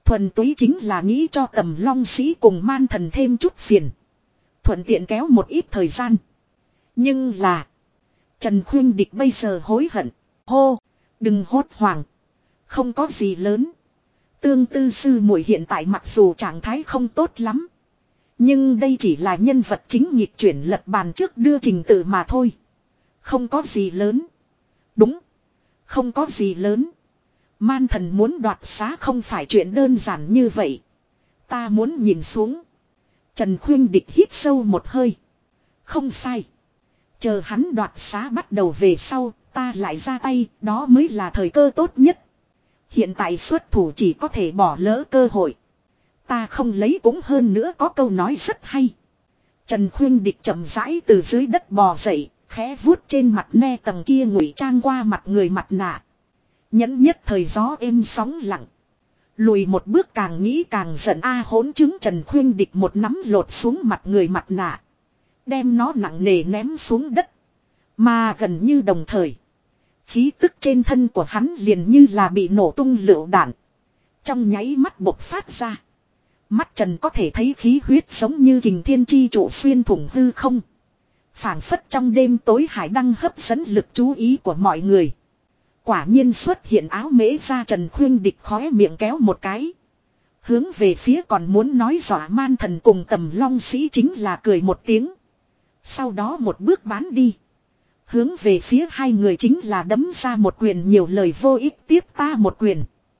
Thuần túy chính là nghĩ cho tầm long sĩ cùng man thần thêm chút phiền. Thuận tiện kéo một ít thời gian. Nhưng là. Trần Khuyên Địch bây giờ hối hận. Hô. Đừng hốt hoảng. Không có gì lớn. Tương tư sư muội hiện tại mặc dù trạng thái không tốt lắm. Nhưng đây chỉ là nhân vật chính nhịp chuyển lật bàn trước đưa trình tự mà thôi. Không có gì lớn. Đúng. Không có gì lớn. Man thần muốn đoạt xá không phải chuyện đơn giản như vậy. Ta muốn nhìn xuống. Trần Khuyên Địch hít sâu một hơi. Không sai. Chờ hắn đoạt xá bắt đầu về sau, ta lại ra tay, đó mới là thời cơ tốt nhất. Hiện tại xuất thủ chỉ có thể bỏ lỡ cơ hội. Ta không lấy cũng hơn nữa có câu nói rất hay. Trần Khuyên Địch chậm rãi từ dưới đất bò dậy, khẽ vuốt trên mặt ne tầng kia ngụy trang qua mặt người mặt nạ. Nhẫn nhất thời gió êm sóng lặng. Lùi một bước càng nghĩ càng giận a hỗn chứng Trần Khuyên Địch một nắm lột xuống mặt người mặt nạ. Đem nó nặng nề ném xuống đất. Mà gần như đồng thời. Khí tức trên thân của hắn liền như là bị nổ tung lựu đạn. Trong nháy mắt bộc phát ra. Mắt trần có thể thấy khí huyết giống như kình thiên chi trụ xuyên thủng hư không. phảng phất trong đêm tối hải đăng hấp dẫn lực chú ý của mọi người. Quả nhiên xuất hiện áo mễ ra Trần Khuyên địch khóe miệng kéo một cái. Hướng về phía còn muốn nói dọa man thần cùng tầm long sĩ chính là cười một tiếng. Sau đó một bước bán đi. Hướng về phía hai người chính là đấm ra một quyền nhiều lời vô ích tiếp ta một quyền.